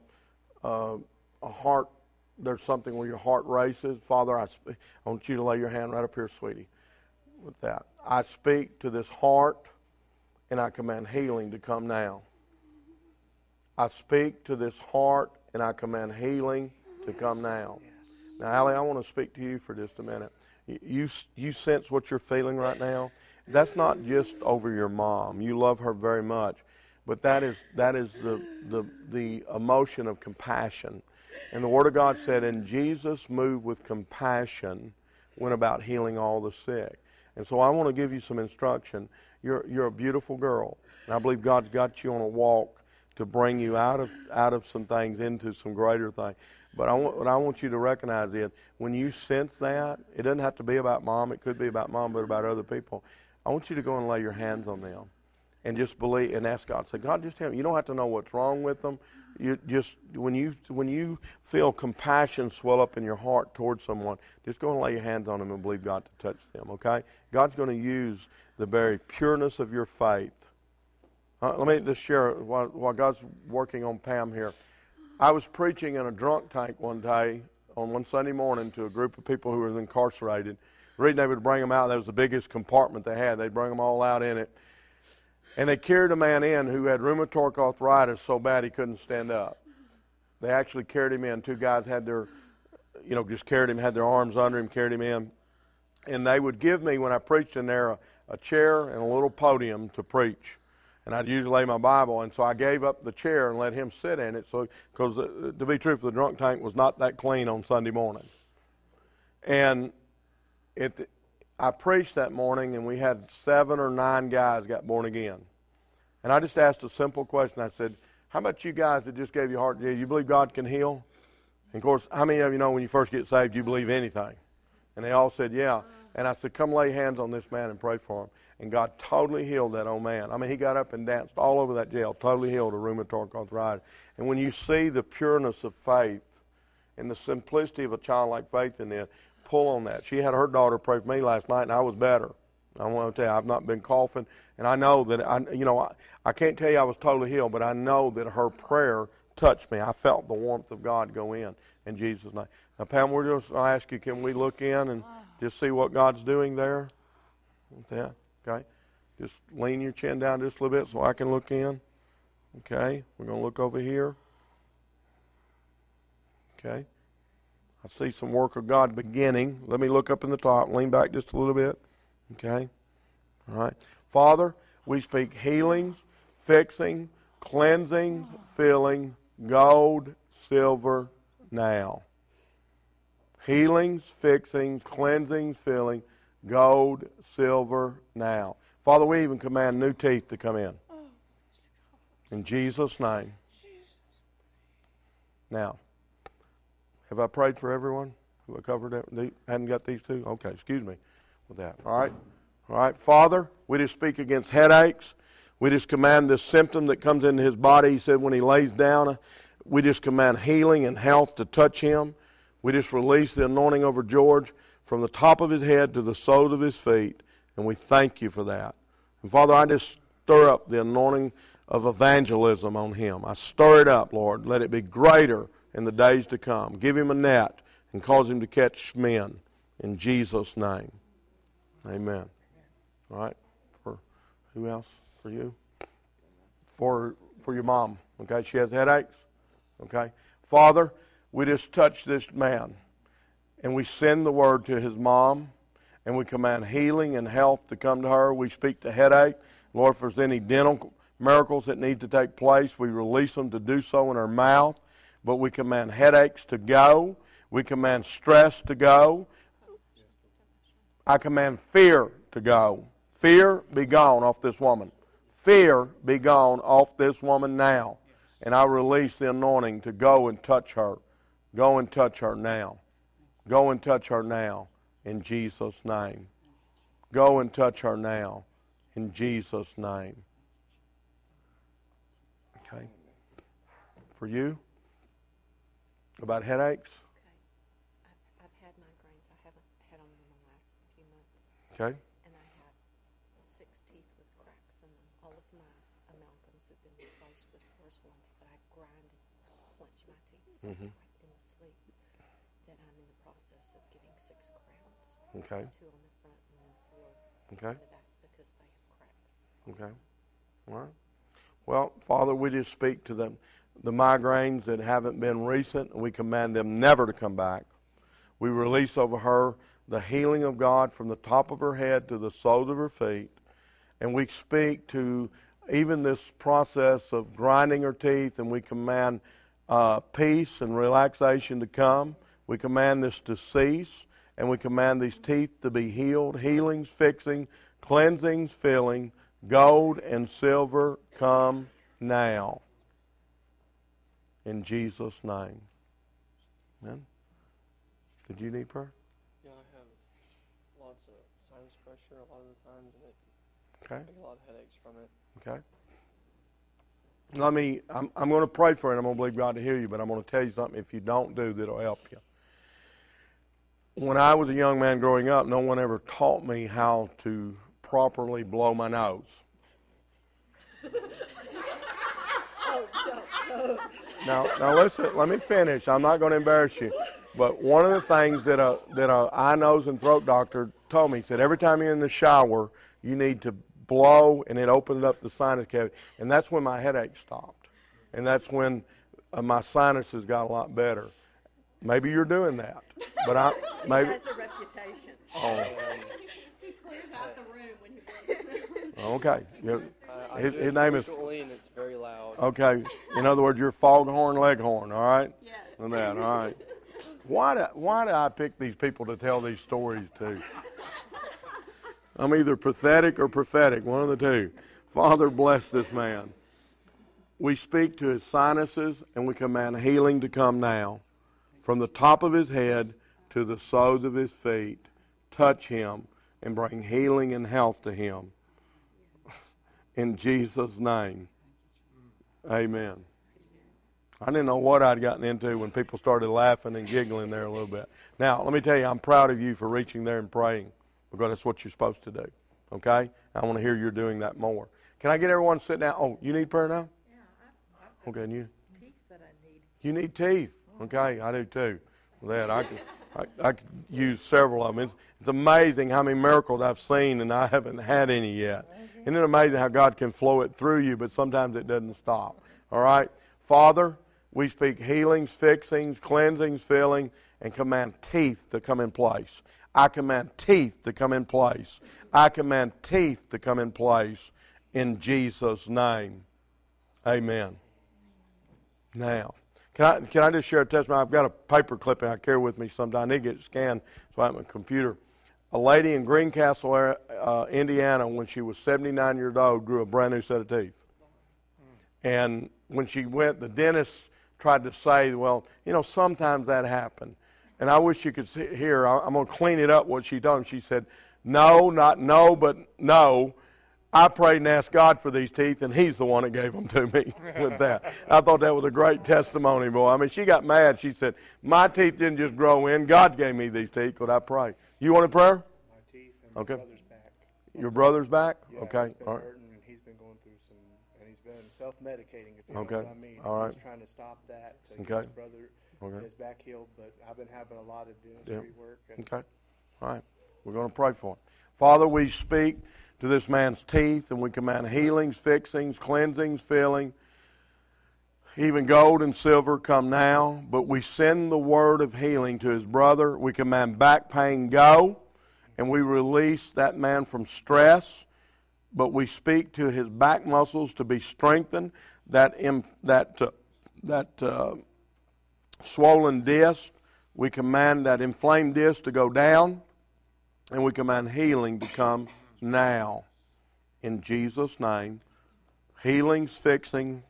a a heart, there's something where your heart races. Father, I, I want you to lay your hand right up here, sweetie, with that. I speak to this heart and I command healing to come now. I speak to this heart and I command healing to come now. Now, Allie, I want to speak to you for just a minute. You, you sense what you're feeling right now? That's not just over your mom. You love her very much. but that is that is the the the emotion of compassion. And the Word of God said, and Jesus moved with compassion, went about healing all the sick. And so I want to give you some instruction. You're you're a beautiful girl, and I believe God's got you on a walk to bring you out of out of some things into some greater things. But I want, what I want you to recognize is when you sense that, it doesn't have to be about mom. It could be about mom, but about other people. I want you to go and lay your hands on them and just believe and ask God. Say, God, just tell me. You don't have to know what's wrong with them. You just when you when you feel compassion swell up in your heart towards someone, just go and lay your hands on them and believe God to touch them. Okay? God's going to use the very pureness of your faith. Uh, let me just share while, while God's working on Pam here. I was preaching in a drunk tank one day on one Sunday morning to a group of people who were incarcerated. The reason they would bring them out, that was the biggest compartment they had. They'd bring them all out in it. And they carried a man in who had rheumatoid arthritis so bad he couldn't stand up. They actually carried him in. Two guys had their, you know, just carried him, had their arms under him, carried him in. And they would give me, when I preached in there, a, chair and a little podium to preach and I'd usually lay my Bible, and so I gave up the chair and let him sit in it. So, because uh, to be truthful, the drunk tank was not that clean on Sunday morning, and it, I preached that morning, and we had seven or nine guys got born again, and I just asked a simple question. I said, "How about you guys that just gave your heart to You believe God can heal?" And of course, how many of you know when you first get saved, you believe anything? And they all said, "Yeah." And I said, "Come lay hands on this man and pray for him." and God totally healed that old man. I mean, he got up and danced all over that jail, totally healed a rheumatoid arthritis. And when you see the pureness of faith and the simplicity of a childlike faith in it, pull on that. She had her daughter pray for me last night, and I was better. I want to tell you, I've not been coughing, and I know that I, you know, I, I can't tell you I was totally healed, but I know that her prayer touched me. I felt the warmth of God go in in Jesus' name. Now, Pam, we're just I ask you, can we look in and just see what God's doing there? That. Okay? Just lean your chin down just a little bit so I can look in. Okay? We're going to look over here. Okay? I see some work of God beginning. Let me look up in the top. Lean back just a little bit. Okay? All right. Father, we speak healings, fixing, cleansing, filling, gold, silver, now. Healings, fixings, cleansings, filling, gold, silver, now. Father, we even command new teeth to come in. Oh, in Jesus' name. Now, have I prayed for everyone? Have I covered it? Hadn't got these two? Okay, excuse me with that. All right? All right, Father, we just speak against headaches. We just command this symptom that comes into his body. He said when he lays down, we just command healing and health to touch him. We just release the anointing over George from the top of his head to the soles of his feet, and we thank you for that. And Father, I just stir up the anointing of evangelism on him. I stir it up, Lord. Let it be greater in the days to come. Give him a net and cause him to catch men in Jesus' name. Amen. All right. For who else? For you? For for your mom. Okay. She has headaches. Okay. Father, we just touch this man and we send the word to his mom, and we command healing and health to come to her. We speak to headache. Lord, if there's any dental miracles that need to take place, we release them to do so in her mouth. But we command headaches to go. We command stress to go. I command fear to go. Fear be gone off this woman. Fear be gone off this woman now. And I release the anointing to go and touch her. Go and touch her now. Go and touch her now in Jesus' name. Go and touch her now in Jesus' name. Okay. For you? About headaches? Okay. I've, I've had migraines. I haven't had them in the last few months. Okay. And I have six teeth with cracks in them. All of my amalgams have been replaced with worse ones, but I grind and clench my teeth so Mhm. tight in the sleep that I'm in the process of getting six crowns. Okay. Two on the front and then four Okay. on the back because they have cracks. Okay. All right. Well, Father, we just speak to them, the migraines that haven't been recent, and we command them never to come back. We release over her the healing of God from the top of her head to the soles of her feet, and we speak to even this process of grinding her teeth, and we command uh, peace and relaxation to come. We command this to cease, and we command these teeth to be healed, healings, fixing, cleansings, filling, gold and silver come now. In Jesus' name. Amen. Did you need prayer? Yeah, I have lots of sinus pressure a lot of the times, and it Okay. I get a lot of headaches from it. Okay. Let me, I'm, I'm going to pray for you and I'm going to believe God to heal you, but I'm going to tell you something if you don't do that'll help you. When I was a young man growing up, no one ever taught me how to properly blow my nose. Now, now listen, let me finish. I'm not going to embarrass you. But one of the things that a, that a eye, nose, and throat doctor told me, he said, every time you're in the shower, you need to blow, and it opened up the sinus cavity. And that's when my headache stopped. And that's when uh, my sinuses got a lot better. Maybe you're doing that. But I, maybe. He has a reputation. Oh, He clears out the room when he blows. okay. You- I, I his, his name is and it's very loud. Okay. In other words, you're foghorn leghorn, all right? Yes. And that, all right. Why do, why do I pick these people to tell these stories to? I'm either pathetic or prophetic, one of the two. Father, bless this man. We speak to his sinuses and we command healing to come now. From the top of his head to the soles of his feet, touch him and bring healing and health to him. In Jesus' name. Amen. I didn't know what I'd gotten into when people started laughing and giggling there a little bit. Now, let me tell you, I'm proud of you for reaching there and praying because that's what you're supposed to do. Okay? I want to hear you're doing that more. Can I get everyone to sit down? Oh, you need prayer now? Yeah, I've, I've Okay, and you? teeth that I need. You need teeth. Okay, I do too. That I could, I, I could use several of them. It's, it's amazing how many miracles I've seen, and I haven't had any yet. Isn't it amazing how God can flow it through you, but sometimes it doesn't stop? All right, Father, we speak healings, fixings, cleansings, filling, and command teeth to come in place. I command teeth to come in place. I command teeth to come in place in Jesus' name. Amen. Now, can I, can I just share a testimony? I've got a paper clipping I carry with me sometimes. I need to get it scanned so I have my computer. A lady in Greencastle, uh, Indiana, when she was 79 years old, grew a brand new set of teeth. And when she went, the dentist tried to say, well, you know, sometimes that happens. And I wish you could hear. I'm going to clean it up what she me. She said, no, not no, but no. I prayed and asked God for these teeth, and He's the one that gave them to me with that. I thought that was a great testimony, boy. I mean, she got mad. She said, My teeth didn't just grow in, God gave me these teeth. Could I pray? You want a prayer? My teeth and Okay. my brother's back. Your brother's back? Yeah, okay. He's been All right. hurting and he's been going through some, and he's been self-medicating. If you Okay. know what I mean. All right. He's trying to stop that to Okay. get his brother Okay. his back healed. But I've been having a lot of dentistry work. And Okay. All right. We're going to pray for him. Father, we speak to this man's teeth and we command healings, fixings, cleansings, filling. Even gold and silver come now, but we send the word of healing to his brother. We command back pain go, and we release that man from stress. But we speak to his back muscles to be strengthened. That im- that uh, that uh, swollen disc, we command that inflamed disc to go down, and we command healing to come now. In Jesus' name, healings, fixing,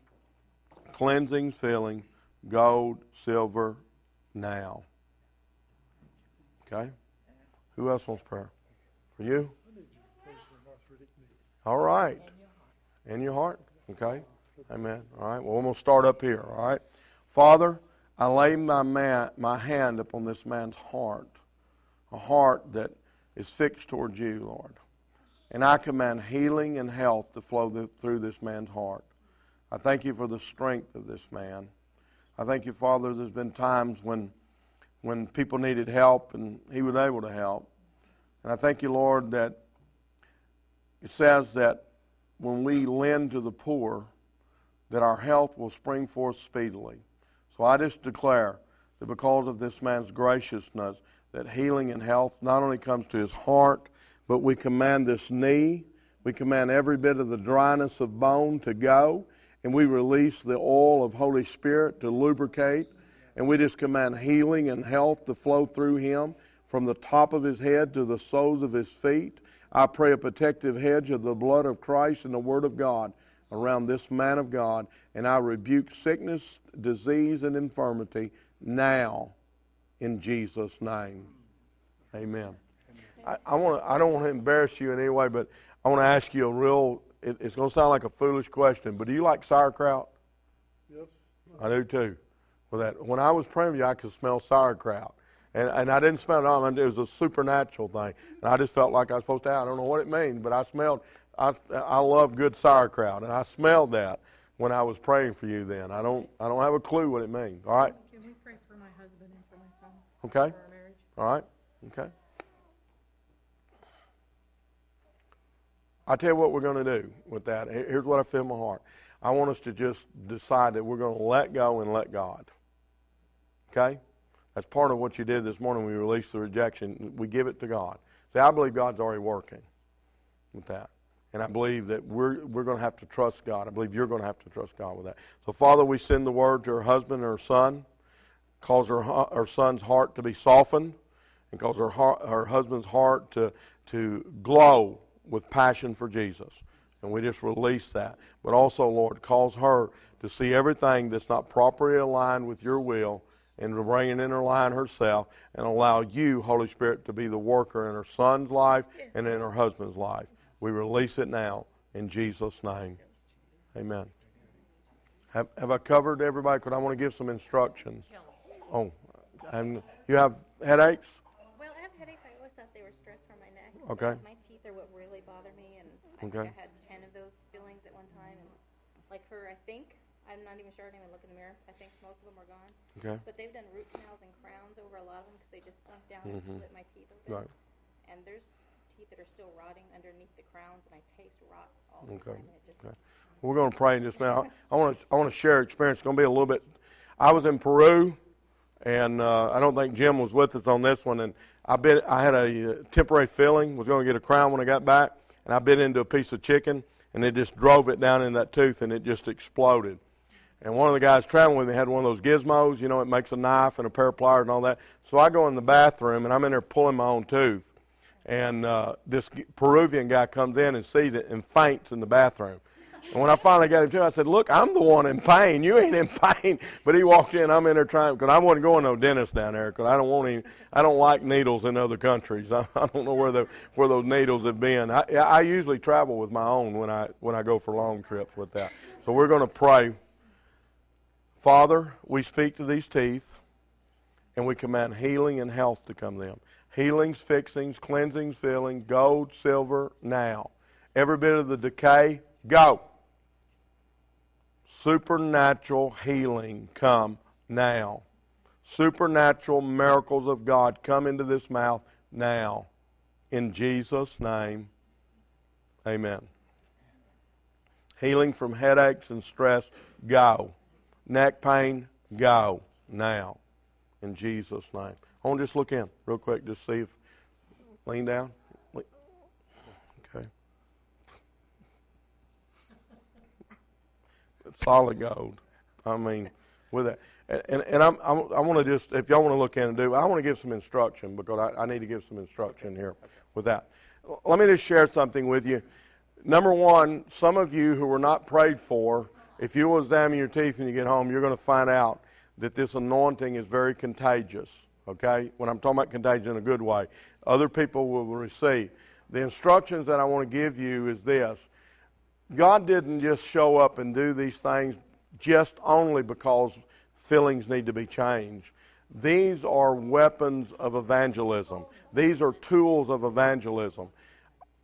cleansings, filling, gold, silver, now. Okay? Who else wants prayer? For you? All right. In your heart? Okay. Amen. All right. Well, we're going to start up here. All right. Father, I lay my, man, my hand upon this man's heart, a heart that is fixed towards you, Lord. And I command healing and health to flow th- through this man's heart. I thank you for the strength of this man. I thank you, Father, there's been times when, when people needed help and he was able to help. And I thank you, Lord, that it says that when we lend to the poor, that our health will spring forth speedily. So I just declare that because of this man's graciousness, that healing and health not only comes to his heart, but we command this knee We command every bit of the dryness of bone to go, and we release the oil of Holy Spirit to lubricate, and we just command healing and health to flow through him from the top of his head to the soles of his feet. I pray a protective hedge of the blood of Christ and the Word of God around this man of God, and I rebuke sickness, disease, and infirmity now in Jesus' name. Amen. I, I, wanna, I don't want to embarrass you in any way, but I want to ask you a real, it, it's going to sound like a foolish question, but do you like sauerkraut? Yes. I do too. Well, that, when I was praying you, I could smell sauerkraut. And, and I didn't smell it on. It was a supernatural thing. And I just felt like I was supposed to. I don't know what it means, but I smelled. I, I love good sauerkraut, and I smelled that when I was praying for you. Then I don't. I don't have a clue what it means. All right. Can we pray for my husband and for my son? Okay. For our marriage. All right. Okay. I'll tell you what we're going to do with that. Here's what I feel in my heart. I want us to just decide that we're going to let go and let God. Okay? That's part of what you did this morning. When we released the rejection. We give it to God. See, I believe God's already working with that. And I believe that we're, we're going to have to trust God. I believe you're going to have to trust God with that. So, Father, we send the word to her husband and her son, cause her, her son's heart to be softened, and cause her, her husband's heart to, to glow with passion for Jesus. And we just release that. But also, Lord, cause her to see everything that's not properly aligned with your will and to bring it in her line herself and allow you, Holy Spirit, to be the worker in her son's life and in her husband's life. We release it now in Jesus' name. Amen. Have, have I covered everybody? Because I want to give some instructions. Oh, and you have headaches? Well, I have headaches. I always thought they were stress from my neck. Okay. My teeth are what really bother I Okay. think I had ten of those fillings at one time. And like her, I think I'm not even sure. I didn't even look in the mirror. I think most of them are gone. Okay. But they've done root canals and crowns over a lot of them because they just sunk down and split my teeth a bit. Right. And there's teeth that are still rotting underneath the crowns, and I taste rot all the Okay. time. And it just Okay. We're going to pray in just a minute. I want to I want to share experience. It's going to be a little bit. I was in Peru, and uh, I don't think Jim was with us on this one. And I bit I had a uh, temporary filling. Was going to get a crown when I got back, and I bit into a piece of chicken, and it just drove it down in that tooth, and it just exploded. And one of the guys traveling with me had one of those gizmos. You know, it makes a knife and a pair of pliers and all that. So I go in the bathroom, and I'm in there pulling my own tooth. And uh, this Peruvian guy comes in and sees it and faints in the bathroom. And when I finally got him to, I said, "Look, I'm the one in pain. You ain't in pain." But he walked in. I'm in there trying because I wasn't going to no dentist down there because I don't want any. I don't like needles in other countries. I, I don't know where the where those needles have been. I, I usually travel with my own when I when I go for long trips with that. So we're going to pray. Father, we speak to these teeth, and we command healing and health to come to them. Healings, fixings, cleansings, filling, gold, silver, now. Every bit of the decay, go supernatural healing come now. Supernatural miracles of God come into this mouth now. In Jesus' name, amen. Healing from headaches and stress, go. Neck pain, go now. In Jesus' name. I want to just look in real quick, just see if. Lean down. Okay. Solid gold. I mean, with that. And, and, I'm, I'm, I want to just, if y'all want to look in and do, I want to give some instruction because I, I need to give some instruction here with that. Let me just share something with you. Number one, some of you who were not prayed for, if you will examine your teeth when you get home, you're going to find out that this anointing is very contagious. Okay? When I'm talking about contagious in a good way, other people will receive. The instructions that I want to give you is this God didn't just show up and do these things just only because feelings need to be changed. These are weapons of evangelism. These are tools of evangelism.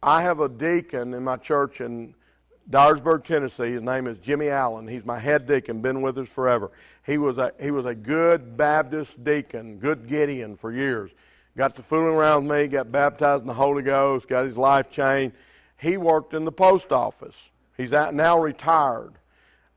I have a deacon in my church in Dyersburg, Tennessee. His name is Jimmy Allen. He's my head deacon, been with us forever. He was a, he was a good Baptist deacon, good Gideon for years. Got to fooling around with me, got baptized in the Holy Ghost, got his life changed. He worked in the post office. He's now retired.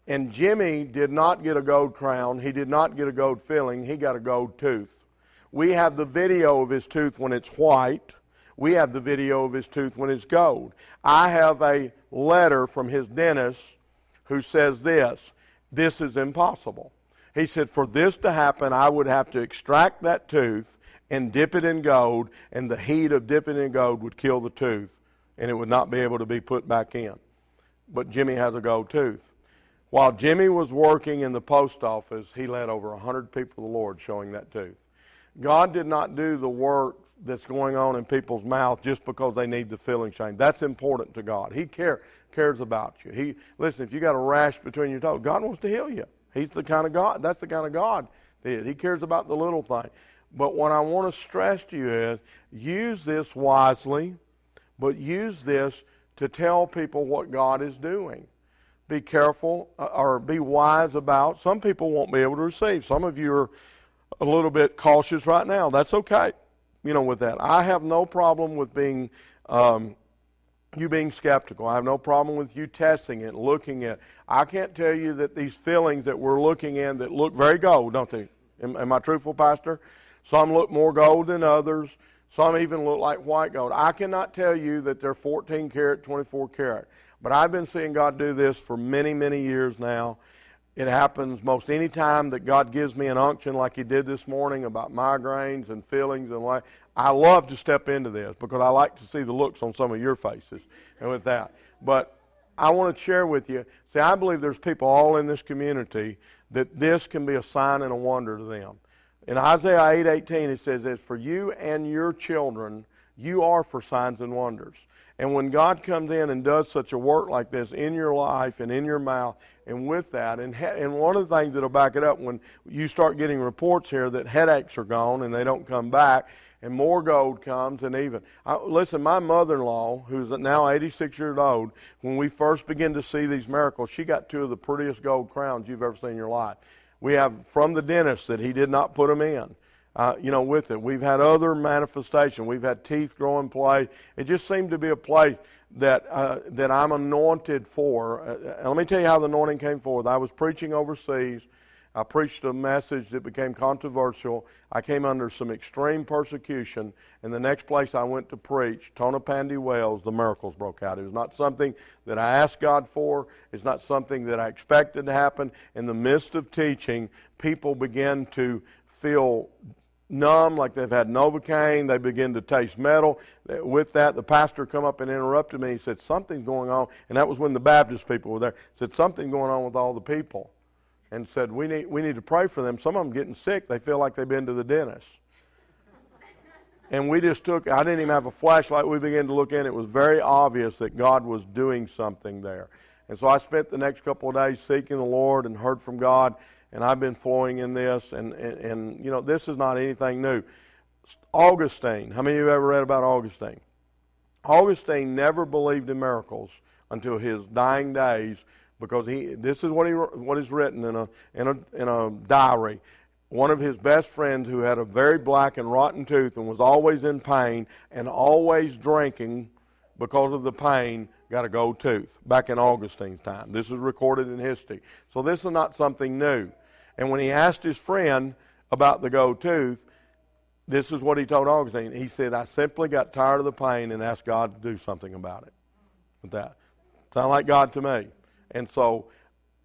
And Jimmy did not get a gold crown. He did not get a gold filling. He got a gold tooth. We have the video of his tooth when it's white. We have the video of his tooth when it's gold. I have a letter from his dentist who says this this is impossible. He said, For this to happen, I would have to extract that tooth and dip it in gold, and the heat of dipping in gold would kill the tooth, and it would not be able to be put back in. But Jimmy has a gold tooth. While Jimmy was working in the post office, he led over 100 people to the Lord showing that tooth. God did not do the work that's going on in people's mouth just because they need the filling chain. That's important to God. He care, cares about you. He listen, if you got a rash between your toes, God wants to heal you. He's the kind of God. That's the kind of God that is. He cares about the little thing. But what I want to stress to you is use this wisely, but use this to tell people what God is doing be careful uh, or be wise about. Some people won't be able to receive. Some of you are a little bit cautious right now. That's okay, you know, with that. I have no problem with being um, you being skeptical. I have no problem with you testing it, looking at. I can't tell you that these fillings that we're looking in that look very gold, don't they? Am, am I truthful, Pastor? Some look more gold than others. Some even look like white gold. I cannot tell you that they're 14 karat, 24 karat. But I've been seeing God do this for many, many years now. It happens most any time that God gives me an unction like He did this morning about migraines and feelings and like. I love to step into this because I like to see the looks on some of your faces and with that. But I want to share with you. See, I believe there's people all in this community that this can be a sign and a wonder to them. In Isaiah 8:18 it says, "As for you and your children, you are for signs and wonders." And when God comes in and does such a work like this in your life and in your mouth, and with that, and, he- and one of the things that'll back it up when you start getting reports here that headaches are gone and they don't come back, and more gold comes, and even I, listen, my mother-in-law, who's now 86 years old, when we first began to see these miracles, she got two of the prettiest gold crowns you've ever seen in your life. We have from the dentist that he did not put them in uh, you know, with it. We've had other manifestation. We've had teeth growing place. It just seemed to be a place that uh, that I'm anointed for. Uh, let me tell you how the anointing came forth. I was preaching overseas. I preached a message that became controversial. I came under some extreme persecution. And the next place I went to preach, Tonypandy, Wales, the miracles broke out. It was not something that I asked God for. It's not something that I expected to happen. In the midst of teaching, people began to feel numb, like they've had Novocaine. They begin to taste metal. With that, the pastor come up and interrupted me. He said, something's going on. And that was when the Baptist people were there. He said, something's going on with all the people. And said, we need, we need to pray for them. Some of them getting sick. They feel like they've been to the dentist. and we just took, I didn't even have a flashlight. We began to look in. It was very obvious that God was doing something there. And so I spent the next couple of days seeking the Lord and heard from God and I've been flowing in this, and, and, and you know, this is not anything new. Augustine, how many of you have ever read about Augustine? Augustine never believed in miracles until his dying days because he this is what he what is written in a in a in a diary. One of his best friends who had a very black and rotten tooth and was always in pain and always drinking because of the pain got a gold tooth back in Augustine's time. This is recorded in history. So this is not something new. And when he asked his friend about the gold tooth, this is what he told Augustine. He said, I simply got tired of the pain and asked God to do something about it. With that. Sound like God to me. And so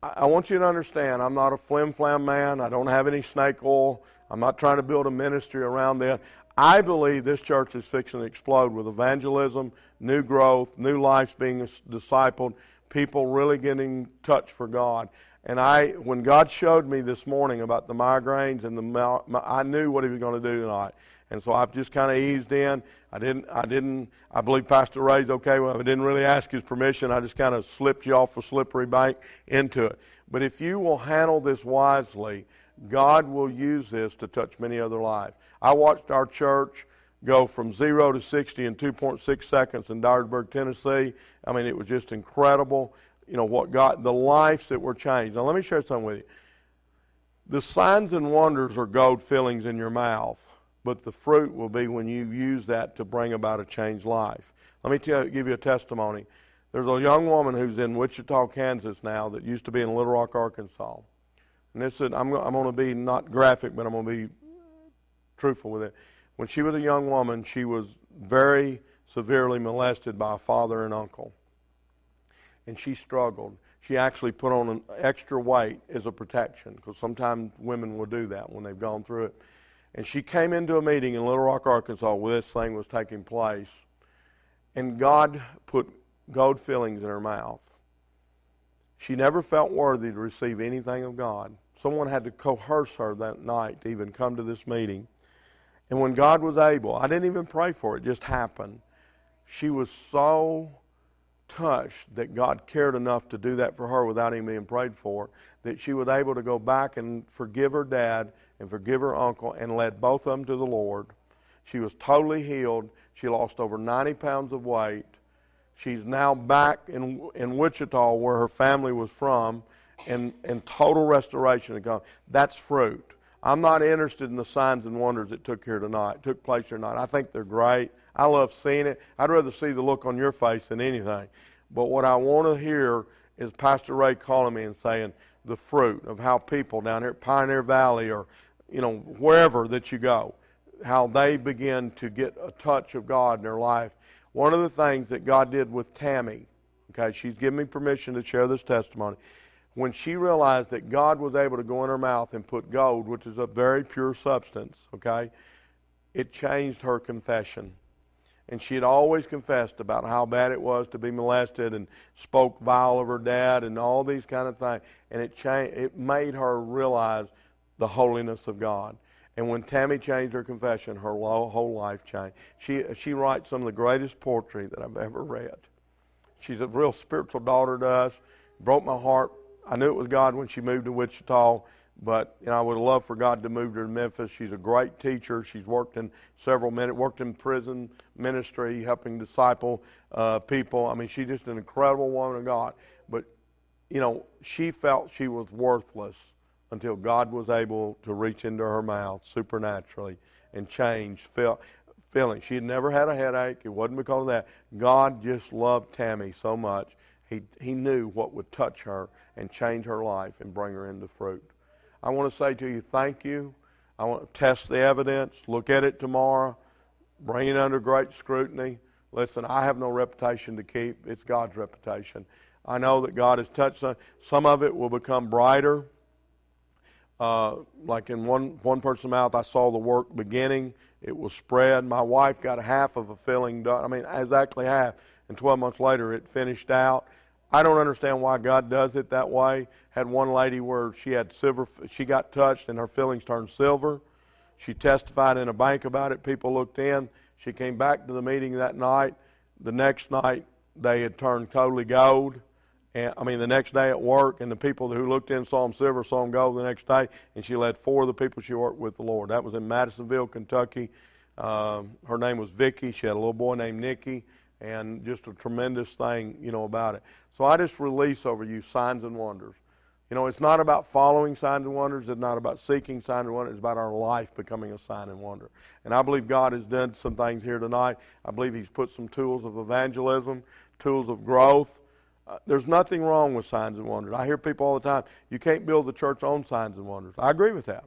I want you to understand I'm not a flim flam man. I don't have any snake oil. I'm not trying to build a ministry around that. I believe this church is fixing to explode with evangelism, new growth, new lives being discipled, people really getting touched for God. And I, when God showed me this morning about the migraines and the, I knew what He was going to do tonight. And so I've just kind of eased in. I didn't, I didn't, I believe Pastor Ray's okay. Well, I didn't really ask his permission. I just kind of slipped you off a slippery bank into it. But if you will handle this wisely, God will use this to touch many other lives. I watched our church go from zero to 60 in 2.6 seconds in Dyersburg, Tennessee. I mean, it was just incredible you know, what God, the lives that were changed. Now, let me share something with you. The signs and wonders are gold fillings in your mouth, but the fruit will be when you use that to bring about a changed life. Let me tell give you a testimony. There's a young woman who's in Wichita, Kansas now that used to be in Little Rock, Arkansas. And this is, I'm, I'm going to be not graphic, but I'm going to be truthful with it. When she was a young woman, she was very severely molested by a father and uncle. And she struggled. She actually put on an extra weight as a protection because sometimes women will do that when they've gone through it. And she came into a meeting in Little Rock, Arkansas, where this thing was taking place. And God put gold fillings in her mouth. She never felt worthy to receive anything of God. Someone had to coerce her that night to even come to this meeting. And when God was able, I didn't even pray for it, it just happened. She was so touched that God cared enough to do that for her without even being prayed for, that she was able to go back and forgive her dad and forgive her uncle and led both of them to the Lord. She was totally healed. She lost over 90 pounds of weight. She's now back in, in Wichita, where her family was from, and, in total restoration. That's fruit. I'm not interested in the signs and wonders that took here tonight, took place here tonight. I think they're great. I love seeing it. I'd rather see the look on your face than anything. But what I want to hear is Pastor Ray calling me and saying the fruit of how people down here at Pioneer Valley or you know wherever that you go, how they begin to get a touch of God in their life one of the things that God did with Tammy, okay, she's given me permission to share this testimony. When she realized that God was able to go in her mouth and put gold, which is a very pure substance, okay, it changed her confession. And she had always confessed about how bad it was to be molested and spoke vile of her dad and all these kind of things. And it changed, it made her realize the holiness of God. And when Tammy changed her confession, her whole life changed. She, she writes some of the greatest poetry that I've ever read. She's a real spiritual daughter to us. Broke my heart. I knew it was God when she moved to Wichita, but you know, I would love for God to move her to Memphis. She's a great teacher. She's worked in several minutes, worked in prison ministry, helping disciple uh, people. I mean, she's just an incredible woman of God. But you know, she felt she was worthless until God was able to reach into her mouth supernaturally and change feel, feeling. She had never had a headache. It wasn't because of that. God just loved Tammy so much. He, he knew what would touch her and change her life and bring her into fruit. I want to say to you, thank you. I want to test the evidence, look at it tomorrow, bring it under great scrutiny. Listen, I have no reputation to keep. It's God's reputation. I know that God has touched some. Some of it will become brighter uh, like in one, one person's mouth, I saw the work beginning. It was spread. My wife got half of a filling done. I mean, exactly half. And 12 months later, it finished out. I don't understand why God does it that way. Had one lady where she had silver, she got touched and her fillings turned silver. She testified in a bank about it. People looked in. She came back to the meeting that night. The next night, they had turned totally gold. And, I mean, the next day at work, and the people who looked in saw him silver, saw him gold the next day, and she led four of the people she worked with the Lord. That was in Madisonville, Kentucky. Um, her name was Vicky. She had a little boy named Nicky, and just a tremendous thing, you know, about it. So I just release over you signs and wonders. You know, it's not about following signs and wonders. It's not about seeking signs and wonders. It's about our life becoming a sign and wonder. And I believe God has done some things here tonight. I believe He's put some tools of evangelism, tools of growth, uh, there's nothing wrong with signs and wonders. I hear people all the time, you can't build the church on signs and wonders. I agree with that.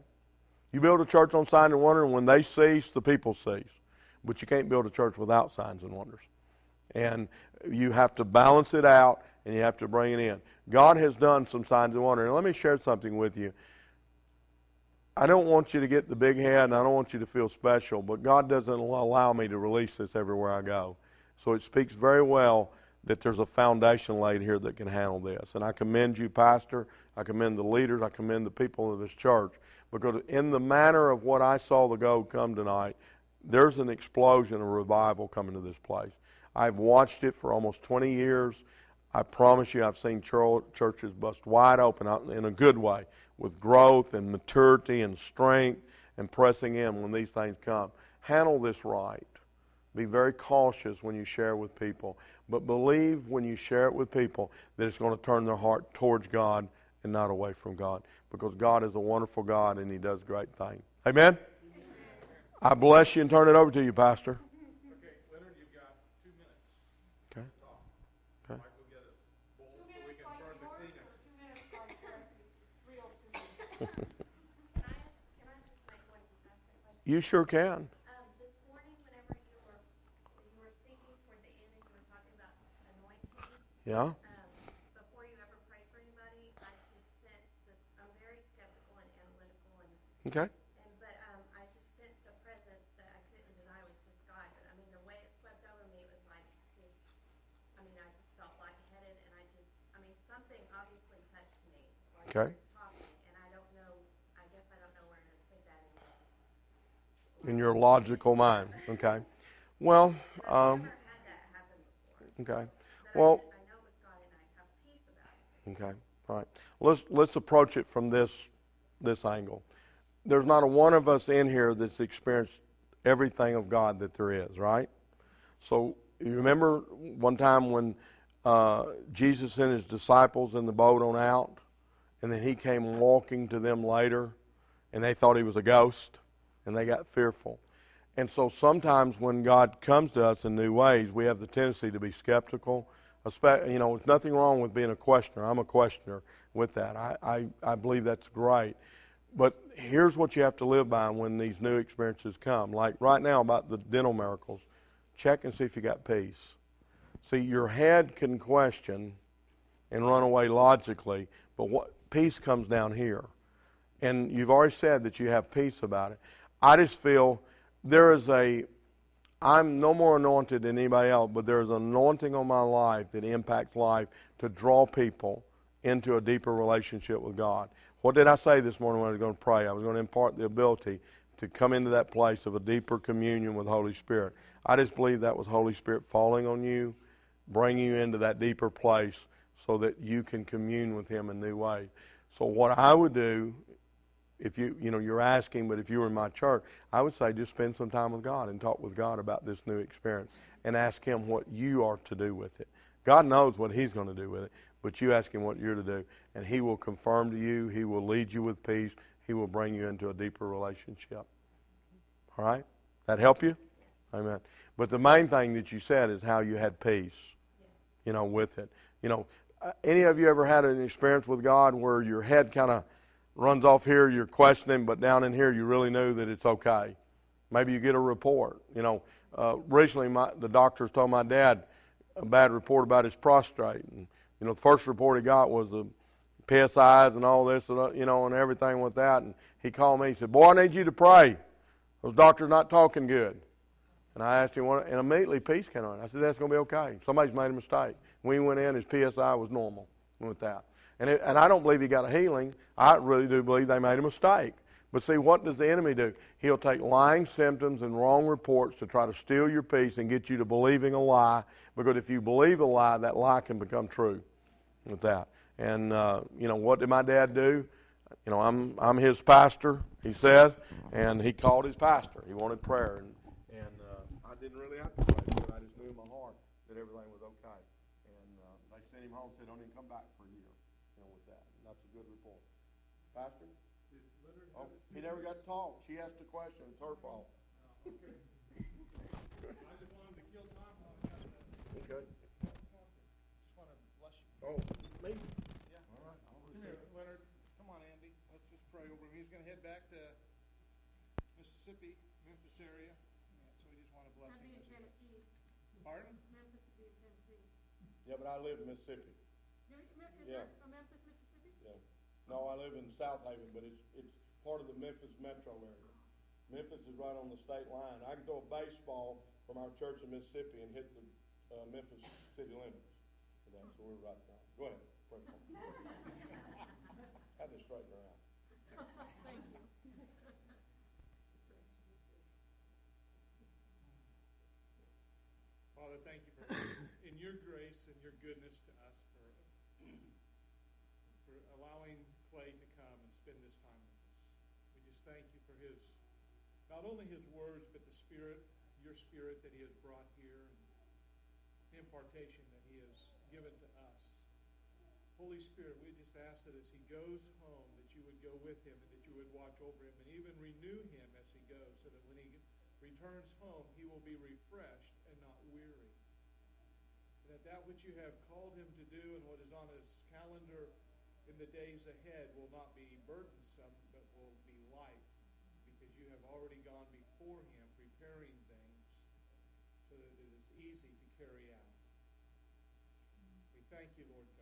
You build a church on signs and wonders, and when they cease, the people cease. But you can't build a church without signs and wonders. And you have to balance it out, and you have to bring it in. God has done some signs and wonders. And let me share something with you. I don't want you to get the big head, and I don't want you to feel special, but God doesn't allow me to release this everywhere I go. So it speaks very well that there's a foundation laid here that can handle this. And I commend you, Pastor. I commend the leaders. I commend the people of this church. Because in the manner of what I saw the gold come tonight, there's an explosion of revival coming to this place. I've watched it for almost 20 years. I promise you, I've seen churches bust wide open in a good way with growth and maturity and strength and pressing in when these things come. Handle this right. Be very cautious when you share with people. But believe when you share it with people that it's going to turn their heart towards God and not away from God. Because God is a wonderful God and He does great things. Amen? Amen. I bless you and turn it over to you, Pastor. Okay, Leonard, you've got two minutes. Okay. Okay. You sure can. Um, this morning, whenever you were Yeah. Um, before you ever pray for anybody, I just sense this. I'm very skeptical and analytical, and, Okay. and but um, I just sensed a presence that I couldn't deny was just God. But I mean, the way it swept over me was like just. I mean, I just felt lightheaded, and I just. I mean, something obviously touched me. While Okay. Talking, and I don't know. I guess I don't know where to put that in. In your logical mind. Okay. Well, um, Never had that happen before. okay. But Well, I, I know it was God, and I have peace about it. Okay. All right. Let's let's approach it from this this angle. There's not a one of us in here that's experienced everything of God that there is, right? So you remember one time when uh, Jesus sent his disciples in the boat on out, and then he came walking to them later, and they thought he was a ghost, and they got fearful. And so sometimes when God comes to us in new ways, we have the tendency to be skeptical. You know, there's nothing wrong with being a questioner. I'm a questioner with that. I, I, I believe that's great. But here's what you have to live by when these new experiences come. Like right now about the dental miracles, check and see if you got peace. See, your head can question and run away logically, but what peace comes down here. And you've already said that you have peace about it. I just feel there is a I'm no more anointed than anybody else, but there's an anointing on my life that impacts life to draw people into a deeper relationship with God. What did I say this morning when I was going to pray? I was going to impart the ability to come into that place of a deeper communion with Holy Spirit. I just believe that was Holy Spirit falling on you, bringing you into that deeper place so that you can commune with Him in new ways. So what I would do if you you know you're asking, but if you were in my church, I would say just spend some time with God and talk with God about this new experience and ask Him what you are to do with it. God knows what He's going to do with it, but you ask Him what you're to do, and He will confirm to you. He will lead you with peace. He will bring you into a deeper relationship. All right, that help you? Amen. But the main thing that you said is how you had peace. You know, with it. You know, uh, any of you ever had an experience with God where your head kind of runs off here, you're questioning, but down in here you really knew that it's okay. Maybe you get a report. You know, uh, recently my, the doctors told my dad a bad report about his prostate. And, you know, the first report he got was the PSIs and all this, uh, you know, and everything with that. And he called me. He said, "Boy, I need you to pray. Those doctors not talking good." And I asked him, what, and immediately peace came on. I said, "That's going to be okay. Somebody's made a mistake." He went in, his PSI was normal with that. And, it, and I don't believe he got a healing. I really do believe they made a mistake. But see, what does the enemy do? He'll take lying symptoms and wrong reports to try to steal your peace and get you to believing a lie. Because if you believe a lie, that lie can become true with that. And, uh, you know, what did my dad do? You know, I'm, I'm his pastor, he says, and he called his pastor. He wanted prayer. And, and uh, I didn't really have to pray, but I just knew in my heart that everything was okay. And uh, they sent him home and said, don't even come back for a year you know, with that. And that's a good report. Pastor? Oh, he never got to talk. She asked a question. It's her fault. Oh, okay. I just wanted to kill time on it. Okay. Just want to bless you. Oh, me? Yeah. All right. Come here, it. Leonard. Come on, Andy. Let's just pray over him. He's going to head back to Mississippi, Memphis area. Yeah, so we just want to bless him. as he goes. Tennessee. Pardon? Memphis would be in Tennessee. Yeah, but I live in Mississippi. Is Yeah. Memphis, Mississippi? Yeah. No, I live in Southaven, but it's it's part of the Memphis metro area. Memphis is right on the state line. I can throw a baseball from our church in Mississippi and hit the uh, Memphis city limits. For that, so we're right there. Go ahead. Pray for me. Had to straighten her out. Thank you. Father, thank you for, in your grace and your goodness to us for, for allowing Clay to come and spend this time with us. We just thank you for his, not only his words, but the spirit, your spirit that he has brought here, and the impartation that he has given to us. Holy Spirit, we just ask that as he goes home, that you would go with him and that you would watch over him and even renew him as he goes, so that when he returns home, he will be refreshed and not weary. And that that which you have called him to do and what is on his calendar in the days ahead will not be burdensome, but will be light, because you have already gone before him, preparing things so that it is easy to carry out. We thank you, Lord.